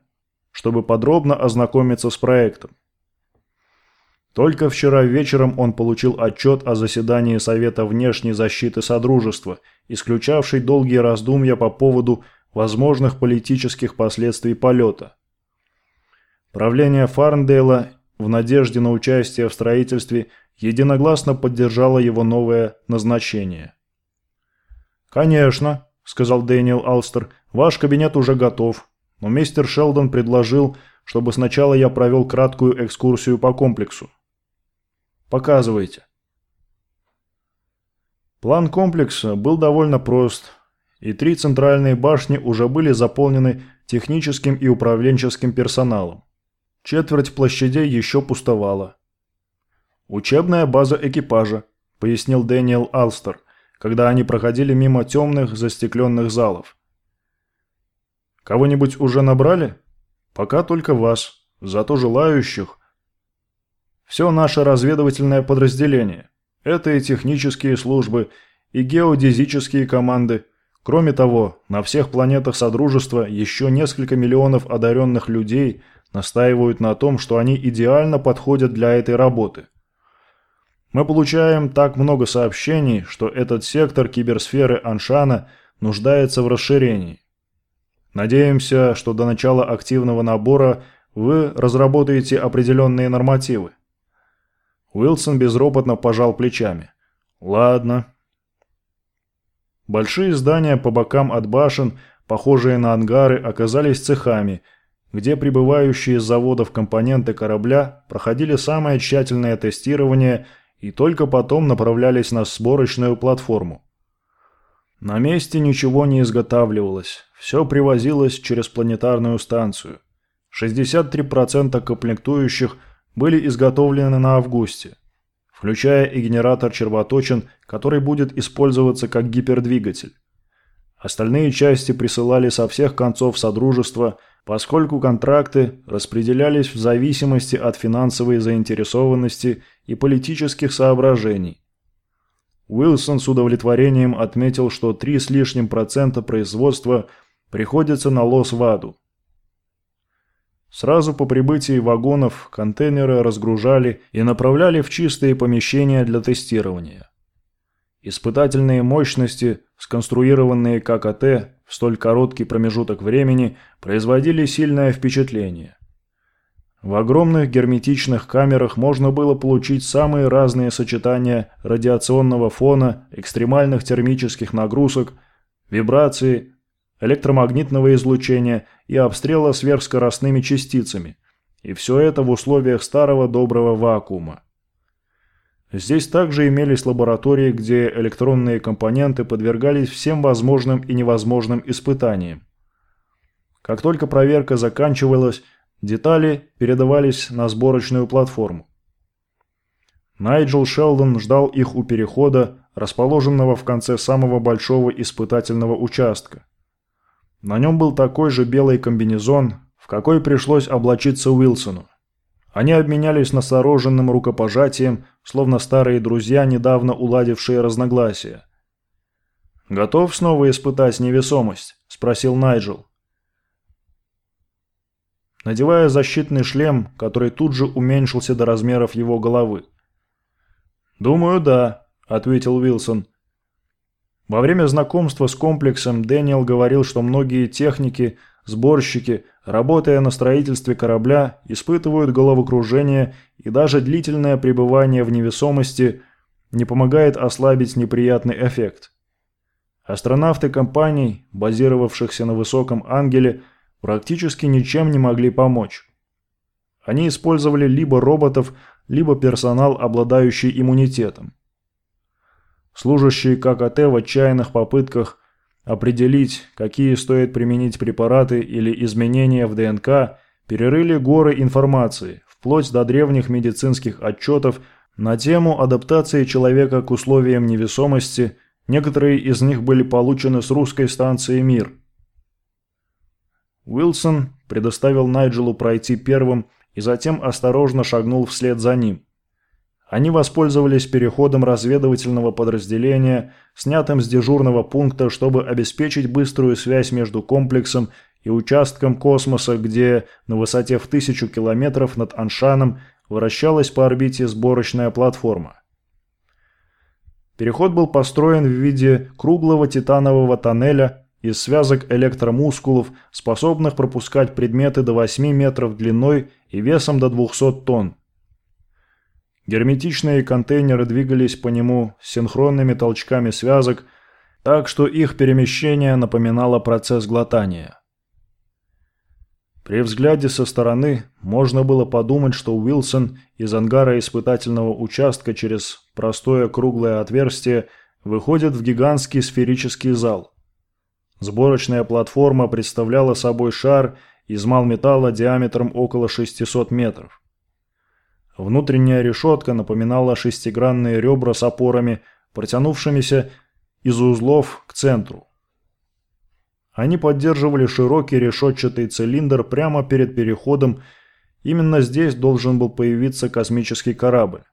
чтобы подробно ознакомиться с проектом. Только вчера вечером он получил отчет о заседании Совета внешней защиты Содружества, исключавший долгие раздумья по поводу возможных политических последствий полета. Правление Фарндейла в надежде на участие в строительстве единогласно поддержало его новое назначение. «Конечно», – сказал Дэниел Алстер, – «ваш кабинет уже готов, но мистер Шелдон предложил, чтобы сначала я провел краткую экскурсию по комплексу. Показывайте. План комплекса был довольно прост, и три центральные башни уже были заполнены техническим и управленческим персоналом. Четверть площадей еще пустовала. «Учебная база экипажа», – пояснил Дэниел Алстер, когда они проходили мимо темных застекленных залов. «Кого-нибудь уже набрали?» «Пока только вас. Зато желающих все наше разведывательное подразделение. Это и технические службы, и геодезические команды. Кроме того, на всех планетах Содружества еще несколько миллионов одаренных людей настаивают на том, что они идеально подходят для этой работы. Мы получаем так много сообщений, что этот сектор киберсферы Аншана нуждается в расширении. Надеемся, что до начала активного набора вы разработаете определенные нормативы. Уилсон безропотно пожал плечами. «Ладно». Большие здания по бокам от башен, похожие на ангары, оказались цехами, где прибывающие с заводов компоненты корабля проходили самое тщательное тестирование и только потом направлялись на сборочную платформу. На месте ничего не изготавливалось, все привозилось через планетарную станцию. 63% комплектующих – были изготовлены на августе, включая и генератор червоточин, который будет использоваться как гипердвигатель. Остальные части присылали со всех концов Содружества, поскольку контракты распределялись в зависимости от финансовой заинтересованности и политических соображений. Уилсон с удовлетворением отметил, что 3 с лишним процента производства приходится на Лос-Ваду. Сразу по прибытии вагонов контейнеры разгружали и направляли в чистые помещения для тестирования. Испытательные мощности, сконструированные ККТ в столь короткий промежуток времени, производили сильное впечатление. В огромных герметичных камерах можно было получить самые разные сочетания радиационного фона, экстремальных термических нагрузок, вибрации, электромагнитного излучения и обстрела сверхскоростными частицами. И все это в условиях старого доброго вакуума. Здесь также имелись лаборатории, где электронные компоненты подвергались всем возможным и невозможным испытаниям. Как только проверка заканчивалась, детали передавались на сборочную платформу. Найджел Шелдон ждал их у перехода, расположенного в конце самого большого испытательного участка. На нем был такой же белый комбинезон, в какой пришлось облачиться Уилсону. Они обменялись настороженным рукопожатием, словно старые друзья, недавно уладившие разногласия. «Готов снова испытать невесомость?» – спросил Найджел. Надевая защитный шлем, который тут же уменьшился до размеров его головы. «Думаю, да», – ответил Уилсон. Во время знакомства с комплексом Дэниел говорил, что многие техники, сборщики, работая на строительстве корабля, испытывают головокружение и даже длительное пребывание в невесомости не помогает ослабить неприятный эффект. Астронавты компаний, базировавшихся на Высоком Ангеле, практически ничем не могли помочь. Они использовали либо роботов, либо персонал, обладающий иммунитетом. Служащие ККТ в отчаянных попытках определить, какие стоит применить препараты или изменения в ДНК, перерыли горы информации, вплоть до древних медицинских отчетов на тему адаптации человека к условиям невесомости, некоторые из них были получены с русской станции «Мир». Уилсон предоставил Найджелу пройти первым и затем осторожно шагнул вслед за ним. Они воспользовались переходом разведывательного подразделения, снятым с дежурного пункта, чтобы обеспечить быструю связь между комплексом и участком космоса, где на высоте в тысячу километров над Аншаном вращалась по орбите сборочная платформа. Переход был построен в виде круглого титанового тоннеля из связок электромускулов, способных пропускать предметы до 8 метров длиной и весом до 200 тонн. Герметичные контейнеры двигались по нему синхронными толчками связок, так что их перемещение напоминало процесс глотания. При взгляде со стороны можно было подумать, что Уилсон из ангара испытательного участка через простое круглое отверстие выходит в гигантский сферический зал. Сборочная платформа представляла собой шар из малметалла диаметром около 600 метров. Внутренняя решетка напоминала шестигранные ребра с опорами, протянувшимися из узлов к центру. Они поддерживали широкий решетчатый цилиндр прямо перед переходом. Именно здесь должен был появиться космический корабль.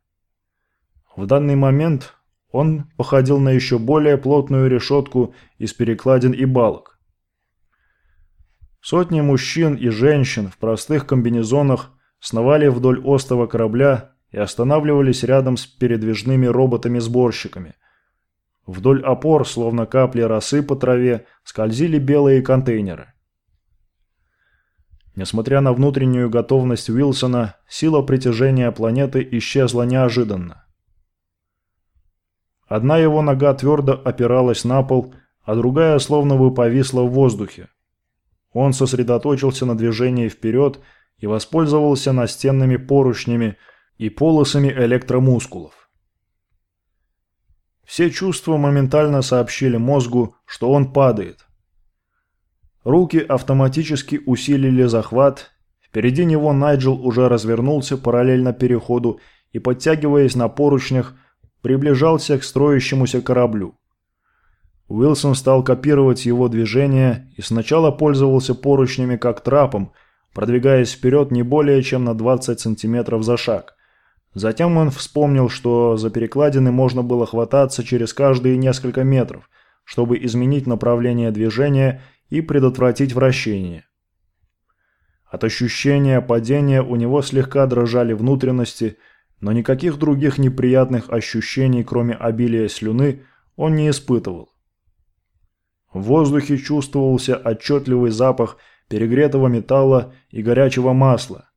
В данный момент он походил на еще более плотную решетку из перекладин и балок. Сотни мужчин и женщин в простых комбинезонах сновали вдоль остова корабля и останавливались рядом с передвижными роботами-сборщиками. Вдоль опор, словно капли росы по траве, скользили белые контейнеры. Несмотря на внутреннюю готовность Уилсона, сила притяжения планеты исчезла неожиданно. Одна его нога твердо опиралась на пол, а другая словно бы повисла в воздухе. Он сосредоточился на движении вперед и воспользовался настенными поручнями и полосами электромускулов. Все чувства моментально сообщили мозгу, что он падает. Руки автоматически усилили захват. Впереди него Найджел уже развернулся параллельно переходу и, подтягиваясь на поручнях, приближался к строящемуся кораблю. Уилсон стал копировать его движения и сначала пользовался поручнями как трапом – продвигаясь вперед не более чем на 20 сантиметров за шаг. Затем он вспомнил, что за перекладины можно было хвататься через каждые несколько метров, чтобы изменить направление движения и предотвратить вращение. От ощущения падения у него слегка дрожали внутренности, но никаких других неприятных ощущений, кроме обилия слюны, он не испытывал. В воздухе чувствовался отчетливый запах перегретого металла и горячего масла.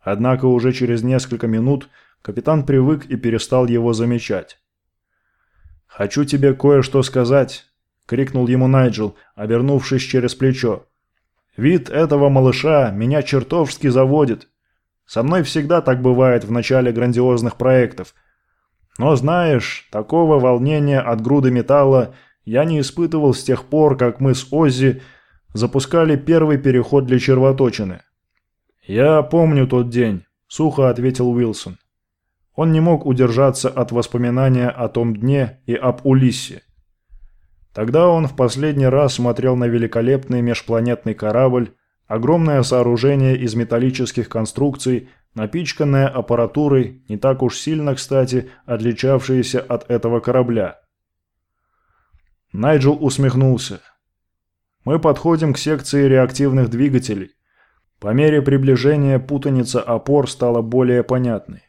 Однако уже через несколько минут капитан привык и перестал его замечать. «Хочу тебе кое-что сказать», — крикнул ему Найджел, обернувшись через плечо. «Вид этого малыша меня чертовски заводит. Со мной всегда так бывает в начале грандиозных проектов. Но знаешь, такого волнения от груды металла я не испытывал с тех пор, как мы с Оззи запускали первый переход для червоточины. «Я помню тот день», – сухо ответил Уилсон. Он не мог удержаться от воспоминания о том дне и об Улиссе. Тогда он в последний раз смотрел на великолепный межпланетный корабль, огромное сооружение из металлических конструкций, напичканное аппаратурой, не так уж сильно, кстати, отличавшееся от этого корабля. Найджел усмехнулся. Мы подходим к секции реактивных двигателей. По мере приближения путаница опор стала более понятной.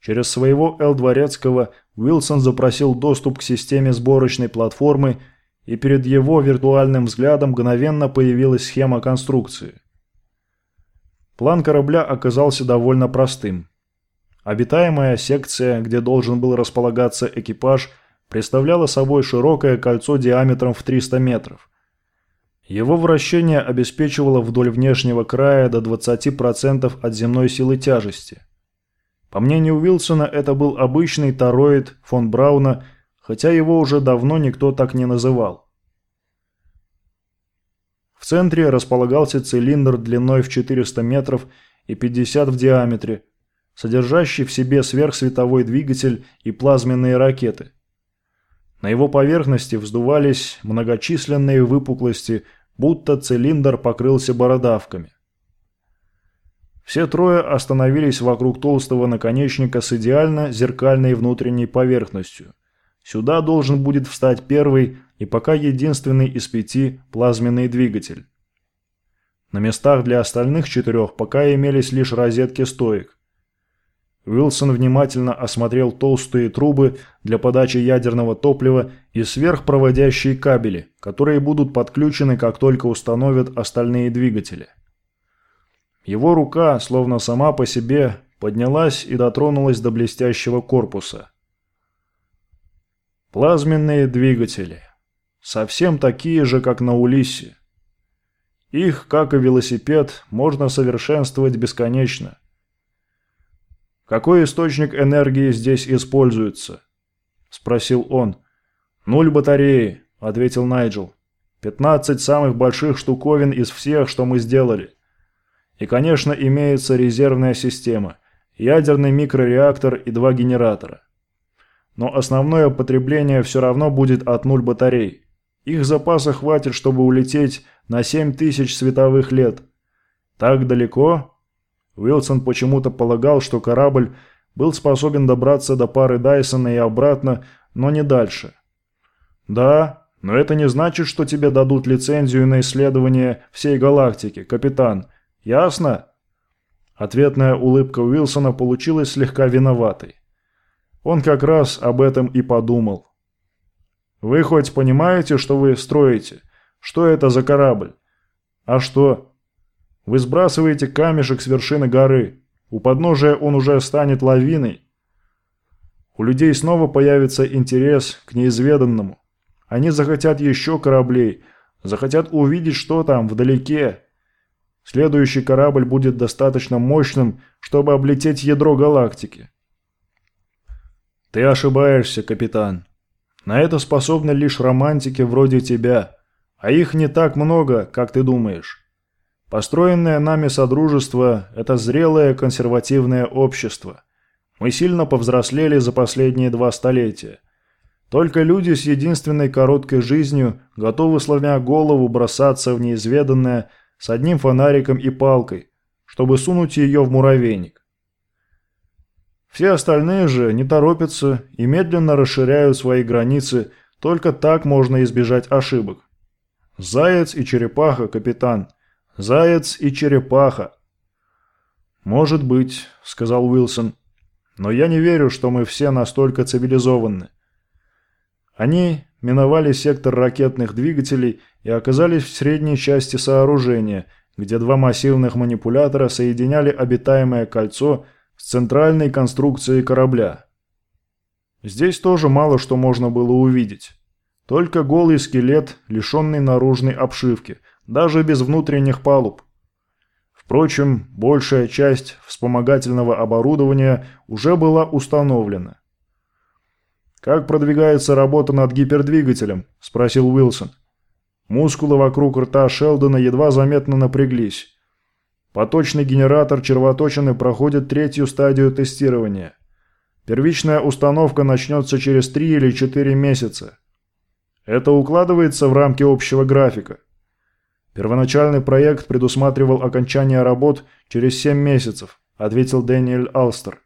Через своего Эл Дворецкого Уилсон запросил доступ к системе сборочной платформы, и перед его виртуальным взглядом мгновенно появилась схема конструкции. План корабля оказался довольно простым. Обитаемая секция, где должен был располагаться экипаж, представляла собой широкое кольцо диаметром в 300 метров – Его вращение обеспечивало вдоль внешнего края до 20% от земной силы тяжести. По мнению Уилсона, это был обычный тороид фон Брауна, хотя его уже давно никто так не называл. В центре располагался цилиндр длиной в 400 метров и 50 в диаметре, содержащий в себе сверхсветовой двигатель и плазменные ракеты. На его поверхности вздувались многочисленные выпуклости, будто цилиндр покрылся бородавками. Все трое остановились вокруг толстого наконечника с идеально зеркальной внутренней поверхностью. Сюда должен будет встать первый и пока единственный из пяти плазменный двигатель. На местах для остальных четырех пока имелись лишь розетки стоек. Уилсон внимательно осмотрел толстые трубы для подачи ядерного топлива и сверхпроводящие кабели, которые будут подключены, как только установят остальные двигатели. Его рука, словно сама по себе, поднялась и дотронулась до блестящего корпуса. Плазменные двигатели. Совсем такие же, как на Улиссе. Их, как и велосипед, можно совершенствовать бесконечно. «Какой источник энергии здесь используется?» – спросил он. «Нуль батареи», – ответил Найджел. «Пятнадцать самых больших штуковин из всех, что мы сделали. И, конечно, имеется резервная система, ядерный микрореактор и два генератора. Но основное потребление все равно будет от нуль батарей. Их запаса хватит, чтобы улететь на 7000 световых лет. Так далеко? Уилсон почему-то полагал, что корабль был способен добраться до пары Дайсона и обратно, но не дальше. Да, но это не значит, что тебе дадут лицензию на исследование всей галактики, капитан. Ясно?» Ответная улыбка Уилсона получилась слегка виноватой. Он как раз об этом и подумал. «Вы хоть понимаете, что вы строите? Что это за корабль? А что? Вы сбрасываете камешек с вершины горы. У подножия он уже станет лавиной. У людей снова появится интерес к неизведанному. Они захотят еще кораблей, захотят увидеть, что там вдалеке, Следующий корабль будет достаточно мощным, чтобы облететь ядро галактики. Ты ошибаешься, капитан. На это способны лишь романтики вроде тебя, а их не так много, как ты думаешь. Построенное нами Содружество – это зрелое консервативное общество. Мы сильно повзрослели за последние два столетия. Только люди с единственной короткой жизнью готовы, сломя голову, бросаться в неизведанное – с одним фонариком и палкой, чтобы сунуть ее в муравейник. Все остальные же не торопятся и медленно расширяют свои границы, только так можно избежать ошибок. Заяц и черепаха, капитан. Заяц и черепаха. «Может быть», — сказал Уилсон, — «но я не верю, что мы все настолько цивилизованы». Они миновали сектор ракетных двигателей и оказались в средней части сооружения, где два массивных манипулятора соединяли обитаемое кольцо с центральной конструкцией корабля. Здесь тоже мало что можно было увидеть. Только голый скелет, лишенный наружной обшивки, даже без внутренних палуб. Впрочем, большая часть вспомогательного оборудования уже была установлена. «Как продвигается работа над гипердвигателем?» – спросил Уилсон. Мускулы вокруг рта Шелдона едва заметно напряглись. Поточный генератор червоточины проходит третью стадию тестирования. Первичная установка начнется через 3 или 4 месяца. Это укладывается в рамки общего графика. Первоначальный проект предусматривал окончание работ через 7 месяцев, ответил Дэниэль Алстер.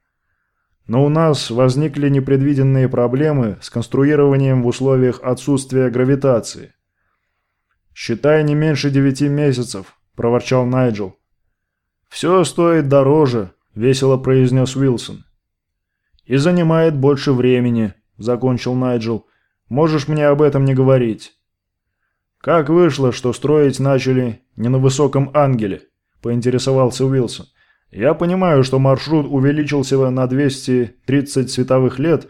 Но у нас возникли непредвиденные проблемы с конструированием в условиях отсутствия гравитации. «Считай не меньше девяти месяцев», – проворчал Найджел. «Все стоит дороже», – весело произнес Уилсон. «И занимает больше времени», – закончил Найджел. «Можешь мне об этом не говорить». «Как вышло, что строить начали не на высоком ангеле?» – поинтересовался Уилсон. «Я понимаю, что маршрут увеличился на 230 световых лет,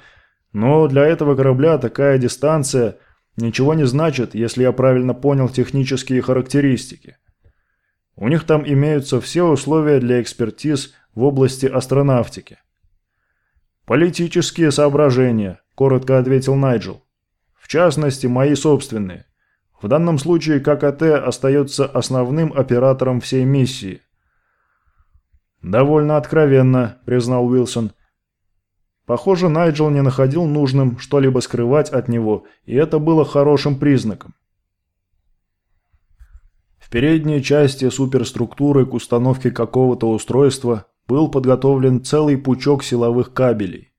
но для этого корабля такая дистанция – ничего не значит, если я правильно понял технические характеристики. У них там имеются все условия для экспертиз в области астронавтики. «Политические соображения», – коротко ответил Найджел. «В частности, мои собственные. В данном случае ККТ остается основным оператором всей миссии». «Довольно откровенно», – признал Уилсон. Похоже, Найджел не находил нужным что-либо скрывать от него, и это было хорошим признаком. В передней части суперструктуры к установке какого-то устройства был подготовлен целый пучок силовых кабелей.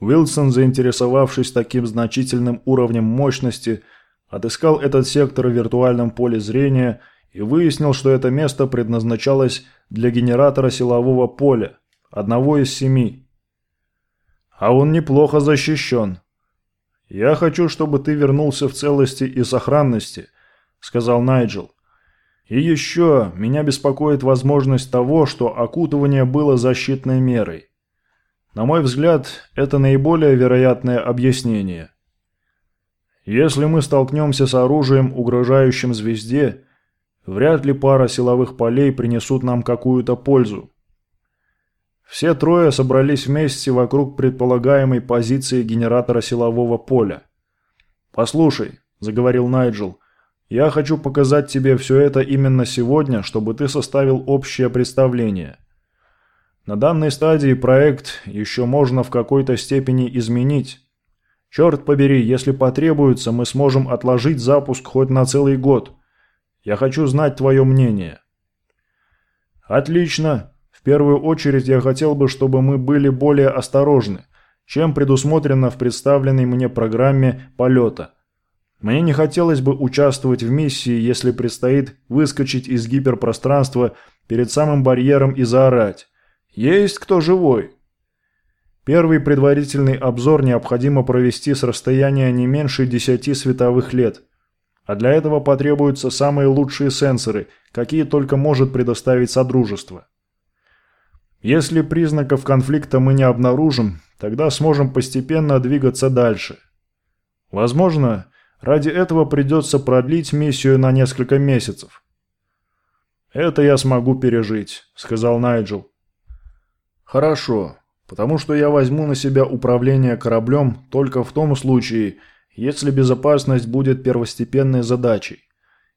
Уилсон, заинтересовавшись таким значительным уровнем мощности, отыскал этот сектор в виртуальном поле зрения и выяснил, что это место предназначалось для генератора силового поля, одного из семи а он неплохо защищен. Я хочу, чтобы ты вернулся в целости и сохранности», — сказал Найджел. «И еще меня беспокоит возможность того, что окутывание было защитной мерой. На мой взгляд, это наиболее вероятное объяснение. Если мы столкнемся с оружием, угрожающим звезде, вряд ли пара силовых полей принесут нам какую-то пользу. Все трое собрались вместе вокруг предполагаемой позиции генератора силового поля. «Послушай», – заговорил Найджел, – «я хочу показать тебе все это именно сегодня, чтобы ты составил общее представление. На данной стадии проект еще можно в какой-то степени изменить. Черт побери, если потребуется, мы сможем отложить запуск хоть на целый год. Я хочу знать твое мнение». «Отлично», в первую очередь я хотел бы, чтобы мы были более осторожны, чем предусмотрено в представленной мне программе полета. Мне не хотелось бы участвовать в миссии, если предстоит выскочить из гиперпространства перед самым барьером и заорать. «Есть кто живой?» Первый предварительный обзор необходимо провести с расстояния не меньше 10 световых лет. А для этого потребуются самые лучшие сенсоры, какие только может предоставить Содружество. Если признаков конфликта мы не обнаружим, тогда сможем постепенно двигаться дальше. Возможно, ради этого придется продлить миссию на несколько месяцев. «Это я смогу пережить», — сказал Найджел. «Хорошо, потому что я возьму на себя управление кораблем только в том случае, если безопасность будет первостепенной задачей.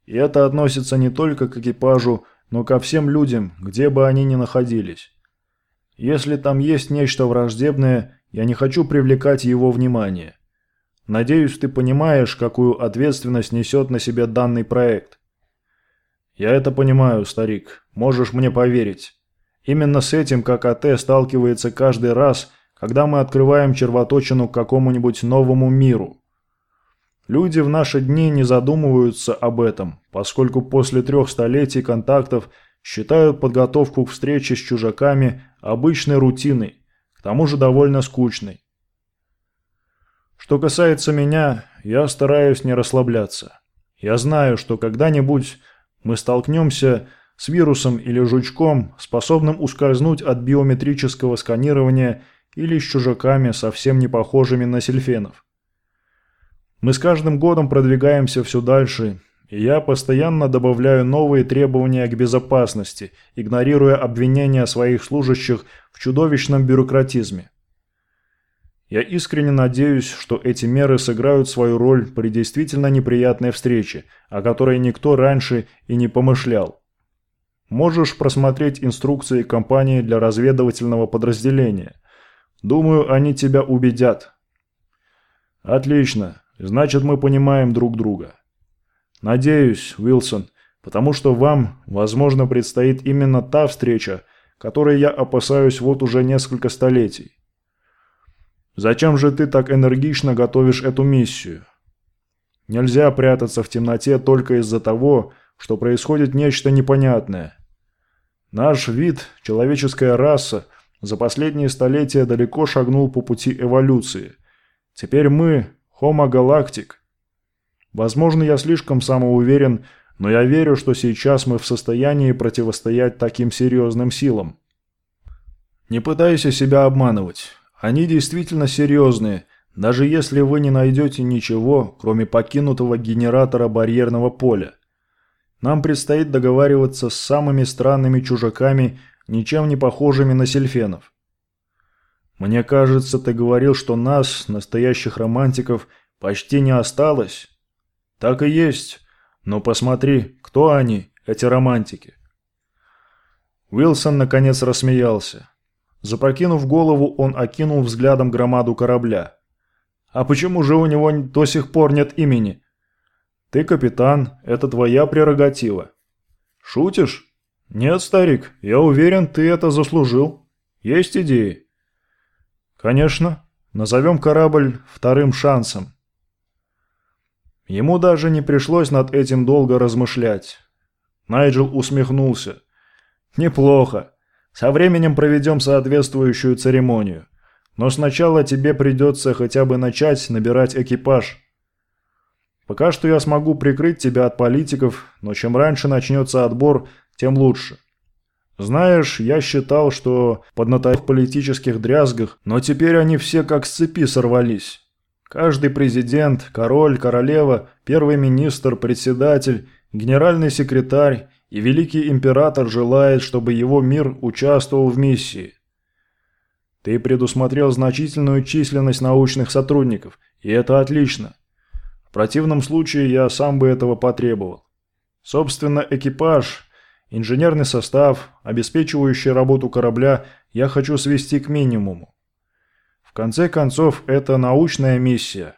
И это относится не только к экипажу, но ко всем людям, где бы они ни находились. Если там есть нечто враждебное, я не хочу привлекать его внимание. Надеюсь, ты понимаешь, какую ответственность несет на себя данный проект. Я это понимаю, старик. Можешь мне поверить. Именно с этим ККТ сталкивается каждый раз, когда мы открываем червоточину к какому-нибудь новому миру. Люди в наши дни не задумываются об этом, поскольку после трех столетий контактов считают подготовку к встрече с чужаками обычной рутиной, к тому же довольно скучной. Что касается меня, я стараюсь не расслабляться. Я знаю, что когда-нибудь мы столкнемся с вирусом или жучком, способным ускользнуть от биометрического сканирования или с чужаками, совсем не похожими на сельфенов. Мы с каждым годом продвигаемся все дальше и я постоянно добавляю новые требования к безопасности, игнорируя обвинения своих служащих в чудовищном бюрократизме. Я искренне надеюсь, что эти меры сыграют свою роль при действительно неприятной встрече, о которой никто раньше и не помышлял. Можешь просмотреть инструкции компании для разведывательного подразделения. Думаю, они тебя убедят. Отлично. Значит, мы понимаем друг друга. Надеюсь, Уилсон, потому что вам, возможно, предстоит именно та встреча, которой я опасаюсь вот уже несколько столетий. Зачем же ты так энергично готовишь эту миссию? Нельзя прятаться в темноте только из-за того, что происходит нечто непонятное. Наш вид, человеческая раса, за последние столетия далеко шагнул по пути эволюции. Теперь мы, Homo Galactic, Возможно, я слишком самоуверен, но я верю, что сейчас мы в состоянии противостоять таким серьезным силам. Не пытайся себя обманывать. Они действительно серьезные, даже если вы не найдете ничего, кроме покинутого генератора барьерного поля. Нам предстоит договариваться с самыми странными чужаками, ничем не похожими на сельфенов. Мне кажется, ты говорил, что нас, настоящих романтиков, почти не осталось. Так и есть. Но посмотри, кто они, эти романтики. Уилсон наконец рассмеялся. Запрокинув голову, он окинул взглядом громаду корабля. «А почему же у него до сих пор нет имени?» «Ты капитан, это твоя прерогатива». «Шутишь?» «Нет, старик, я уверен, ты это заслужил. Есть идеи?» «Конечно. Назовем корабль вторым шансом». Ему даже не пришлось над этим долго размышлять. Найджел усмехнулся. «Неплохо. Со временем проведем соответствующую церемонию. Но сначала тебе придется хотя бы начать набирать экипаж. Пока что я смогу прикрыть тебя от политиков, но чем раньше начнется отбор, тем лучше. Знаешь, я считал, что поднатай в политических дрязгах, но теперь они все как с цепи сорвались. Каждый президент, король, королева, первый министр, председатель, генеральный секретарь и великий император желает, чтобы его мир участвовал в миссии. Ты предусмотрел значительную численность научных сотрудников, и это отлично. В противном случае я сам бы этого потребовал. Собственно, экипаж, инженерный состав, обеспечивающий работу корабля, я хочу свести к минимуму. В конце концов, это научная миссия.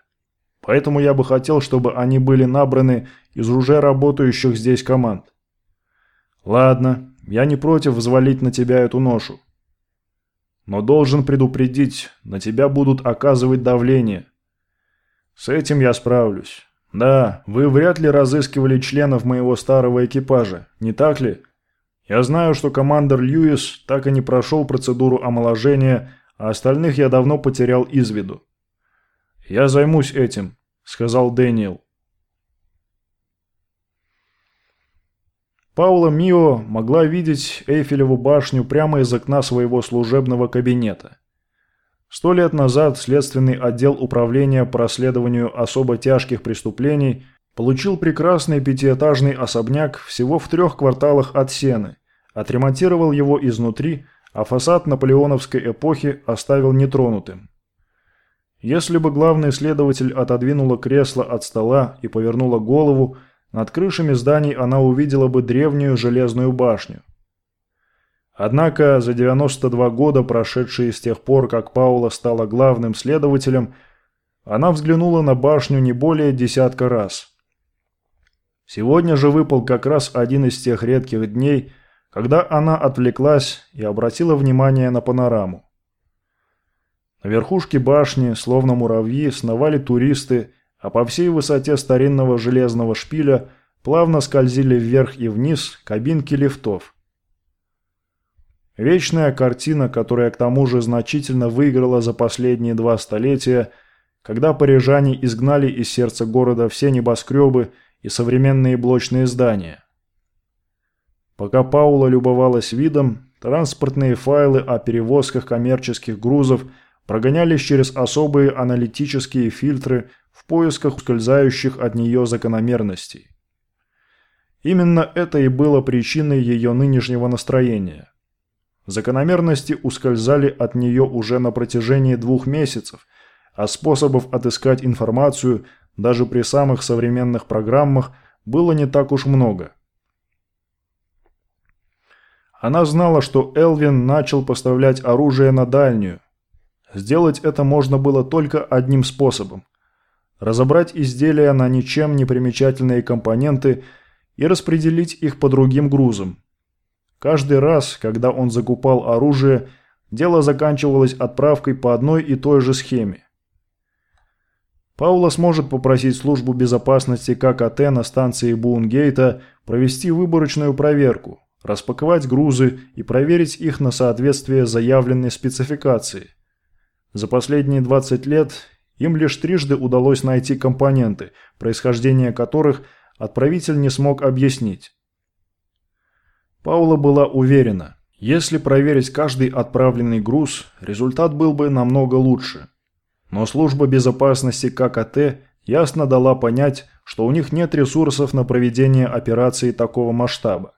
Поэтому я бы хотел, чтобы они были набраны из уже работающих здесь команд. Ладно, я не против взвалить на тебя эту ношу. Но должен предупредить, на тебя будут оказывать давление. С этим я справлюсь. Да, вы вряд ли разыскивали членов моего старого экипажа, не так ли? Я знаю, что командир Льюис так и не прошел процедуру омоложения, а остальных я давно потерял из виду. «Я займусь этим», — сказал Дэниел. Паула Мио могла видеть Эйфелеву башню прямо из окна своего служебного кабинета. Сто лет назад Следственный отдел управления по расследованию особо тяжких преступлений получил прекрасный пятиэтажный особняк всего в трех кварталах от Сены, отремонтировал его изнутри, а фасад наполеоновской эпохи оставил нетронутым. Если бы главный следователь отодвинула кресло от стола и повернула голову, над крышами зданий она увидела бы древнюю железную башню. Однако за 92 года, прошедшие с тех пор, как Паула стала главным следователем, она взглянула на башню не более десятка раз. Сегодня же выпал как раз один из тех редких дней, когда она отвлеклась и обратила внимание на панораму. На верхушке башни, словно муравьи, сновали туристы а по всей высоте старинного железного шпиля плавно скользили вверх и вниз кабинки лифтов. Вечная картина, которая к тому же значительно выиграла за последние два столетия, когда парижане изгнали из сердца города все небоскребы и современные блочные здания. Пока Паула любовалась видом, транспортные файлы о перевозках коммерческих грузов прогонялись через особые аналитические фильтры в поисках ускользающих от нее закономерностей. Именно это и было причиной ее нынешнего настроения. Закономерности ускользали от нее уже на протяжении двух месяцев, а способов отыскать информацию даже при самых современных программах было не так уж много. Она знала, что Элвин начал поставлять оружие на дальнюю. Сделать это можно было только одним способом – разобрать изделия на ничем не примечательные компоненты и распределить их по другим грузам. Каждый раз, когда он закупал оружие, дело заканчивалось отправкой по одной и той же схеме. Паула сможет попросить службу безопасности ККТ на станции Буунгейта провести выборочную проверку, распаковать грузы и проверить их на соответствие заявленной спецификации. За последние 20 лет им лишь трижды удалось найти компоненты, происхождение которых отправитель не смог объяснить. Паула была уверена, если проверить каждый отправленный груз, результат был бы намного лучше. Но служба безопасности ККТ ясно дала понять, что у них нет ресурсов на проведение операции такого масштаба.